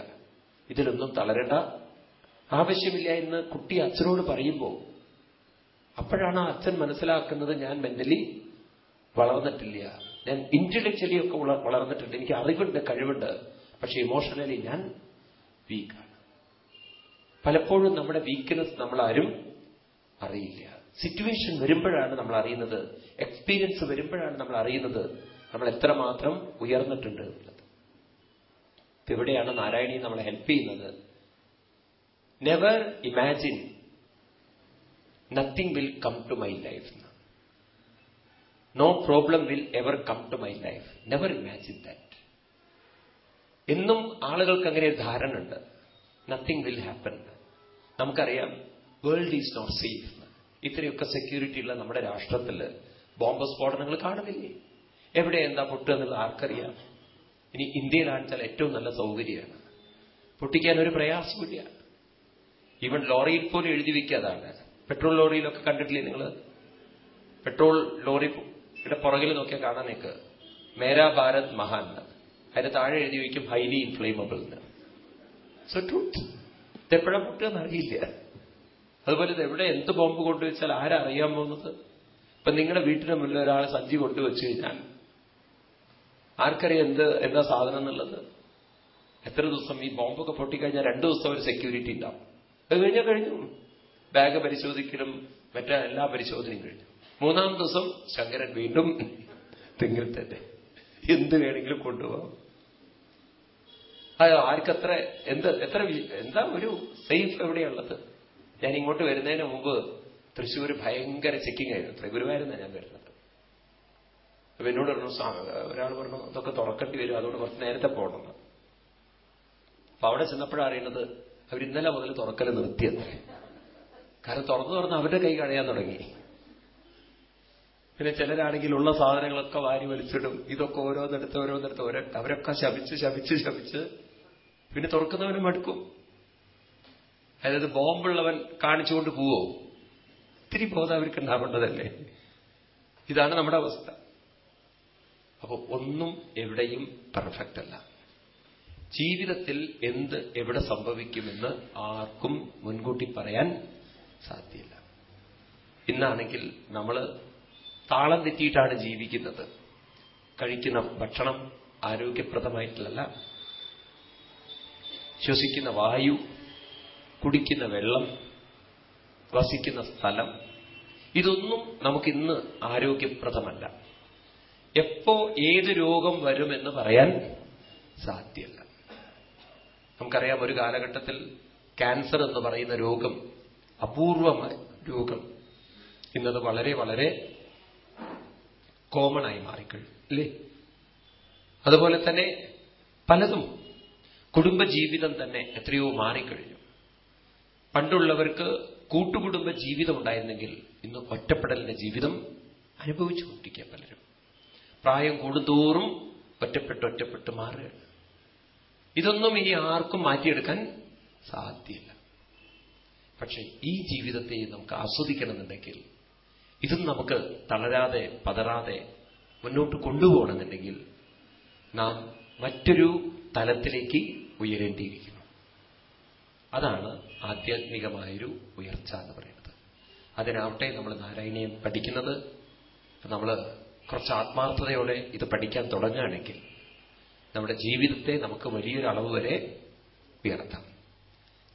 ഇതിലൊന്നും തളരേണ്ട. ആവശ്യമില്ല എന്ന് കുട്ടി അച്ഛനോട് പറയുമ്പോൾ അപ്പോഴാണ് അച്ഛൻ മനസ്സിലാക്കുന്നത് ഞാൻ മെന്റലി വളർന്നിട്ടില്ല. ഞാൻ ഇന്റലക്ച്വലി ഒക്കെ വള- വളർന്നിട്ടുണ്ട്. എനിക്ക് അറിവുണ്ട് കഴിവുണ്ട്. പക്ഷെ ഇമോഷണലി ഞാൻ വീക്കാണ് പലപ്പോഴും നമ്മുടെ വീക്ക്നെസ് നമ്മൾ ആരും അറിയില്ല. സിറ്റുവേഷൻ വരുമ്പോഴാണ് നമ്മൾ അറിയുന്നത്. എക്സ്പീരിയൻസ് വരുമ്പോഴാണ് നമ്മൾ അറിയുന്നത്. നമ്മൾ എത്രമാത്രം ഉയർന്നിട്ടുണ്ട് ഇവിടെയാണ് നാരായണി നമ്മളെ ഹെൽപ്പ് ചെയ്യുന്നത്. Never imagine nothing will come to my life no problem will ever come to my life never imagine that എന്നും ആളുകൾക്ക് അങ്ങനെ ഒരു ധാരണ ഉണ്ട് നത്തിങ് വിൽ ഹാപ്പൻ നമുക്കറിയാം വേൾഡ് ഈസ് നോട്ട് സേഫ് ഇത്രയൊക്കെ സെക്യൂരിറ്റി ഉള്ള നമ്മുടെ രാഷ്ട്രത്തിൽ ബോംബ് സ്ഫോടനങ്ങൾ കാണുന്നില്ലേ? എവിടെ എന്താ പൊട്ടുക എന്നുള്ളത് ആർക്കറിയാം? ഇനി ഇന്ത്യയിലാണെച്ചാൽ ഏറ്റവും നല്ല സൗകര്യമാണ്. പൊട്ടിക്കാൻ ഒരു പ്രയാസമില്ല ഈവൻ ലോറിയിൽ പോലും എഴുതി വയ്ക്കാതാണ് പെട്രോൾ ലോറിയിലൊക്കെ കണ്ടിട്ടില്ലേ നിങ്ങൾ പെട്രോൾ ലോറിയുടെ പുറകിൽ നോക്കിയാൽ കാണാൻ നിൽക്ക് മേരാ ഭാരത് മഹാൻ അതിന് താഴെ എഴുതി വയ്ക്കും ഹൈലി ഇൻഫ്ലെയിമബിൾ എന്ന്. സോ ട്രൂത്ത് ഇതെപ്പോഴാ പൊട്ടുകയെന്ന് അതുപോലെ എവിടെ എന്ത് ബോംബ് കൊണ്ടുവച്ചാൽ ആരാ അറിയാൻ പോകുന്നത്? ഇപ്പൊ നിങ്ങളുടെ വീട്ടിന് മുന്നിൽ ഒരാൾ സഞ്ചി കൊണ്ടുവച്ചു കഴിഞ്ഞാൽ ആർക്കറിയാം എന്ത് എന്താ സാധനം എന്നുള്ളത്? എത്ര ദിവസം ഈ ബോംബൊക്കെ പൊട്ടിക്കഴിഞ്ഞാൽ രണ്ടു ദിവസം ഒരു സെക്യൂരിറ്റി ഉണ്ടാവും. അത് കഴിഞ്ഞാൽ കഴിഞ്ഞു. ബാഗ് പരിശോധിക്കലും മറ്റേ എല്ലാ പരിശോധനയും കഴിഞ്ഞു. മൂന്നാം ദിവസം ശങ്കരൻ വീണ്ടും തെങ്ങിൽ തന്നെ. എന്ത് വേണമെങ്കിലും കൊണ്ടുപോകാം. ആർക്കത്ര എന്ത് എത്ര എന്താ ഒരു സേഫ് എവിടെയുള്ളത്? ഞാൻ ഇങ്ങോട്ട് വരുന്നതിന് മുമ്പ് തൃശ്ശൂർ ഭയങ്കര ചെക്കിംഗ് ആയിരുന്നു. ഗുരുവായൂരുന്നാണ് ഞാൻ വരുന്നത്. അപ്പൊ എന്നോട് പറഞ്ഞു ഒരാൾ പറഞ്ഞു ഇതൊക്കെ തുറക്കേണ്ടി വരും അതുകൊണ്ട് കുറച്ച് നേരത്തെ പോകണം അപ്പൊ അവിടെ ചെന്നപ്പോഴാണ് അറിയുന്നത് അവർ ഇന്നലെ മുതൽ തുറക്കൽ നിർത്തിയത് കാരണം തുറന്നു തുറന്ന് അവരുടെ കൈ കഴിയാൻ തുടങ്ങി. പിന്നെ ചിലരാണെങ്കിൽ ഉള്ള സാധനങ്ങളൊക്കെ വാരി വലിച്ചിടും. ഇതൊക്കെ ഓരോന്നെടുത്ത് ഓരോന്നെടുത്ത് ഓരോ അവരൊക്കെ ശപിച്ച് ശപിച്ച് ശപിച്ച്. പിന്നെ തുറക്കുന്നവനും മടുക്കും. അതായത് ബോംബുള്ളവൻ കാണിച്ചുകൊണ്ട് പോവോ? ഇത്തിരി ബോധം അവർക്ക് ഉണ്ടാവേണ്ടതല്ലേ ഇതാണ് നമ്മുടെ അവസ്ഥ. അപ്പൊ ഒന്നും എവിടെയും പെർഫെക്റ്റ് അല്ല. ജീവിതത്തിൽ എന്ത് എവിടെ സംഭവിക്കുമെന്ന് ആർക്കും മുൻകൂട്ടി പറയാൻ സാധ്യല്ല. ഇന്നാണെങ്കിൽ നമ്മൾ താളം തെറ്റിയിട്ടാണ് ജീവിക്കുന്നത്. കഴിക്കുന്ന ഭക്ഷണം ആരോഗ്യപ്രദമായിട്ടുള്ളല്ല ശ്വസിക്കുന്ന വായു കുടിക്കുന്ന വെള്ളം വസിക്കുന്ന സ്ഥലം ഇതൊന്നും നമുക്കിന്ന് ആരോഗ്യപ്രദമല്ല. എപ്പോ ഏത് രോഗം വരുമെന്ന് പറയാൻ സാധ്യമല്ല നമുക്കറിയാം ഒരു കാലഘട്ടത്തിൽ ക്യാൻസർ എന്ന് പറയുന്ന രോഗം അപൂർവമായ രോഗം ഇന്നത് വളരെ വളരെ കോമൺ ആയി മാറിക്കഴിഞ്ഞു അല്ലേ? അതുപോലെ തന്നെ പലതും കുടുംബജീവിതം തന്നെ എത്രയോ മാറിക്കഴിഞ്ഞു. പണ്ടുള്ളവർക്ക് കൂട്ടുകുടുംബ ജീവിതം ഉണ്ടായിരുന്നെങ്കിൽ ഇന്ന് ഒറ്റപ്പെടലിന്റെ ജീവിതം അനുഭവിച്ചുകൊണ്ടിരിക്കുക പലരും. പ്രായം കൂടുന്തോറും ഒറ്റപ്പെട്ട് ഒറ്റപ്പെട്ട് മാറുകയാണ്. ഇതൊന്നും ഇനി ആർക്കും മാറ്റിയെടുക്കാൻ സാധ്യമല്ല പക്ഷെ ഈ ജീവിതത്തെ നമുക്ക് ആസ്വദിക്കണമെന്നുണ്ടെങ്കിൽ ഇതും നമുക്ക് തളരാതെ പതറാതെ മുന്നോട്ട് കൊണ്ടുപോകണമെന്നുണ്ടെങ്കിൽ നാം മറ്റൊരു തലത്തിലേക്ക് ഉയരേണ്ടിയിരിക്കുന്നു. അതാണ് ആധ്യാത്മികമായൊരു ഉയർച്ച എന്ന് പറയുന്നത്. അതിനാവട്ടെ നമ്മൾ നാരായണീയം പഠിക്കുന്നത് നമ്മൾ കുറച്ച് ആത്മാർത്ഥതയോടെ ഇത് പഠിക്കാൻ തുടങ്ങുകയാണെങ്കിൽ നമ്മുടെ ജീവിതത്തെ നമുക്ക് വലിയൊരു അളവ് വരെ ഉയർത്താം.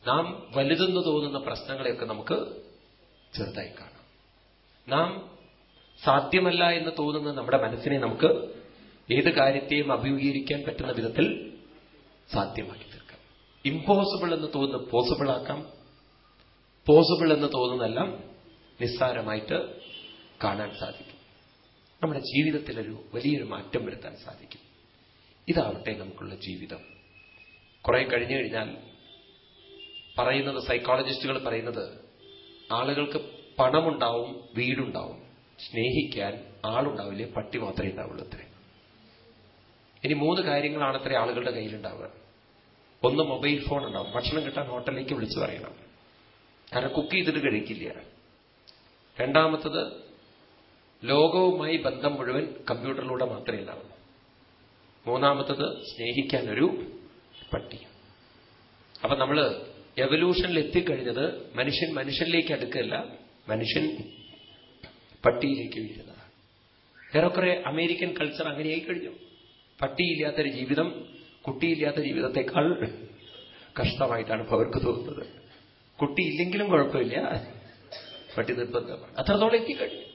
നാം വലുതെന്ന് തോന്നുന്ന പ്രശ്നങ്ങളെയൊക്കെ നമുക്ക് ചെറുതായി കാണാം. നാം സാധ്യമല്ല എന്ന് തോന്നുന്ന നമ്മുടെ മനസ്സിനെ നമുക്ക് ഏത് കാര്യത്തെയും അഭിമുഖീകരിക്കാൻ പറ്റുന്ന വിധത്തിൽ സാധ്യമാക്കി തീർക്കാം. ഇമ്പോസിബിൾ എന്ന് തോന്നുന്ന പോസിബിൾ ആക്കാം. പോസിബിൾ എന്ന് തോന്നുന്നതെല്ലാം നിസ്സാരമായിട്ട് കാണാൻ സാധിക്കും. നമ്മുടെ ജീവിതത്തിലൊരു വലിയൊരു മാറ്റം വരുത്താൻ സാധിക്കും. ഇതാവട്ടെ നമുക്കുള്ള ജീവിതം. കുറെ കഴിഞ്ഞു കഴിഞ്ഞാൽ പറയുന്നത് സൈക്കോളജിസ്റ്റുകൾ പറയുന്നത് ആളുകൾക്ക് പണമുണ്ടാവും വീടുണ്ടാവും. സ്നേഹിക്കാൻ ആളുണ്ടാവില്ലേ? പട്ടി മാത്രമേ ഉണ്ടാവുള്ളൂ അത്രേ. ഇനി മൂന്ന് കാര്യങ്ങളാണ് അത്ര ആളുകളുടെ കയ്യിലുണ്ടാവുക. ഒന്ന് മൊബൈൽ ഫോൺ ഉണ്ടാവും. ഭക്ഷണം കിട്ടാൻ ഹോട്ടലിലേക്ക് വിളിച്ചു പറയണം. കാരണം കുക്ക് ചെയ്തിട്ട് കഴിക്കില്ല. രണ്ടാമത്തത് ലോകവുമായി ബന്ധം മുഴുവൻ കമ്പ്യൂട്ടറിലൂടെ മാത്രമേ ഉണ്ടാവുന്നു മൂന്നാമത്തത് സ്നേഹിക്കാൻ ഒരു പട്ടി. അപ്പൊ നമ്മൾ എവല്യൂഷനിൽ എത്തിക്കഴിഞ്ഞത് മനുഷ്യൻ മനുഷ്യനിലേക്ക് അടുക്കല്ല മനുഷ്യൻ പട്ടിയിലേക്ക് വീഴുന്നതാണ്. ഏറെക്കുറെ അമേരിക്കൻ കൾച്ചർ അങ്ങനെയായി കഴിഞ്ഞു പട്ടിയില്ലാത്തൊരു ജീവിതം കുട്ടിയില്ലാത്ത ജീവിതത്തെക്കാൾ കഷ്ടമായിട്ടാണ് ഇപ്പൊ അവർക്ക് തോന്നുന്നത്. കുട്ടിയില്ലെങ്കിലും കുഴപ്പമില്ല. പട്ടി നിർബന്ധമാണ്. അത്രത്തോളം എത്തിക്കഴിഞ്ഞു.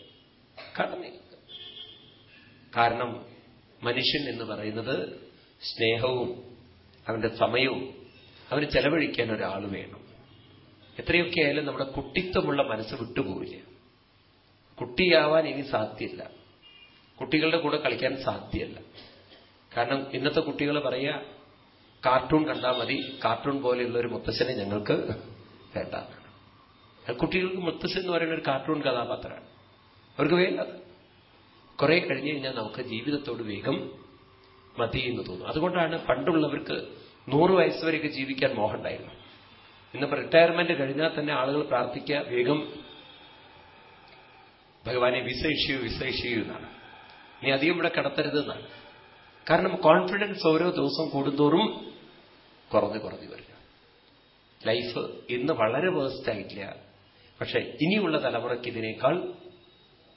കടന്നേ കാരണം മനുഷ്യൻ എന്ന് പറയുന്നത് സ്നേഹവും അവന്റെ സമയവും അവന് ചെലവഴിക്കാൻ ഒരാൾ വേണം. എത്രയൊക്കെ ആയാലും നമ്മുടെ കുട്ടിത്വമുള്ള മനസ്സ് വിട്ടുപോവില്ല. കുട്ടിയാവാൻ ഇനി സാധ്യല്ല. കുട്ടികളുടെ കൂടെ കളിക്കാൻ സാധ്യമല്ല കാരണം ഇന്നത്തെ കുട്ടികൾ പറയുക കാർട്ടൂൺ കണ്ടാൽ മതി. കാർട്ടൂൺ പോലെയുള്ള ഒരു മുത്തശ്ശനെ ഞങ്ങൾക്ക് വേണ്ട. കുട്ടികൾക്ക് മുത്തശ്ശൻ എന്ന് പറയുന്ന ഒരു കാർട്ടൂൺ കഥാപാത്രമാണ്. അവർക്ക് വേണ്ട. കുറെ കഴിഞ്ഞു കഴിഞ്ഞാൽ നമുക്ക് ജീവിതത്തോട് വേഗം മതി എന്ന് തോന്നും. അതുകൊണ്ടാണ് പണ്ടുള്ളവർക്ക് നൂറ് വയസ്സ് വരെയൊക്കെ ജീവിക്കാൻ മോഹമുണ്ടായിരുന്നു ഇന്നിപ്പോ റിട്ടയർമെന്റ് കഴിഞ്ഞാൽ തന്നെ ആളുകൾ പ്രാർത്ഥിക്കുക വേഗം. ഭഗവാനെ വിസയിഷ്യൂ വിസയിഷ്യൂ എന്നാണ്. നീ അധികം ഇവിടെ കിടത്തരുത് എന്നാണ്. കാരണം കോൺഫിഡൻസ് ഓരോ ദിവസവും കൂടുന്തോറും കുറഞ്ഞു കുറഞ്ഞു വരുന്നു ലൈഫ് ഇന്ന് വളരെ വേസ്റ്റ് ആയിട്ടില്ല. പക്ഷെ ഇനിയുള്ള തലമുറയ്ക്ക് ഇതിനേക്കാൾ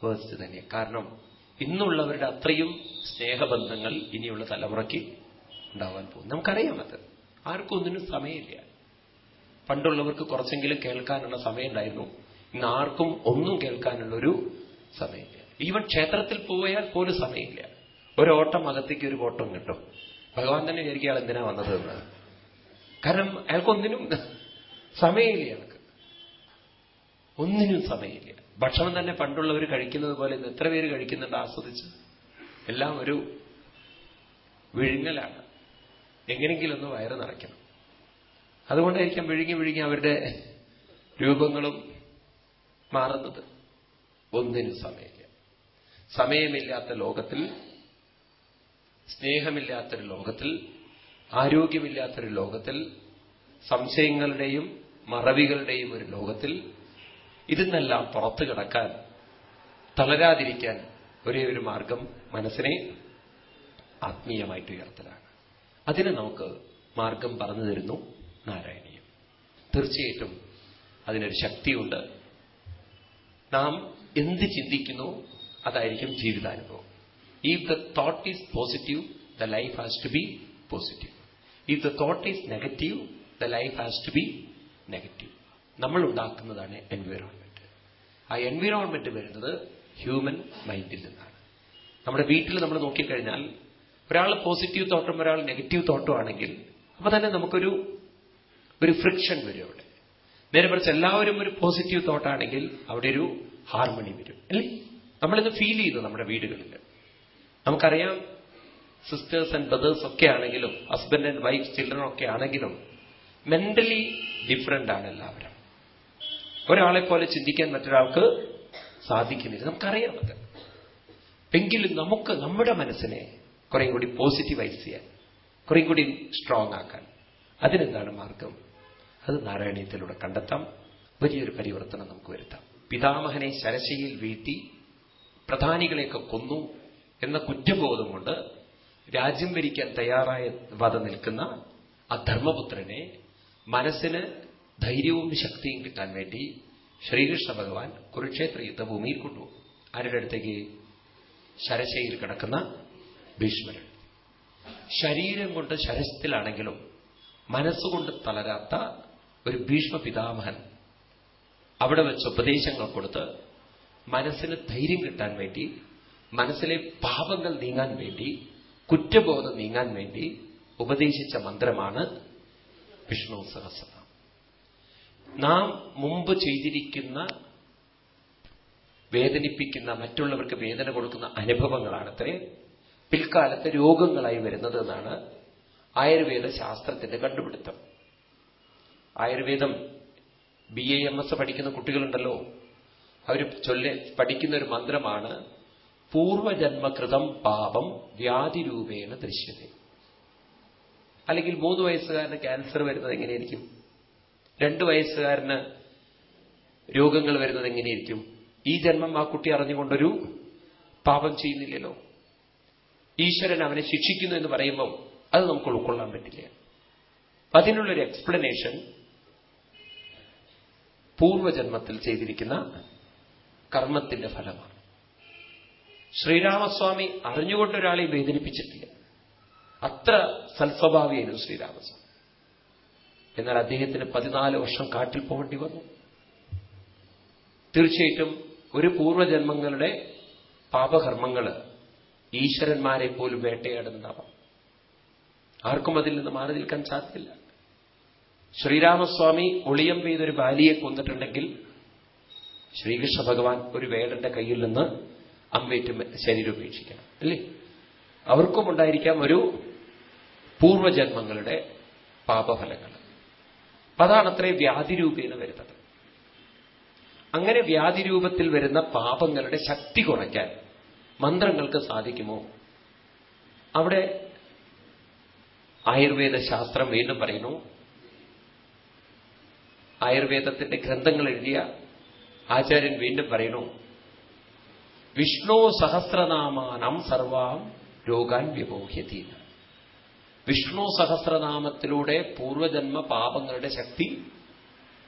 വേസ്റ്റ് തന്നെ. കാരണം ഇന്നുള്ളവരുടെ അത്രയും സ്നേഹബന്ധങ്ങൾ ഇനിയുള്ള തലമുറയ്ക്ക് ഉണ്ടാവാൻ പോകും നമുക്കറിയാം അത്. ആർക്കും ഒന്നിനും സമയമില്ല. പണ്ടുള്ളവർക്ക് കുറച്ചെങ്കിലും കേൾക്കാനുള്ള സമയം ഉണ്ടായിരുന്നു ഇന്ന് ആർക്കും ഒന്നും കേൾക്കാനുള്ളൊരു സമയമില്ല. ഈവൻ ക്ഷേത്രത്തിൽ പോയാൽ പോലും സമയമില്ല. ഒരു ഓട്ടം അകത്തേക്ക് ഒരു ഓട്ടം കിട്ടും. ഭഗവാൻ തന്നെ വിചാരിക്കുക അയാൾ എന്തിനാ വന്നത് എന്ന്. കാരണം അയാൾക്കൊന്നിനും സമയമില്ല അയാൾക്ക്. ഒന്നിനും സമയമില്ല. ഭക്ഷണം തന്നെ പണ്ടുള്ളവർ കഴിക്കുന്നത് പോലെ ഇന്ന് എത്ര പേര് കഴിക്കുന്നുണ്ട് ആസ്വദിച്ച്? എല്ലാം ഒരു വിഴുങ്ങലാണ്. എങ്ങനെങ്കിലൊന്ന് വയറ് നിറയ്ക്കണം. അതുകൊണ്ടായിരിക്കാം വിഴുങ്ങി വിഴുങ്ങി അവരുടെ രൂപങ്ങളും മാറുന്നത്. ഒന്നിനും സമയമില്ല. സമയമില്ലാത്ത ലോകത്തിൽ സ്നേഹമില്ലാത്തൊരു ലോകത്തിൽ ആരോഗ്യമില്ലാത്തൊരു ലോകത്തിൽ സംശയങ്ങളുടെയും മറവികളുടെയും ഒരു ലോകത്തിൽ ഇതിന്നെല്ലാം പുറത്തു കിടക്കാൻ തളരാതിരിക്കാൻ ഒരേ ഒരു മാർഗം മനസ്സിനെ ആത്മീയമായിട്ട് ഉയർത്തലാണ്. അതിന് നമുക്ക് മാർഗം പറഞ്ഞു തരുന്നു നാരായണീയം. തീർച്ചയായിട്ടും അതിനൊരു ശക്തിയുണ്ട്. നാം എന്ത് ചിന്തിക്കുന്നു അതായിരിക്കും ജീവിതാനുഭവം. If the thought is positive the life has to be positive if the thought is negative the life has to be negative നമ്മൾ ഉണ്ടാക്കുന്നതാണ് എൻവയോൺമെന്റ് ആ എൻവയോൺമെന്റ് വരുന്നത് ഹ്യൂമൻ മൈൻഡിൽ നിന്നാണ്. നമ്മുടെ വീട്ടിൽ നമ്മൾ നോക്കിക്കഴിഞ്ഞാൽ ഒരാൾ പോസിറ്റീവ് തോട്ടം ഒരാൾ നെഗറ്റീവ് തോട്ടം ആണെങ്കിൽ അപ്പൊ തന്നെ നമുക്കൊരു ഒരു ഫ്രിക്ഷൻ വരും അവിടെ. നേരെ മറിച്ച് എല്ലാവരും ഒരു പോസിറ്റീവ് തോട്ടാണെങ്കിൽ അവിടെ ഒരു ഹാർമണി വരും അല്ലേ? നമ്മളിന്ന് ഫീൽ ചെയ്തു നമ്മുടെ വീടുകളിൽ. നമുക്കറിയാം സിസ്റ്റേഴ്സ് ആൻഡ് ബ്രദേഴ്സ് ഒക്കെ ആണെങ്കിലും ഹസ്ബൻഡ് ആൻഡ് വൈഫ് ചിൽഡ്രൻ ഒക്കെ ആണെങ്കിലും മെന്റലി ഡിഫറെന്റ് ആണ് എല്ലാവരും. ഒരാളെ പോലെ ചിന്തിക്കാൻ മറ്റൊരാൾക്ക് സാധിക്കുന്നില്ല. നമുക്കറിയാം അത്. എങ്കിലും നമുക്ക് നമ്മുടെ മനസ്സിനെ കുറേ കൂടി പോസിറ്റീവൈസ് ചെയ്യാൻ കുറേ കൂടി സ്ട്രോങ് ആക്കാൻ അതിനെന്താണ് മാർഗം? അത് നാരായണീയത്തിലൂടെ കണ്ടെത്താം. വലിയൊരു പരിവർത്തനം നമുക്ക് വരുത്താം. പിതാമഹനെ ശരശയിൽ വീഴ്ത്തി പ്രധാനികളെയൊക്കെ കൊന്നു എന്ന കുറ്റബോധം കൊണ്ട് രാജ്യം ഭരിക്കാൻ തയ്യാറായ വധ നിൽക്കുന്ന ആ ധർമ്മപുത്രനെ മനസ്സിന് ധൈര്യവും ശക്തിയും കിട്ടാൻ വേണ്ടി ശ്രീകൃഷ്ണ ഭഗവാൻ കുരുക്ഷേത്ര യുദ്ധഭൂമിയിൽ കൊണ്ടുപോകും. ആരുടെ അടുത്തേക്ക്? ശരശയിൽ കിടക്കുന്ന ഭീഷ്മരൻ ശരീരം കൊണ്ട് ശരസ്ഥത്തിലാണെങ്കിലും മനസ്സുകൊണ്ട് തളരാത്ത ഒരു ഭീഷ്മ പിതാമഹൻ അവിടെ വെച്ച് ഉപദേശങ്ങൾ കൊടുത്ത് മനസ്സിന് ധൈര്യം കിട്ടാൻ വേണ്ടി മനസ്സിലെ പാപങ്ങൾ നീങ്ങാൻ വേണ്ടി കുറ്റബോധം നീങ്ങാൻ വേണ്ടി ഉപദേശിച്ച മന്ത്രമാണ് വിഷ്ണു സഹസ്രനാമം. നാം മുമ്പ് ചെയ്തിരിക്കുന്ന വേദനിപ്പിക്കുന്ന മറ്റുള്ളവർക്ക് വേദന കൊടുക്കുന്ന അനുഭവങ്ങളാണത്രേ. പിൽക്കാലത്ത് രോഗങ്ങളായി വരുന്നത് എന്നാണ് ആയുർവേദ ശാസ്ത്രത്തിന്റെ കണ്ടുപിടുത്തം. ആയുർവേദം ബി എ എം എസ് പഠിക്കുന്ന കുട്ടികളുണ്ടല്ലോ. അവർ ചൊല്ല പഠിക്കുന്ന ഒരു മന്ത്രമാണ് പൂർവജന്മകൃതം പാപം വ്യാധിരൂപേണ ദൃശ്യത അല്ലെങ്കിൽ മൂന്ന് വയസ്സുകാരന് ക്യാൻസർ വരുന്നത് എങ്ങനെയായിരിക്കും? രണ്ട് വയസ്സുകാരന് രോഗങ്ങൾ വരുന്നത് എങ്ങനെയിരിക്കും? ഈ ജന്മം ആ കുട്ടി അറിഞ്ഞുകൊണ്ടൊരു പാപം ചെയ്യുന്നില്ലല്ലോ. ഈശ്വരൻ അവനെ ശിക്ഷിക്കുന്നു എന്ന് പറയുമ്പോൾ അത് നമുക്ക് ഉൾക്കൊള്ളാൻ പറ്റില്ല. അതിനുള്ളൊരു എക്സ്പ്ലനേഷൻ പൂർവജന്മത്തിൽ ചെയ്തിരിക്കുന്ന കർമ്മത്തിന്റെ ഫലമാണ്. ശ്രീരാമസ്വാമി അറിഞ്ഞുകൊണ്ട് ഒരാളെ വേദനിപ്പിച്ചിട്ടില്ല. അത്ര സൽസ്വഭാവിയായിരുന്നു ശ്രീരാമസ്വാമി. എന്നാൽ അദ്ദേഹത്തിന് പതിനാല് വർഷം കാട്ടിൽ പോകേണ്ടി വന്നു. തീർച്ചയായിട്ടും ഒരു പൂർവജന്മങ്ങളുടെ പാപകർമ്മങ്ങൾ ഈശ്വരന്മാരെ പോലും വേട്ടയാടുന്നതാവാം. ആർക്കും അതിൽ നിന്ന് മാറി നിൽക്കാൻ സാധ്യമില്ല ശ്രീരാമസ്വാമി ഒളിയം പെയ്തൊരു ബാലിയെ കൊന്നിട്ടുണ്ടെങ്കിൽ ശ്രീകൃഷ്ണ ഭഗവാൻ ഒരു വേടന്റെ കയ്യിൽ നിന്ന് അമ്പേറ്റ് ശരീരം ഉപേക്ഷിക്കണം അല്ലേ? അവർക്കും ഉണ്ടായിരിക്കാം ഒരു പൂർവജന്മങ്ങളുടെ പാപഫലങ്ങൾ. അതാണ് അത്രേ വ്യാധിരൂപേണ വരുന്നത്. അങ്ങനെ വ്യാധിരൂപത്തിൽ വരുന്ന പാപങ്ങളുടെ ശക്തി കുറയ്ക്കാൻ മന്ത്രങ്ങൾക്ക് സാധിക്കുമോ? അവിടെ ആയുർവേദ ശാസ്ത്രം വീണ്ടും പറയുന്നു ആയുർവേദത്തിന്റെ ഗ്രന്ഥങ്ങൾ എഴുതിയ ആചാര്യൻ വീണ്ടും പറയുന്നു വിഷ്ണു സഹസ്രനാമാനം സർവാം രോഗാൻ വിമോഹ്യതി വിഷ്ണു സഹസ്രനാമത്തിലൂടെ പൂർവജന്മ പാപങ്ങളുടെ ശക്തി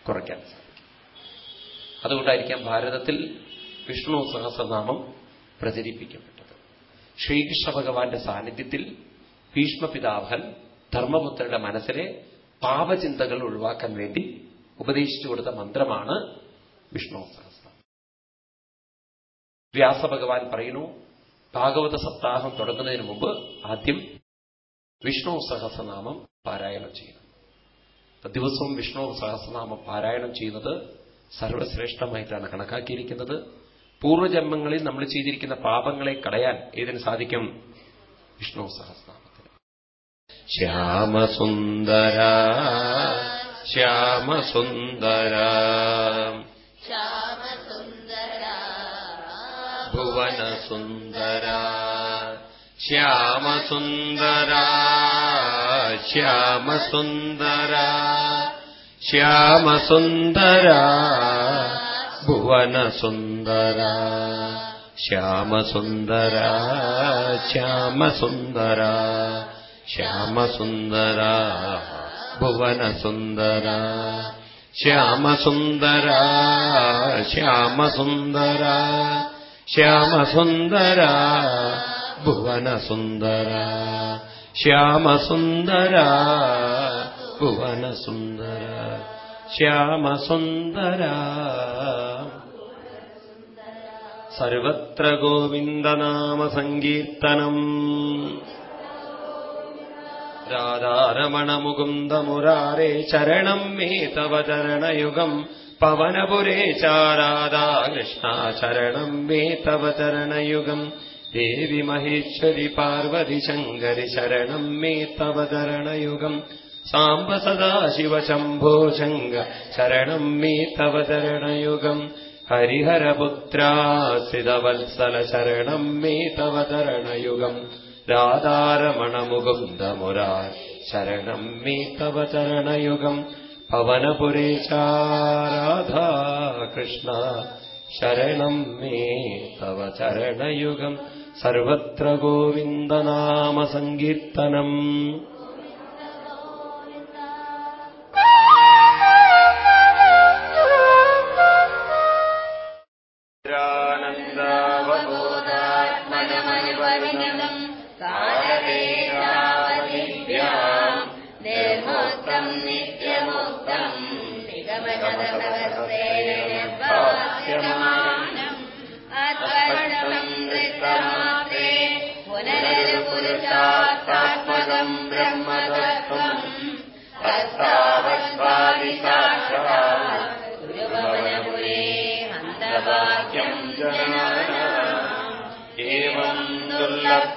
കുറയ്ക്കാൻ സാധിക്കും. അതുകൊണ്ടായിരിക്കാം ഭാരതത്തിൽ വിഷ്ണു സഹസ്രനാമം പ്രചരിപ്പിക്കപ്പെട്ടത്. ശ്രീകൃഷ്ണ ഭഗവാന്റെ സാന്നിധ്യത്തിൽ ഭീഷ്മപിതാഭൻ ധർമ്മപുത്രരുടെ മനസ്സിലെ പാപചിന്തകൾ ഒഴിവാക്കാൻ വേണ്ടി ഉപദേശിച്ചു കൊടുത്ത മന്ത്രമാണ് വിഷ്ണു സഹസ്രം വ്യാസഭഗവാൻ പറയുന്നു ഭാഗവത സപ്താഹം തുടങ്ങുന്നതിന് മുമ്പ് ആദ്യം വിഷ്ണു സഹസ്രനാമം പാരായണം ചെയ്യണം. ദിവസവും വിഷ്ണു സഹസ്രനാമം പാരായണം ചെയ്യുന്നത് സർവശ്രേഷ്ഠമായിട്ടാണ് കണക്കാക്കിയിരിക്കുന്നത്. പൂർവജന്മങ്ങളിൽ നമ്മൾ ചെയ്തിരിക്കുന്ന പാപങ്ങളെ കളയാൻ ഏതിന് സാധിക്കും? വിഷ്ണു സഹസ്രനാമത്തിന്. ശ്യാമസുന്ദര ശ്യാമസുന്ദര. ശ്യാമസുന്ദര. ഭുവനസുന്ദര. श्यामसुन्दरा श्यामसुन्दरा श्याम सुन्दरा श्यामसुन्दरा श्यामसुन्दरा भुवन सुन्दरा श्यामसुन्दरा श्यामसुन्दरा श्याम ഭുവനസുന്ദര. ശ്യാമസുന്ദര ഭുവനസുന്ദര. ശ്യാമസുന്ദര. സർവത്ര ഗോവിന്ദനാമസങ്കീർത്തനം രാധാരമണമുകുന്ദമുരാരേ ചരണം മേ തവ ചരണയുഗം. പവനപുരേ ചാരാധാ കൃഷ്ണ ശരണം മേ തവ ചരണയുഗം. ദേവി മഹേശ്വരി പാർവതി ശങ്കരി ശരണം മേ തവതരണയുഗം സാംബ സദാശിവ ശംഭോ ശങ്ക ശരണം മേ തവതരണയുഗം ഹരിഹരപുത്രാസിതവത്സല ശരണം മേ തവ ചരണയുഗം രാധാരമണമുകുന്ദമുരാ ശരണം മേ തവ ചരണയുഗം കൃഷ്ണ ശരണം മേ തവ ചരണയുഗം സർവത്ര ഗോവിന്ദനാമ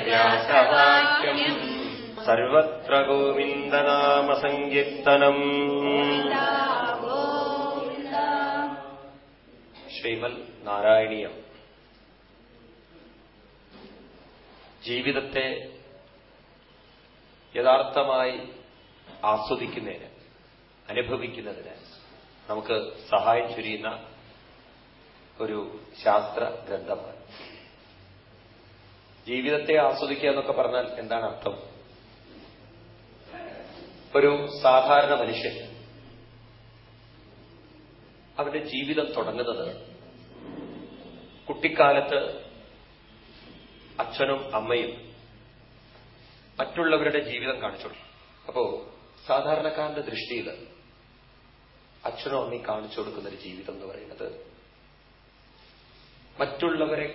വ്യാസവാക്യം. സർവത്ര ഗോവിന്ദനാമ സങ്കീർത്തനം ശ്രീമൽ നാരായണീയം. ജീവിതത്തെ യഥാർത്ഥമായി ആസ്വദിക്കുന്നതിന് അനുഭവിക്കുന്നതിന് നമുക്ക് സഹായം ചുരിയുന്ന ഒരു ശാസ്ത്ര ഗ്രന്ഥമാണ് ജീവിതത്തെ ആസ്വദിക്കുക എന്നൊക്കെ പറഞ്ഞാൽ എന്താണ് അർത്ഥം? ഒരു സാധാരണ മനുഷ്യൻ അവന്റെ ജീവിതം തുടങ്ങുന്നത് കുട്ടിക്കാലത്ത് അച്ഛനും അമ്മയും മറ്റുള്ളവരുടെ ജീവിതം കാണിച്ചു അപ്പോ സാധാരണക്കാരന്റെ ദൃഷ്ടിയിൽ അച്ഛനോ അമ്മയും കാണിച്ചു കൊടുക്കുന്ന ഒരു ജീവിതം എന്ന് പറയുന്നത് മറ്റുള്ളവരെ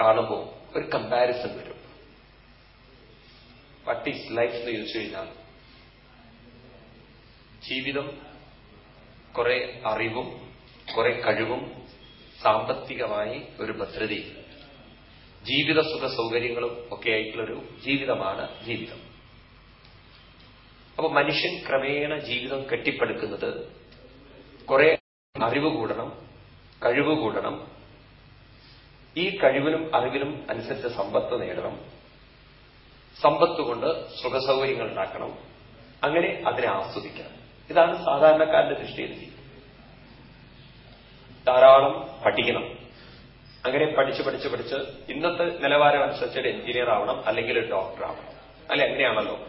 കാണുമ്പോൾ ഒരു കമ്പാരിസൺ വരും. വട്ട് ഈസ് ലൈഫ് എന്ന് ചോദിച്ചു കഴിഞ്ഞാൽ ജീവിതം കുറെ അറിവും കുറെ കഴിവും സാമ്പത്തികമായി ഒരു ഭദ്രതയും ജീവിത സുഖ സൗകര്യങ്ങളും ഒക്കെ ആയിട്ടുള്ളൊരു ജീവിതമാണ് ജീവിതം. അപ്പൊ മനുഷ്യൻ ക്രമേണ ജീവിതം കെട്ടിപ്പടുക്കുന്നത് കുറെ അറിവ് കൂടണം കഴിവ് കൂടണം. ഈ കഴിവിനും അറിവിനും അനുസരിച്ച് സമ്പത്ത് നേടണം. സമ്പത്ത് കൊണ്ട് സുഖസൗകര്യങ്ങൾ ഉണ്ടാക്കണം. അങ്ങനെ അതിനെ ആസ്വദിക്കണം. ഇതാണ് സാധാരണക്കാരന്റെ ദൃഷ്ടിയിൽ ധാരാളം പഠിക്കണം. അങ്ങനെ പഠിച്ച് പഠിച്ച് പഠിച്ച് ഇന്നത്തെ നിലവാരം അനുസരിച്ച് ഒരു എഞ്ചിനീയർ ആവണം അല്ലെങ്കിൽ ഒരു ഡോക്ടർ ആവണം. അല്ലെ? അങ്ങനെയാണല്ലോ.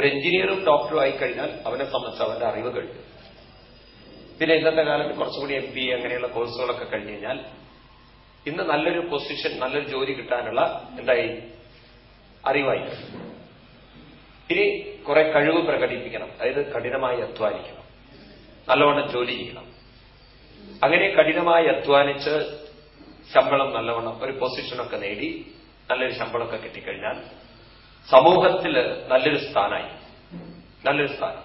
ഒരു എഞ്ചിനീയറും ഡോക്ടറും ആയി കഴിഞ്ഞാൽ അവനെ സംബന്ധിച്ച് അവന്റെ അറിവ് കഴിഞ്ഞു. പിന്നെ ഇന്നത്തെ കാലത്ത് കുറച്ചുകൂടി എം ബി എ അങ്ങനെയുള്ള കോഴ്സുകളൊക്കെ കഴിഞ്ഞു കഴിഞ്ഞാൽ ഇന്ന് നല്ലൊരു പൊസിഷൻ നല്ലൊരു ജോലി കിട്ടാനുള്ള എന്തായി? അറിവായി. ഇനി കുറെ കഴിവ് പ്രകടിപ്പിക്കണം. അതായത് കഠിനമായി അധ്വാനിക്കണം. നല്ലവണ്ണം ജോലി ചെയ്യണം. അങ്ങനെ കഠിനമായി അധ്വാനിച്ച് ശമ്പളം നല്ലവണ്ണം ഒരു പൊസിഷനൊക്കെ നേടി നല്ലൊരു ശമ്പളമൊക്കെ കിട്ടിക്കഴിഞ്ഞാൽ സമൂഹത്തിൽ നല്ലൊരു സ്ഥാനമായി നല്ലൊരു സ്ഥാനം.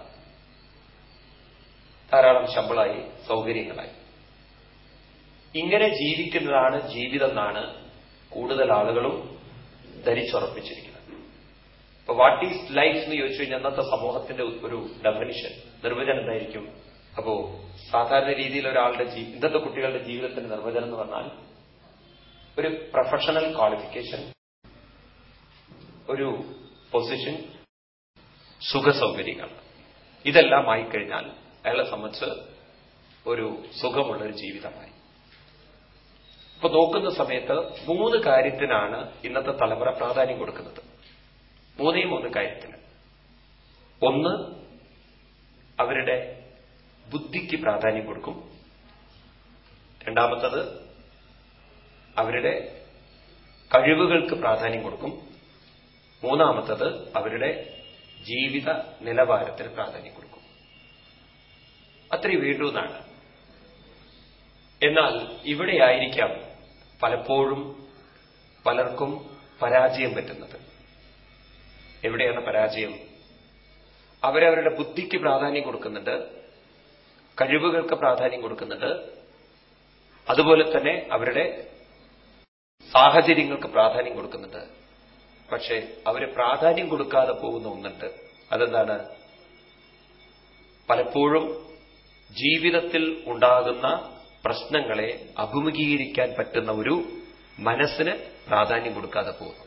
ധാരാളം ശമ്പളമായി സൗകര്യങ്ങളായി. ഇങ്ങനെ ജീവിക്കുന്നതാണ് ജീവിതം എന്നാണ് കൂടുതൽ ആളുകളും ധരിച്ചുറപ്പിച്ചിരിക്കുന്നത്. ഇപ്പൊ വാട്ട് ഈസ് ലൈഫ് എന്ന് ചോദിച്ചു കഴിഞ്ഞാൽ അന്നത്തെ സമൂഹത്തിന്റെ ഒരു ഡെഫിനിഷൻ നിർവചനം എന്തായിരിക്കും? അപ്പോ സാധാരണ രീതിയിൽ ഒരാളുടെ ഇന്നത്തെ കുട്ടികളുടെ ജീവിതത്തിന്റെ നിർവചനം എന്ന് പറഞ്ഞാൽ ഒരു പ്രൊഫഷണൽ ക്വാളിഫിക്കേഷൻ ഒരു പൊസിഷൻ സുഖസൗകര്യങ്ങൾ. ഇതെല്ലാം ആയിക്കഴിഞ്ഞാൽ അയാളെ സംബന്ധിച്ച് ഒരു സുഖമുള്ളൊരു ജീവിതമായി. ഇപ്പൊ നോക്കുന്ന സമയത്ത് മൂന്ന് കാര്യത്തിനാണ് ഇന്നത്തെ തലമുറ പ്രാധാന്യം കൊടുക്കുന്നത്. മൂന്നേ മൂന്ന് കാര്യത്തിന്. ഒന്ന് അവരുടെ ബുദ്ധിക്ക് പ്രാധാന്യം കൊടുക്കും. രണ്ടാമത്തത് അവരുടെ കഴിവുകൾക്ക് പ്രാധാന്യം കൊടുക്കും. മൂന്നാമത്തത് അവരുടെ ജീവിത നിലവാരത്തിന് പ്രാധാന്യം കൊടുക്കും. അത്രയും വേണ്ടുമെന്നാണ് എന്നാൽ ഇവിടെയായിരിക്കാം പലപ്പോഴും പലർക്കും പരാജയം പറ്റുന്നത്. എവിടെയാണ് പരാജയം? അവരവരുടെ ബുദ്ധിക്ക് പ്രാധാന്യം കൊടുക്കുന്നുണ്ട് കഴിവുകൾക്ക് പ്രാധാന്യം കൊടുക്കുന്നുണ്ട്. അതുപോലെ തന്നെ അവരുടെ സാഹചര്യങ്ങൾക്ക് പ്രാധാന്യം കൊടുക്കുന്നുണ്ട്. പക്ഷേ അവർ പ്രാധാന്യം കൊടുക്കാതെ പോകുന്ന ഒന്നുണ്ട്. അതെന്താണ്? പലപ്പോഴും ജീവിതത്തിൽ ഉണ്ടാകുന്ന പ്രശ്നങ്ങളെ അഭിമുഖീകരിക്കാൻ പറ്റുന്ന ഒരു മനസ്സിന് പ്രാധാന്യം കൊടുക്കാതെ പോകുന്നു.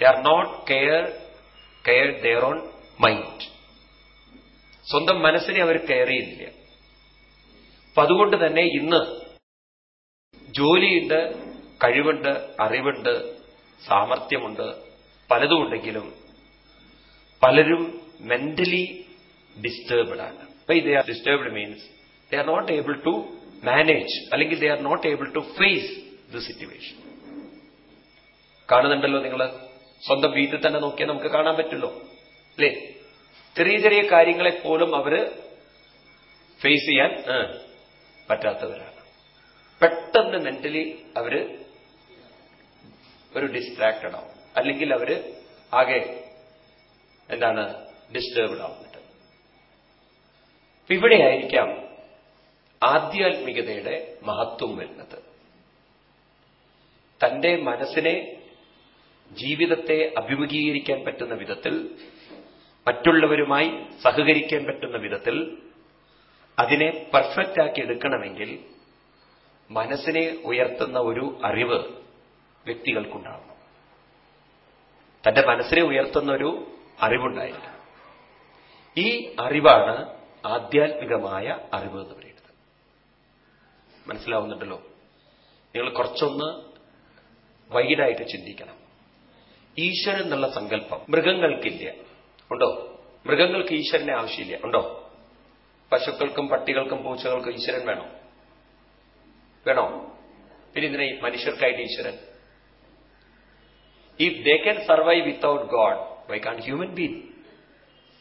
They are not care care their own mind സ്വന്തം മനസ്സിനെ അവർ കെയർ ചെയ്യുന്നില്ല. അപ്പൊ അതുകൊണ്ട് തന്നെ ഇന്ന് ജോലിയുണ്ട് കഴിവുണ്ട് അറിവുണ്ട് സാമർഥ്യമുണ്ട് പലതും ഉണ്ടെങ്കിലും പലരും മെന്റലി ഡിസ്റ്റർബ്ഡ് ആണ്. Why they are disturbed means they are not able to manage അല്ലെങ്കിൽ they are not able to face the situation കാണുന്നുണ്ടല്ലോ നിങ്ങൾ സ്വന്തം വീട്ടിൽ തന്നെ നോക്കിയാൽ നമുക്ക് കാണാൻ പറ്റുള്ളൂ അല്ലേ? ചെറിയ ചെറിയ കാര്യങ്ങളെപ്പോലും അവർ ഫേസ് ചെയ്യാൻ പറ്റാത്തവരാണ്. പെട്ടെന്ന് മെന്റലി അവർ ഒരു ഡിസ്ട്രാക്റ്റഡ് ആവും. അല്ലെങ്കിൽ അവർ ആകെ എന്താണ് ഡിസ്റ്റർബ്ഡ് അപ്പൊ ഇവിടെയായിരിക്കാം ആധ്യാത്മികതയുടെ മഹത്വം വരുന്നത്. തന്റെ മനസ്സിനെ ജീവിതത്തെ അഭിമുഖീകരിക്കാൻ പറ്റുന്ന വിധത്തിൽ മറ്റുള്ളവരുമായി സഹകരിക്കാൻ പറ്റുന്ന വിധത്തിൽ അതിനെ പെർഫെക്റ്റ് ആക്കി എടുക്കണമെങ്കിൽ മനസ്സിനെ ഉയർത്തുന്ന ഒരു അറിവ് വ്യക്തികൾക്കുണ്ടാവണം. തന്റെ മനസ്സിനെ ഉയർത്തുന്ന ഒരു അറിവുണ്ടായില്ല ഈ അറിവാണ് ആധ്യാത്മികമായ അറിവ് എന്ന് പറയുന്നത്. മനസ്സിലാവുന്നുണ്ടല്ലോ? നിങ്ങൾ കുറച്ചൊന്ന് വൈകിടായിട്ട് ചിന്തിക്കണം. ഈശ്വരൻ എന്നുള്ള സങ്കല്പം മൃഗങ്ങൾക്കില്ല. ഉണ്ടോ? മൃഗങ്ങൾക്ക് ഈശ്വരനെ ആവശ്യമില്ല. ഉണ്ടോ? പശുക്കൾക്കും പട്ടികൾക്കും പൂച്ചകൾക്കും ഈശ്വരൻ വേണോ. വേണോ? പിന്നെ ഇതിനെ മനുഷ്യർക്കായിട്ട് ഈശ്വരൻ? If they can survive without god why can human been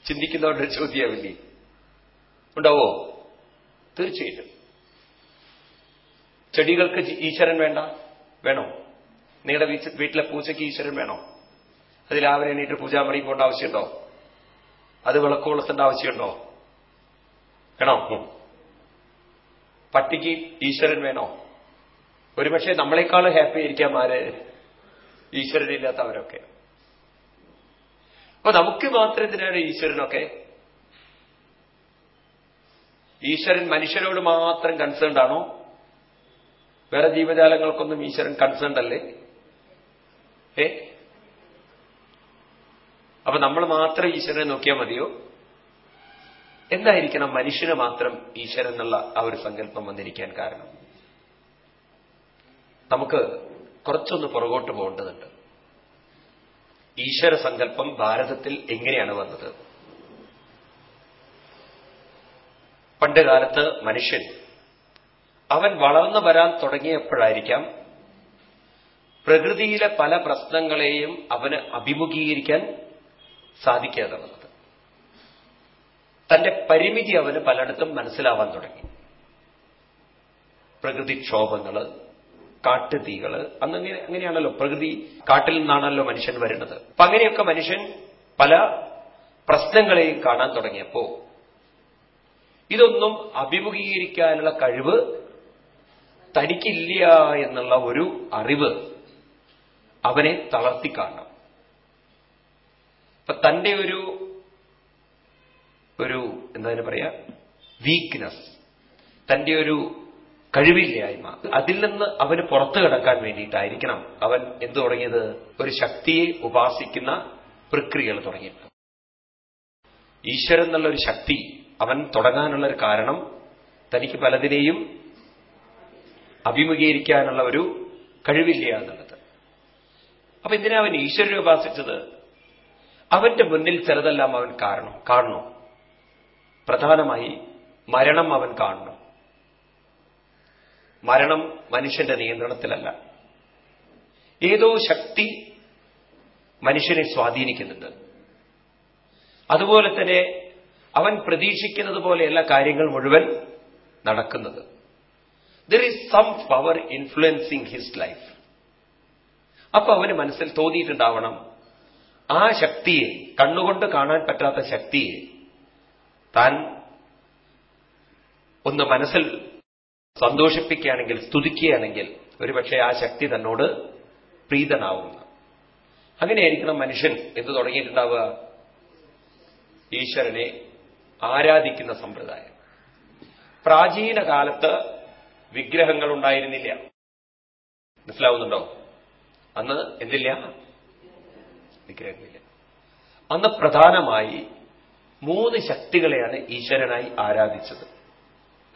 ചിന്തിക്കുന്നവരുടെ ചോദ്യാവില്ലേ ഉണ്ടാവോ? തീർച്ചയായിട്ടും. ചെടികൾക്ക് ഈശ്വരൻ വേണ്ട? വേണോ? നിങ്ങളുടെ വീട്ടിലെ പൂജയ്ക്ക് ഈശ്വരൻ വേണോ? അത് രാവിലെ എണീറ്റ് പൂജാമണി പോകേണ്ട ആവശ്യമുണ്ടോ? അത് വിളക്കോളത്തിന്റെ ആവശ്യമുണ്ടോ? വേണോ. പട്ടിക്ക് ഈശ്വരൻ വേണോ? ഒരുപക്ഷെ നമ്മളെക്കാൾ ഹാപ്പി ആയിരിക്കാം ആര്? ഈശ്വരനില്ലാത്തവരൊക്കെ. അപ്പൊ നമുക്ക് മാത്രം എന്തിനാണ് ഈശ്വരനൊക്കെ? ഈശ്വരൻ മനുഷ്യരോട് മാത്രം കൺസേൺഡ് ആണോ? വേറെ ജീവജാലങ്ങൾക്കൊന്നും ഈശ്വരൻ കൺസേൺഡ് അല്ലേ? ഏ? അപ്പൊ നമ്മൾ മാത്രം ഈശ്വരനെ നോക്കിയാൽ മതിയോ? എന്തായിരിക്കണം മനുഷ്യന് മാത്രം ഈശ്വരൻ എന്നുള്ള ആ ഒരു സങ്കല്പം വന്നിരിക്കാൻ കാരണം? നമുക്ക് കുറച്ചൊന്ന് പുറകോട്ട് പോകേണ്ടതുണ്ട്. ഈശ്വര സങ്കല്പം ഭാരതത്തിൽ എങ്ങനെയാണ് വന്നത്? പണ്ട് കാലത്ത് മനുഷ്യൻ അവൻ വളർന്നു വരാൻ തുടങ്ങിയപ്പോഴായിരിക്കാം പ്രകൃതിയിലെ പല പ്രശ്നങ്ങളെയും അവന് അഭിമുഖീകരിക്കാൻ സാധിക്കാതെ വന്നത്. തന്റെ പരിമിതി അവന് പലയിടത്തും മനസ്സിലാവാൻ തുടങ്ങി. പ്രകൃതിക്ഷോഭങ്ങൾ കാട്ടുതീകൾ അന്നങ്ങനെ അങ്ങനെയാണല്ലോ. പ്രകൃതി കാട്ടിൽ നിന്നാണല്ലോ മനുഷ്യൻ വരുന്നത്. അപ്പൊ അങ്ങനെയൊക്കെ മനുഷ്യൻ പല പ്രശ്നങ്ങളെയും കാണാൻ തുടങ്ങിയപ്പോ ഇതൊന്നും അഭിമുഖീകരിക്കാനുള്ള കഴിവ് തനിക്കില്ല എന്നുള്ള ഒരു അറിവ് അവനെ തളർത്തിക്കാണണം അപ്പൊ തന്റെ ഒരു ഒരു എന്താ പറയാ? വീക്ക്നെസ് തന്റെ ഒരു കഴിവില്ലായ്മ. അതിൽ നിന്ന് അവന് പുറത്തു കിടക്കാൻ വേണ്ടിയിട്ടായിരിക്കണം അവൻ എന്തു തുടങ്ങിയത്? ഒരു ശക്തിയെ ഉപാസിക്കുന്ന പ്രക്രിയകൾ തുടങ്ങിയിട്ട്. ഈശ്വരൻ എന്നുള്ളൊരു ശക്തി അവൻ തുടങ്ങാനുള്ള ഒരു കാരണം തനിക്ക് പലതിനെയും അഭിമുഖീകരിക്കാനുള്ള ഒരു കഴിവില്ല എന്നുള്ളത്. അപ്പൊ എന്തിനാ അവൻ ഈശ്വരനെ ഉപാസിച്ചത് അവന്റെ മുന്നിൽ ചിലതെല്ലാം അവൻ കാരണം കാണണം. പ്രധാനമായി മരണം അവൻ കാണണം. മരണം മനുഷ്യന്റെ നിയന്ത്രണത്തിലല്ല. ഏതോ ശക്തി മനുഷ്യനെ സ്വാധീനിക്കുന്നുണ്ട്. അതുപോലെ തന്നെ അവൻ പ്രതീക്ഷിക്കുന്നത് പോലെയല്ല കാര്യങ്ങൾ മുഴുവൻ നടക്കുന്നത്. There is some power influencing his life അപ്പൊ അവന് മനസ്സിൽ തോന്നിയിട്ടുണ്ടാവണം ആ ശക്തിയെ കണ്ണുകൊണ്ട് കാണാൻ പറ്റാത്ത ശക്തിയെ താൻ ഒന്ന് മനസ്സിൽ സന്തോഷിപ്പിക്കുകയാണെങ്കിൽ സ്തുതിക്കുകയാണെങ്കിൽ ഒരുപക്ഷെ ആ ശക്തി തന്നോട് പ്രീതനാവുന്ന. അങ്ങനെയായിരിക്കണം മനുഷ്യൻ എന്ത് തുടങ്ങിയിട്ടുണ്ടാവുക? ഈശ്വരനെ ആരാധിക്കുന്ന സമ്പ്രദായം. പ്രാചീന കാലത്ത് വിഗ്രഹങ്ങൾ ഉണ്ടായിരുന്നില്ല. മനസ്സിലാവുന്നുണ്ടോ? അന്ന് എന്തില്ല? വിഗ്രഹങ്ങളില്ല. അന്ന് പ്രധാനമായി മൂന്ന് ശക്തികളെയാണ് ഈശ്വരനായി ആരാധിച്ചത്.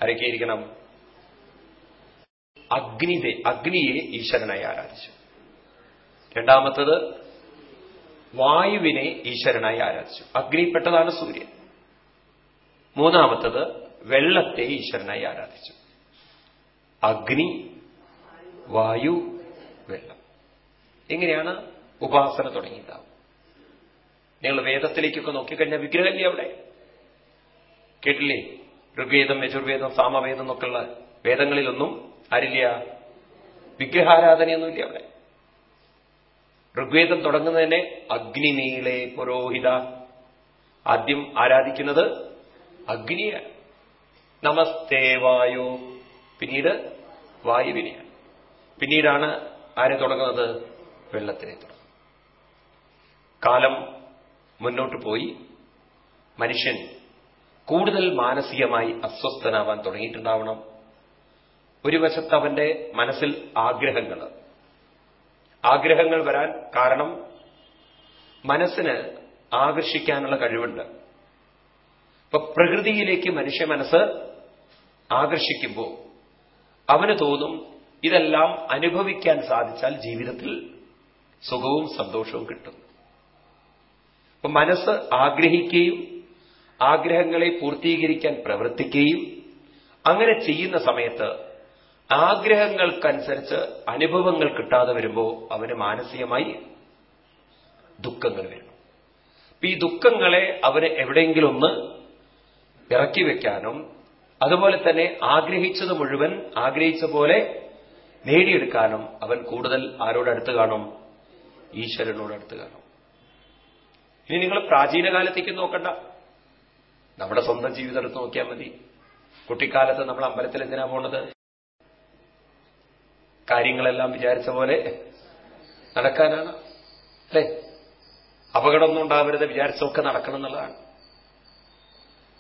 ആരൊക്കെയിരിക്കണം അഗ്നിതെ അഗ്നിയെ ഈശ്വരനായി ആരാധിച്ചു. രണ്ടാമത്തത് വായുവിനെ ഈശ്വരനായി ആരാധിച്ചു. അഗ്നിപ്പെട്ടതാണ് സൂര്യൻ. മൂന്നാമത്തത് വെള്ളത്തെ ഈശ്വരനായി ആരാധിച്ചു. അഗ്നി വായു വെള്ളം. എങ്ങനെയാണ് ഉപാസന തുടങ്ങിയതാവും നിങ്ങൾ വേദത്തിലേക്കൊക്കെ നോക്കിക്കഴിഞ്ഞാൽ വിഗ്രഹമില്ലേ അവിടെ? കേട്ടില്ലേ? ഋഗ്വേദം യജുർവേദം സാമവേദം എന്നൊക്കെയുള്ള വേദങ്ങളിലൊന്നും ആരില്ല. വിഗ്രഹാരാധനയൊന്നുമില്ല അവിടെ. ഋഗ്വേദം തുടങ്ങുന്നതന്നെ അഗ്നിനീളെ പുരോഹിത. ആദ്യം ആരാധിക്കുന്നത് അഗ്നിയാണ് നമസ്തേ വായു. പിന്നീട് വായുവിനെയാണ് പിന്നീടാണ് ആരെ തുടങ്ങുന്നത്? വെള്ളത്തിനെ തുടങ്ങുന്നത്. കാലം മുന്നോട്ട് പോയി. മനുഷ്യൻ കൂടുതൽ മാനസികമായി അസ്വസ്ഥനാവാൻ തുടങ്ങിയിട്ടുണ്ടാവണം. ഒരു വശത്ത് അവന്റെ മനസ്സിൽ ആഗ്രഹങ്ങൾ. ആഗ്രഹങ്ങൾ വരാൻ കാരണം മനസ്സിന് ആകർഷിക്കാനുള്ള കഴിവുണ്ട്. ഇപ്പൊ പ്രകൃതിയിലേക്ക് മനുഷ്യ മനസ്സ് ആകർഷിക്കുമ്പോൾ അവന് തോന്നും ഇതെല്ലാം അനുഭവിക്കാൻ സാധിച്ചാൽ ജീവിതത്തിൽ സുഖവും സന്തോഷവും കിട്ടും. അപ്പൊ മനസ്സ് ആഗ്രഹിക്കുകയും ആഗ്രഹങ്ങളെ പൂർത്തീകരിക്കാൻ പ്രവർത്തിക്കുകയും അങ്ങനെ ചെയ്യുന്ന സമയത്ത് ആഗ്രഹങ്ങൾക്കനുസരിച്ച് അനുഭവങ്ങൾ കിട്ടാതെ വരുമ്പോൾ അവന് മാനസികമായി ദുഃഖങ്ങൾ വരും. അപ്പൊ ഈ ദുഃഖങ്ങളെ അവന് എവിടെയെങ്കിലും ഒന്ന് ഇറക്കി വെക്കാനും അതുപോലെ തന്നെ ആഗ്രഹിച്ചത് മുഴുവൻ ആഗ്രഹിച്ച പോലെ നേടിയെടുക്കാനും അവൻ കൂടുതൽ ആരോടടുത്ത് കാണും? ഈശ്വരനോട് അടുത്ത് കാണും. ഇനി നിങ്ങൾ പ്രാചീന കാലത്തേക്ക് നോക്കണ്ട. നമ്മുടെ സ്വന്തം ജീവിതം എടുത്ത് നോക്കിയാൽ മതി. കുട്ടിക്കാലത്ത് നമ്മൾ അമ്പലത്തിൽ എന്തിനാ പോണത്? കാര്യങ്ങളെല്ലാം വിചാരിച്ച പോലെ നടക്കാനാണ്. അല്ലേ? അപകടമൊന്നും ഉണ്ടാവരുത്. വിചാരിച്ചൊക്കെ നടക്കണം എന്നുള്ളതാണ്.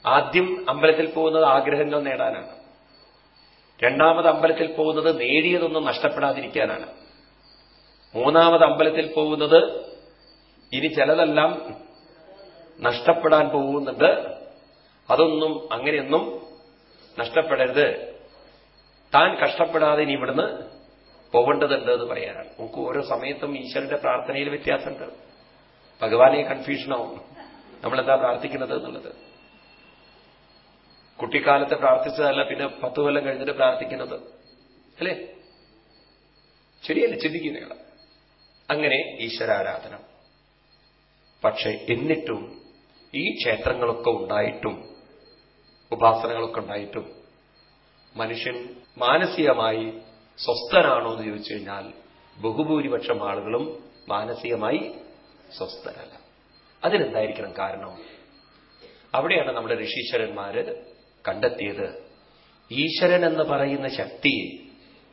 ആദ്യം അമ്പലത്തിൽ പോകുന്നത് ആഗ്രഹങ്ങൾ നേടാനാണ്. രണ്ടാമത് അമ്പലത്തിൽ പോകുന്നത് നേടിയതൊന്നും നഷ്ടപ്പെടാതിരിക്കാനാണ്. മൂന്നാമത് അമ്പലത്തിൽ പോകുന്നത് ഇനി ചിലതെല്ലാം നഷ്ടപ്പെടാൻ പോകുന്നുണ്ട്. അതൊന്നും അങ്ങനെയൊന്നും നഷ്ടപ്പെടരുത്. താൻ കഷ്ടപ്പെടാതെ ഇനി ഇവിടുന്ന് പോകേണ്ടതുണ്ട് എന്ന് പറയാനാണ്. നമുക്ക് ഓരോ സമയത്തും ഈശ്വരന്റെ പ്രാർത്ഥനയിൽ വ്യത്യാസമുണ്ട്. ഭഗവാനെ കൺഫ്യൂഷനാവും. നമ്മളെന്താ പ്രാർത്ഥിക്കുന്നത് എന്നുള്ളത്. കുട്ടിക്കാലത്ത് പ്രാർത്ഥിച്ചതല്ല പിന്നെ പത്ത് കൊല്ലം കഴിഞ്ഞിട്ട് പ്രാർത്ഥിക്കുന്നത്. അല്ലേ? ശരിയല്ലേ? ചിന്തിക്കുക അങ്ങനെ ഈശ്വരാരാധന. പക്ഷെ എന്നിട്ടും ഈ ക്ഷേത്രങ്ങളൊക്കെ ഉണ്ടായിട്ടും ഉപാസനകളൊക്കെ ഉണ്ടായിട്ടും മനുഷ്യൻ മാനസികമായി സ്വസ്ഥനാണോ എന്ന് ചോദിച്ചു കഴിഞ്ഞാൽ ബഹുഭൂരിപക്ഷം ആളുകളും മാനസികമായി സ്വസ്ഥരല്ല. അതിനെന്തായിരിക്കണം കാരണം? അവിടെയാണ് നമ്മുടെ ഋഷീശ്വരന്മാര് കണ്ടെത്തിയത്. ഈശ്വരൻ എന്ന് പറയുന്ന ശക്തി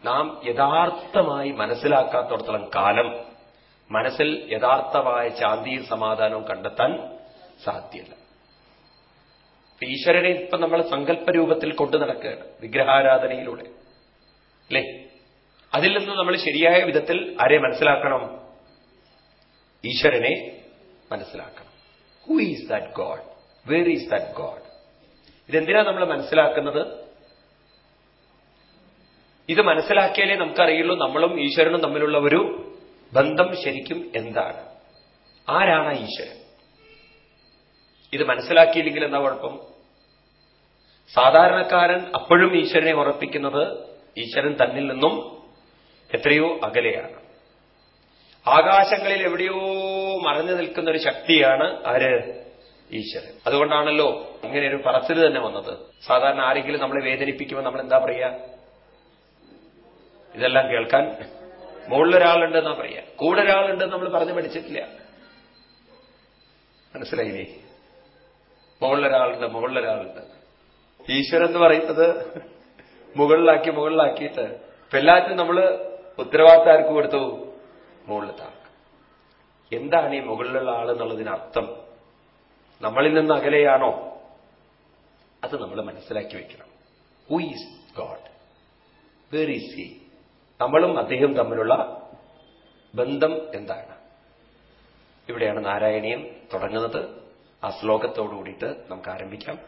നാം യഥാർത്ഥമായി മനസ്സിലാക്കാത്തടത്തോളം കാലം മനസ്സിൽ യഥാർത്ഥമായ ശാന്തിയും സമാധാനവും കണ്ടെത്താൻ സാധ്യല്ല. ഈശ്വരനെ ഇപ്പൊ നമ്മൾ സങ്കല്പ രൂപത്തിൽ കൊണ്ടു നടക്കുകയാണ് വിഗ്രഹാരാധനയിലൂടെ. അല്ലേ? അതിൽ നിന്ന് നമ്മൾ ശരിയായ വിധത്തിൽ ആരെ മനസ്സിലാക്കണം? ഈശ്വരനെ മനസ്സിലാക്കണം. Who is that god where is that god ഇതെന്തിനാ നമ്മൾ മനസ്സിലാക്കുന്നത്? ഇത് മനസ്സിലാക്കിയാലേ നമുക്കറിയുള്ളൂ നമ്മളും ഈശ്വരനും തമ്മിലുള്ള ഒരു ബന്ധം ശരിക്കും എന്താണ്? ആരാണ് ഈശ്വരൻ? ഇത് മനസ്സിലാക്കിയില്ലെങ്കിൽ എന്താ കുഴപ്പം? സാധാരണക്കാരൻ അപ്പോഴും ഈശ്വരനെ ഉറപ്പിക്കുന്നത് ഈശ്വരൻ തന്നിൽ നിന്നും എത്രയോ അകലെയാണ്. ആകാശങ്ങളിൽ എവിടെയോ മറഞ്ഞു നിൽക്കുന്ന ഒരു ശക്തിയാണ് ആര്? ഈശ്വരൻ. അതുകൊണ്ടാണല്ലോ ഇങ്ങനെ ഒരു പറച്ചിൽ തന്നെ വന്നത്. സാധാരണ ആരെങ്കിലും നമ്മളെ വേദനിപ്പിക്കുമ്പോൾ നമ്മൾ എന്താ പറയുക ഇതെല്ലാം കേൾക്കാൻ മുകളിലൊരാളുണ്ട് എന്നാ പറയാ. കൂടെ ഒരാളുണ്ടെന്ന് നമ്മൾ പറഞ്ഞു പഠിച്ചിട്ടില്ല. മനസ്സിലായില്ലേ? മുകളിലൊരാളുണ്ട് മുകളിലൊരാളുണ്ട്. ഈശ്വരൻ എന്ന് പറയുന്നത് മുകളിലാക്കി മുകളിലാക്കിയിട്ട് ഇപ്പൊ എല്ലാത്തിനും നമ്മൾ ഉത്തരവാദിത്തം ആർക്ക് കൊടുത്തു? മുകളിലത്തെ ആൾക്ക്. എന്താണ് ഈ മുകളിലുള്ള ആൾ എന്നുള്ളതിനർത്ഥം? നമ്മളിൽ നിന്ന് അകലെയാണോ? അത് നമ്മൾ മനസ്സിലാക്കി വെക്കണം. Who is god where is he നമ്മളും അദ്ദേഹം തമ്മിലുള്ള ബന്ധം എന്താണ്? ഇവിടെയാണ് നാരായണീയം തുടങ്ങുന്നത്. ആ ശ്ലോകത്തോടു കൂടിയിട്ട് നമുക്ക് ആരംഭിക്കാം.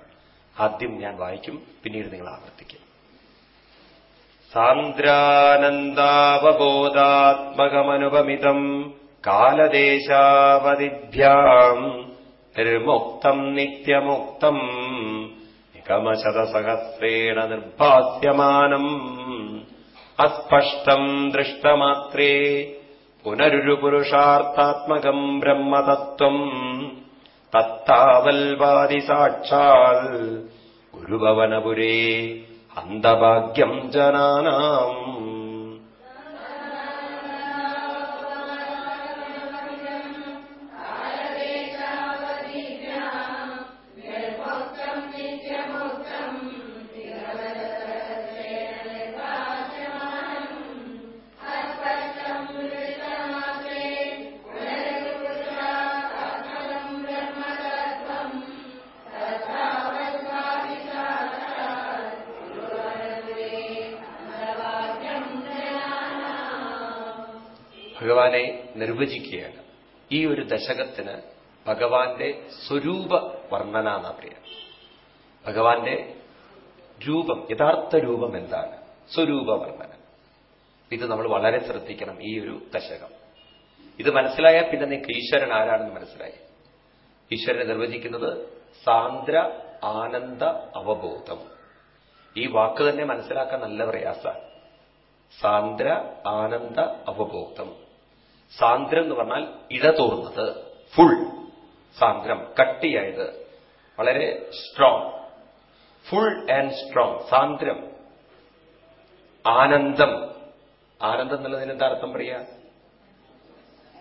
ആദ്യം ഞാൻ വായിക്കും പിന്നീട് നിങ്ങൾ ആവർത്തിക്കും. സാന്ദ്രാനന്ദാവബോധാത്മകമനുപമിതം കാലദേശാവതിഭ്യാം നിർമുക്തം നിത്യമുക്തം നിഗമശതസഹസ്രേണ നിർഭാസ്യമാനം. അസ്പഷ്ടം ദൃഷ്ടമാത്രേ. പുനരുരു പുരുഷാർത്ഥാത്മകം ബ്രഹ്മതത്വം. തത്താവൽവാദി സാക്ഷാൽ ഗുരുഭവനപുരേ. അന്തഭാഗ്യം ജനാനാം. നിർവചിക്കുകയാണ്. ഈ ഒരു ദശകത്തിന് ഭഗവാന്റെ സ്വരൂപ വർണന എന്ന പറയാ. ഭഗവാന്റെ രൂപം യഥാർത്ഥ രൂപം എന്താണ്? സ്വരൂപ വർണന. ഇത് നമ്മൾ വളരെ ശ്രദ്ധിക്കണം ഈ ഒരു ദശകം. ഇത് മനസ്സിലായാൽ പിന്നെ നിങ്ങൾക്ക് ഈശ്വരൻ ആരാണെന്ന് മനസ്സിലായി. ഈശ്വരനെ നിർവചിക്കുന്നത് സാന്ദ്ര ആനന്ദ അവബോധം. ഈ വാക്ക് തന്നെ മനസ്സിലാക്കാൻ നല്ല പ്രയാസമാണ്. സാന്ദ്ര ആനന്ദ അവബോധം. സാന്ദ്രം എന്ന് പറഞ്ഞാൽ ഇടതോർന്നത് ഫുൾ സാന്ദ്രം കട്ടിയായത് വളരെ സ്ട്രോങ് ഫുൾ ആൻഡ് സ്ട്രോങ് സാന്ദ്രം ആനന്ദം. ആനന്ദം എന്നുള്ളതിന് എന്താ അർത്ഥം പറയാ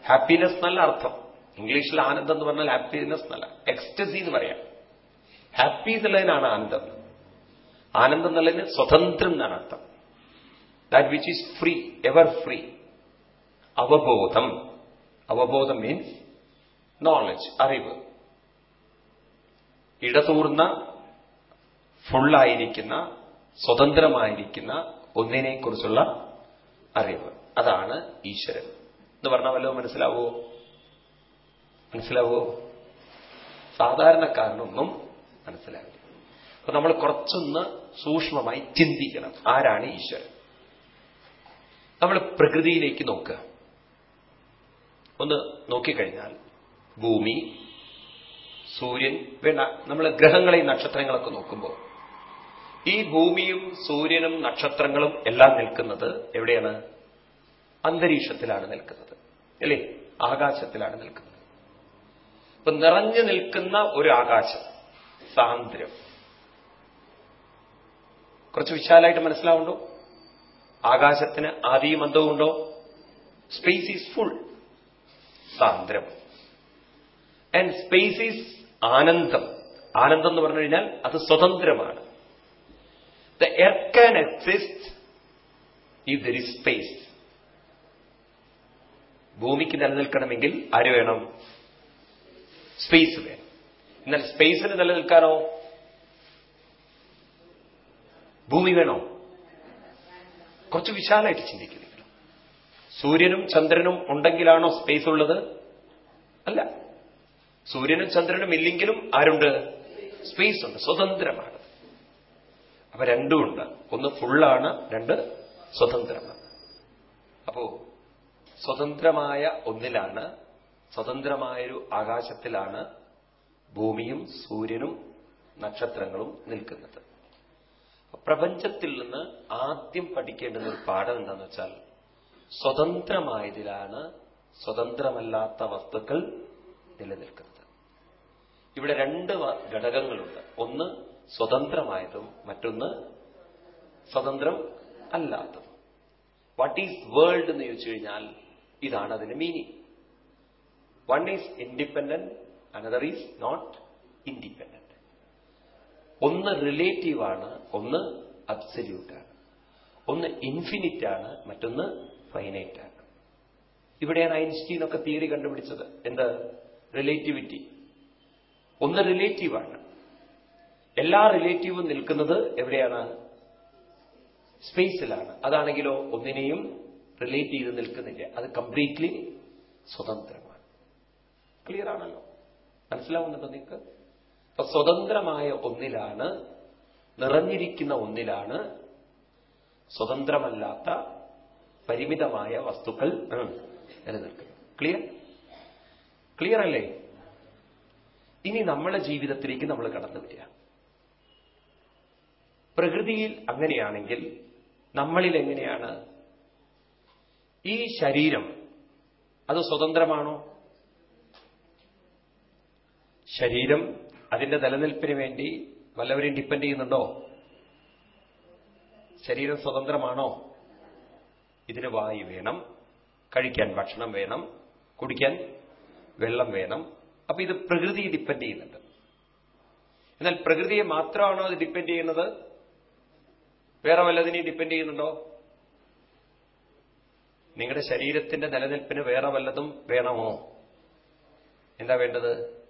ഹാപ്പിനെസ് നല്ല അർത്ഥം. ഇംഗ്ലീഷിൽ ആനന്ദം എന്ന് പറഞ്ഞാൽ ഹാപ്പിനെസ് എന്നല്ല. എക്സ്റ്റസി എന്ന് പറയാം. ഹാപ്പി എന്നുള്ളതിനാണ് ആനന്ദം. ആനന്ദം എന്നുള്ളതിന് സ്വതന്ത്രം എന്നാണ് അർത്ഥം. That which is free ever free അവബോധം. അവബോധം മീൻസ് നോളജ് അറിവ്. ഇടതൂർന്ന ഫുള്ളായിരിക്കുന്ന സ്വതന്ത്രമായിരിക്കുന്ന ഒന്നിനെക്കുറിച്ചുള്ള അറിവ്. അതാണ് ഈശ്വരൻ. എന്ന് പറഞ്ഞാൽ വല്ലതും മനസ്സിലാവോ? മനസ്സിലാവോ? സാധാരണക്കാരനൊന്നും മനസ്സിലാവില്ല. അപ്പൊ നമ്മൾ കുറച്ചൊന്ന് സൂക്ഷ്മമായി ചിന്തിക്കണം. ആരാണ് ഈശ്വരൻ? നമ്മൾ പ്രകൃതിയിലേക്ക് നോക്കുക. ഒന്ന് നോക്കിക്കഴിഞ്ഞാൽ ഭൂമി സൂര്യൻ വേണ്ട നമ്മൾ ഗ്രഹങ്ങളെയും നക്ഷത്രങ്ങളൊക്കെ നോക്കുമ്പോൾ ഈ ഭൂമിയും സൂര്യനും നക്ഷത്രങ്ങളും എല്ലാം നിൽക്കുന്നത് എവിടെയാണ്? അന്തരീക്ഷത്തിലാണ് നിൽക്കുന്നത്. അല്ലേ? ആകാശത്തിലാണ് നിൽക്കുന്നത്. ഇപ്പൊ നിറഞ്ഞു നിൽക്കുന്ന ഒരു ആകാശം സാന്ദ്രം. കുറച്ച് വിശാലമായിട്ട് മനസ്സിലാവുണ്ടോ? ആകാശത്തിന് ആദിയും അന്തവും ഉണ്ടോ സ്പേസ് ഈസ് ഫുൾ. സാന്ദ്രം. ആൻഡ് സ്പേസ് ഈസ് ആനന്ദം. ആനന്ദം എന്ന് പറഞ്ഞു കഴിഞ്ഞാൽ അത് സ്വതന്ത്രമാണ്. The earth can exist if there is space ഭൂമിക്ക് നിലനിൽക്കണമെങ്കിൽ ആര് വേണം? സ്പേസ് വേണം. എന്നാൽ സ്പേസിന് നിലനിൽക്കാനോ? ഭൂമി വേണോ? കുറച്ച് വിശാലമായിട്ട് ചിന്തിക്കുന്നു സൂര്യനും ചന്ദ്രനും ഉണ്ടെങ്കിലാണോ സ്പേസ് ഉള്ളത്? അല്ല. സൂര്യനും ചന്ദ്രനും ഇല്ലെങ്കിലും ആരുണ്ട്? സ്പേസ് ഉണ്ട്. സ്വതന്ത്രമാണ്. അപ്പൊ രണ്ടുമുണ്ട് ഒന്ന് ഫുള്ളാണ് രണ്ട് സ്വതന്ത്രമാണ്. അപ്പോ സ്വതന്ത്രമായ ഒന്നിലാണ് സ്വതന്ത്രമായൊരു ആകാശത്തിലാണ് ഭൂമിയും സൂര്യനും നക്ഷത്രങ്ങളും നിൽക്കുന്നത്. പ്രപഞ്ചത്തിൽ നിന്ന് ആദ്യം പഠിക്കേണ്ടുന്ന ഒരു പാഠം എന്താണെന്ന് വെച്ചാൽ സ്വതന്ത്രമായതിലാണ് സ്വതന്ത്രമല്ലാത്ത വസ്തുക്കൾ നിലനിൽക്കുന്നത്. ഇവിടെ രണ്ട് ഘടകങ്ങളുണ്ട്. ഒന്ന് സ്വതന്ത്രമായതും മറ്റൊന്ന് സ്വതന്ത്രം അല്ലാത്തതും. വാട്ട് ഈസ് വേൾഡ് എന്ന് ചോദിച്ചു കഴിഞ്ഞാൽ ഇതാണ് അതിന്റെ meaning one is independent another is not independent ഒന്ന് റിലേറ്റീവാണ് ഒന്ന് അബ്സല്യൂട്ടാണ് ഒന്ന് ഇൻഫിനിറ്റ് ആണ് മറ്റൊന്ന് ഫൈനൈറ്റ് ആണ് ഇവിടെയാണ് ഐൻസ്റ്റീൻ ഒക്കെ തിയറി കണ്ടുപിടിച്ചത്. എന്ത്? റിലേറ്റിവിറ്റി. ഒന്ന് റിലേറ്റീവാണ്. എല്ലാ റിലേറ്റീവും നിൽക്കുന്നത് എവിടെയാണ്? സ്പേസിലാണ്. അതാണെങ്കിലോ ഒന്നിനെയും റിലേറ്റ് ചെയ്ത് നിൽക്കുന്നില്ല. അത് കംപ്ലീറ്റ്ലി സ്വതന്ത്രമാണ്. ക്ലിയർ ആണല്ലോ മനസ്സിലാവുന്നുണ്ടോ നിങ്ങൾക്ക്? അപ്പൊ സ്വതന്ത്രമായ ഒന്നിലാണ് നിറഞ്ഞിരിക്കുന്ന ഒന്നിലാണ് സ്വതന്ത്രമല്ലാത്ത പരിമിതമായ വസ്തുക്കൾ നിലനിൽക്കും. ക്ലിയർ ക്ലിയർ അല്ലേ? ഇനി നമ്മളെ ജീവിതത്തിലേക്ക് നമ്മൾ കടന്നു വരിക. പ്രകൃതിയിൽ അങ്ങനെയാണെങ്കിൽ നമ്മളിൽ എങ്ങനെയാണ്? ഈ ശരീരം അത് സ്വതന്ത്രമാണോ? ശരീരം അതിന്റെ നിലനിൽപ്പിന് വേണ്ടി വല്ലവരെയും ഡിപ്പെൻഡ് ചെയ്യുന്നുണ്ടോ? ശരീരം സ്വതന്ത്രമാണോ? ഇതിന് വായു വേണം കഴിക്കാൻ ഭക്ഷണം വേണം കുടിക്കാൻ വെള്ളം വേണം. അപ്പൊ ഇത് പ്രകൃതിയെ ഡിപ്പെൻഡ് ചെയ്യുന്നുണ്ട്. എന്നാൽ പ്രകൃതിയെ മാത്രമാണോ അത് ഡിപ്പെൻഡ് ചെയ്യുന്നത്? വേറെ വല്ലതിനെയും ഡിപ്പെൻഡ് ചെയ്യുന്നുണ്ടോ? നിങ്ങളുടെ ശരീരത്തിന്റെ നിലനിൽപ്പിന് വേറെ വല്ലതും വേണമോ? എന്താ വേണ്ടത്?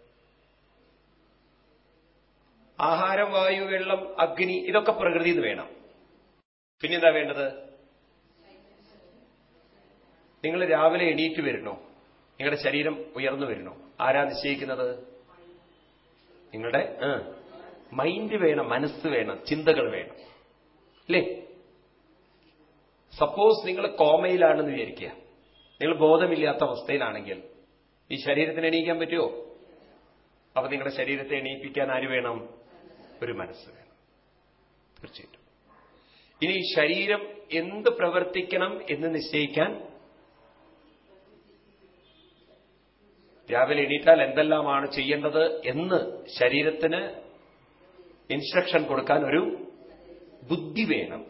ആഹാരം വായു വെള്ളം അഗ്നി ഇതൊക്കെ പ്രകൃതിയിൽ നിന്ന് വേണം. പിന്നെന്താ വേണ്ടത്? നിങ്ങൾ രാവിലെ എണീറ്റ് വരണോ നിങ്ങളുടെ ശരീരം ഉയർന്നു വരണോ ആരാ നിശ്ചയിക്കുന്നത്? നിങ്ങളുടെ മൈൻഡ് വേണം മനസ്സ് വേണം ചിന്തകൾ വേണം. അല്ലേ? സപ്പോസ് നിങ്ങൾ കോമയിലാണെന്ന് വിചാരിക്കുക. നിങ്ങൾ ബോധമില്ലാത്ത അവസ്ഥയിലാണെങ്കിൽ ഈ ശരീരത്തിന് എണീക്കാൻ പറ്റുമോ അപ്പൊ നിങ്ങളുടെ ശരീരത്തെ എണീപ്പിക്കാൻ ആര് വേണം? ഒരു മനസ്സ് വേണം. തീർച്ചയായിട്ടും. ഇനി ശരീരം എന്ത് പ്രവർത്തിക്കണം എന്ന് നിശ്ചയിക്കാൻ രാവിലെ എണീറ്റാൽ എന്തെല്ലാമാണ് ചെയ്യേണ്ടത് എന്ന് ശരീരത്തിന് ഇൻസ്ട്രക്ഷൻ കൊടുക്കാൻ ഒരു ബുദ്ധി വേണം.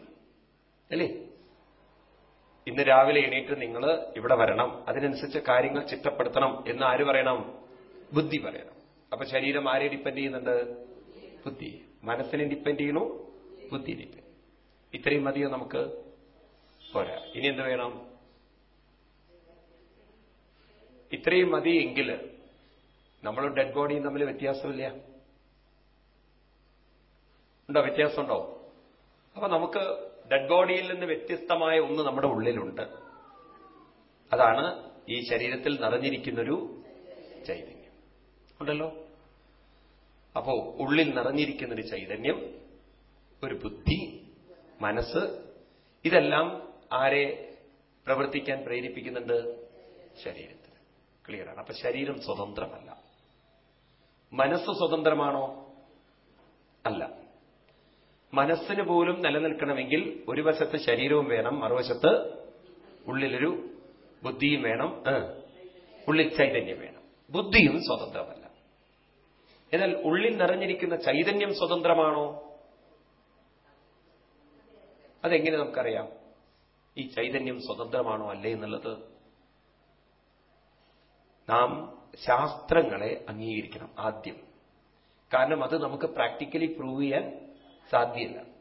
അല്ലേ? ഇന്ന് രാവിലെ എണീറ്റ് നിങ്ങൾ ഇവിടെ വരണം. അതിനനുസരിച്ച് കാര്യങ്ങൾ ചിട്ടപ്പെടുത്തണം എന്ന് ആര് പറയണം? ബുദ്ധി പറയണം. അപ്പൊ ശരീരം ആരെ ഡിപ്പെൻഡ് ചെയ്യുന്നുണ്ട്? ബുദ്ധി. മനസ്സിനെ ഡിപ്പെൻഡ് ചെയ്യണു ബുദ്ധി ഡിപ്പെൻഡ് ഇത്രയും മതിയോ നമുക്ക്? പോരാ. ഇനി എന്ത് വേണം? ഇത്രയും മതി എങ്കിൽ നമ്മളും ഡെഡ് ബോഡിയും തമ്മിൽ വ്യത്യാസമില്ല. ഉണ്ടോ വ്യത്യാസമുണ്ടോ? അപ്പൊ നമുക്ക് ഡെഡ് ബോഡിയിൽ നിന്ന് വ്യത്യസ്തമായ ഒന്ന് നമ്മുടെ ഉള്ളിലുണ്ട്. അതാണ് ഈ ശരീരത്തിൽ നിറഞ്ഞിരിക്കുന്നൊരു ചൈതന്യം. ഉണ്ടല്ലോ? അപ്പോ ഉള്ളിൽ നിറഞ്ഞിരിക്കുന്നൊരു ചൈതന്യം ഒരു ബുദ്ധി മനസ്സ് ഇതെല്ലാം ആരെ പ്രവർത്തിക്കാൻ പ്രേരിപ്പിക്കുന്നുണ്ട്? ശരീരത്തിന് ക്ലിയറാണ്. അപ്പൊ ശരീരം സ്വതന്ത്രമല്ല. മനസ്സ് സ്വതന്ത്രമാണോ? അല്ല. മനസ്സിന് പോലും നിലനിൽക്കണമെങ്കിൽ ഒരു വശത്ത് ശരീരവും വേണം മറുവശത്ത് ഉള്ളിലൊരു ബുദ്ധിയും വേണം ഉള്ളിൽ ചൈതന്യം വേണം. ബുദ്ധിയും സ്വതന്ത്രമല്ല. എന്നാൽ ഉള്ളിൽ നിറഞ്ഞിരിക്കുന്ന ചൈതന്യം സ്വതന്ത്രമാണോ? അതെങ്ങനെ നമുക്കറിയാം? ഈ ചൈതന്യം സ്വതന്ത്രമാണോ അല്ലേ എന്നുള്ളത് നാം ശാസ്ത്രങ്ങളെ അംഗീകരിക്കണം ആദ്യം. കാരണം അത് നമുക്ക് പ്രാക്ടിക്കലി പ്രൂവ് ചെയ്യാൻ സാധ്യമല്ല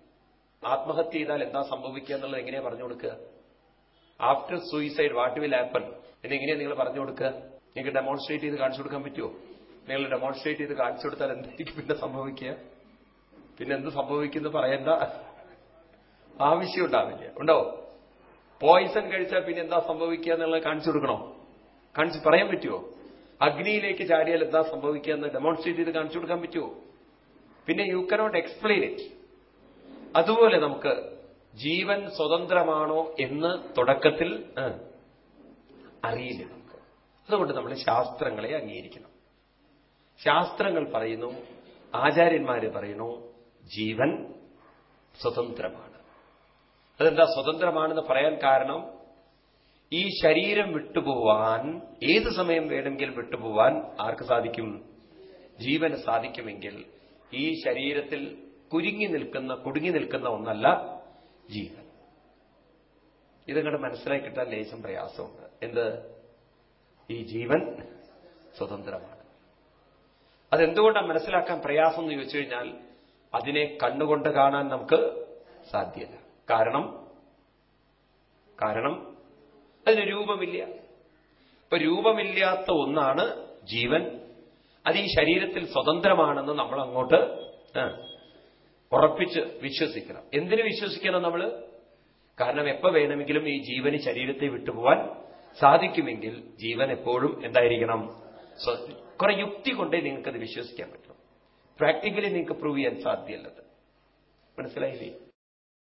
ആത്മഹത്യ ചെയ്താൽ എന്താ സംഭവിക്കുക എന്നുള്ളത് എങ്ങനെയാ പറഞ്ഞു കൊടുക്കുക? After suicide what will happen എന്നെങ്ങനെയാ നിങ്ങൾ പറഞ്ഞു കൊടുക്കുക? നിങ്ങൾക്ക് ഡെമോൺസ്ട്രേറ്റ് ചെയ്ത് കാണിച്ചു കൊടുക്കാൻ പറ്റുമോ നിങ്ങൾ ഡെമോൺസ്ട്രേറ്റ് ചെയ്ത് കാണിച്ചു കൊടുത്താൽ എന്തായിരിക്കും പിന്നെ സംഭവിക്കുക? പിന്നെ എന്ത് സംഭവിക്കുന്നു പറയേണ്ട. ആവശ്യം ഉണ്ടാവില്ല. ഉണ്ടോ? പോയിസൺ കഴിച്ചാൽ പിന്നെ എന്താ സംഭവിക്കുക എന്നുള്ളത് കാണിച്ചു കൊടുക്കണോ? കാണിച്ച് പറയാൻ പറ്റുമോ അഗ്നിയിലേക്ക് ചാടിയാൽ എന്താ സംഭവിക്കുക എന്ന് ഡെമോൺസ്ട്രേറ്റ് ചെയ്ത് കാണിച്ചു കൊടുക്കാൻ പറ്റുമോ പിന്നെ യു കനോട്ട് എക്സ്പ്ലെയിൻ ഇറ്റ് അതുപോലെ നമുക്ക് ജീവൻ സ്വതന്ത്രമാണോ എന്ന് തുടക്കത്തിൽ അറിയില്ല നമുക്ക്. അതുകൊണ്ട് നമ്മൾ ശാസ്ത്രങ്ങളെ അംഗീകരിക്കണം. ശാസ്ത്രങ്ങൾ പറയുന്നു ആചാര്യന്മാര് പറയുന്നു ജീവൻ സ്വതന്ത്രമാണ്. അതെന്താ സ്വതന്ത്രമാണെന്ന് പറയാൻ കാരണം? ഈ ശരീരം വിട്ടുപോവാൻ ഏത് സമയം വേണമെങ്കിലും വിട്ടുപോവാൻ ആർക്ക് സാധിക്കും? ജീവന് സാധിക്കുമെങ്കിൽ ഈ ശരീരത്തിൽ കുരുങ്ങി നിൽക്കുന്ന കുടുങ്ങി നിൽക്കുന്ന ഒന്നല്ല ജീവൻ. ഇതങ്ങോട്ട് മനസ്സിലാക്കി കിട്ടാൻ ലേശം പ്രയാസമുണ്ട്. എന്ത്? ഈ ജീവൻ സ്വതന്ത്രമാണ്. അതെന്തുകൊണ്ടാണ് മനസ്സിലാക്കാൻ പ്രയാസം എന്ന് ചോദിച്ചു കഴിഞ്ഞാൽ അതിനെ കണ്ണുകൊണ്ട് കാണാൻ നമുക്ക് സാധ്യത കാരണം കാരണം അതിന് രൂപമില്ല. ഇപ്പൊ രൂപമില്ലാത്ത ഒന്നാണ് ജീവൻ. അത് ഈ ശരീരത്തിൽ സ്വതന്ത്രമാണെന്ന് നമ്മൾ അങ്ങോട്ട് ഉറപ്പിച്ച് വിശ്വസിക്കണം. എന്തിനു വിശ്വസിക്കണം നമ്മൾ കാരണം എപ്പോ വേണമെങ്കിലും ഈ ജീവന് ശരീരത്തെ വിട്ടുപോവാൻ സാധിക്കുമെങ്കിൽ ജീവൻ എപ്പോഴും എന്തായിരിക്കണം? കുറെ യുക്തി കൊണ്ടേ നിങ്ങൾക്കത് വിശ്വസിക്കാൻ പറ്റും. പ്രാക്ടിക്കലി നിങ്ങൾക്ക് പ്രൂവ് ചെയ്യാൻ സാധ്യമല്ലത് മനസ്സിലായില്ലേ?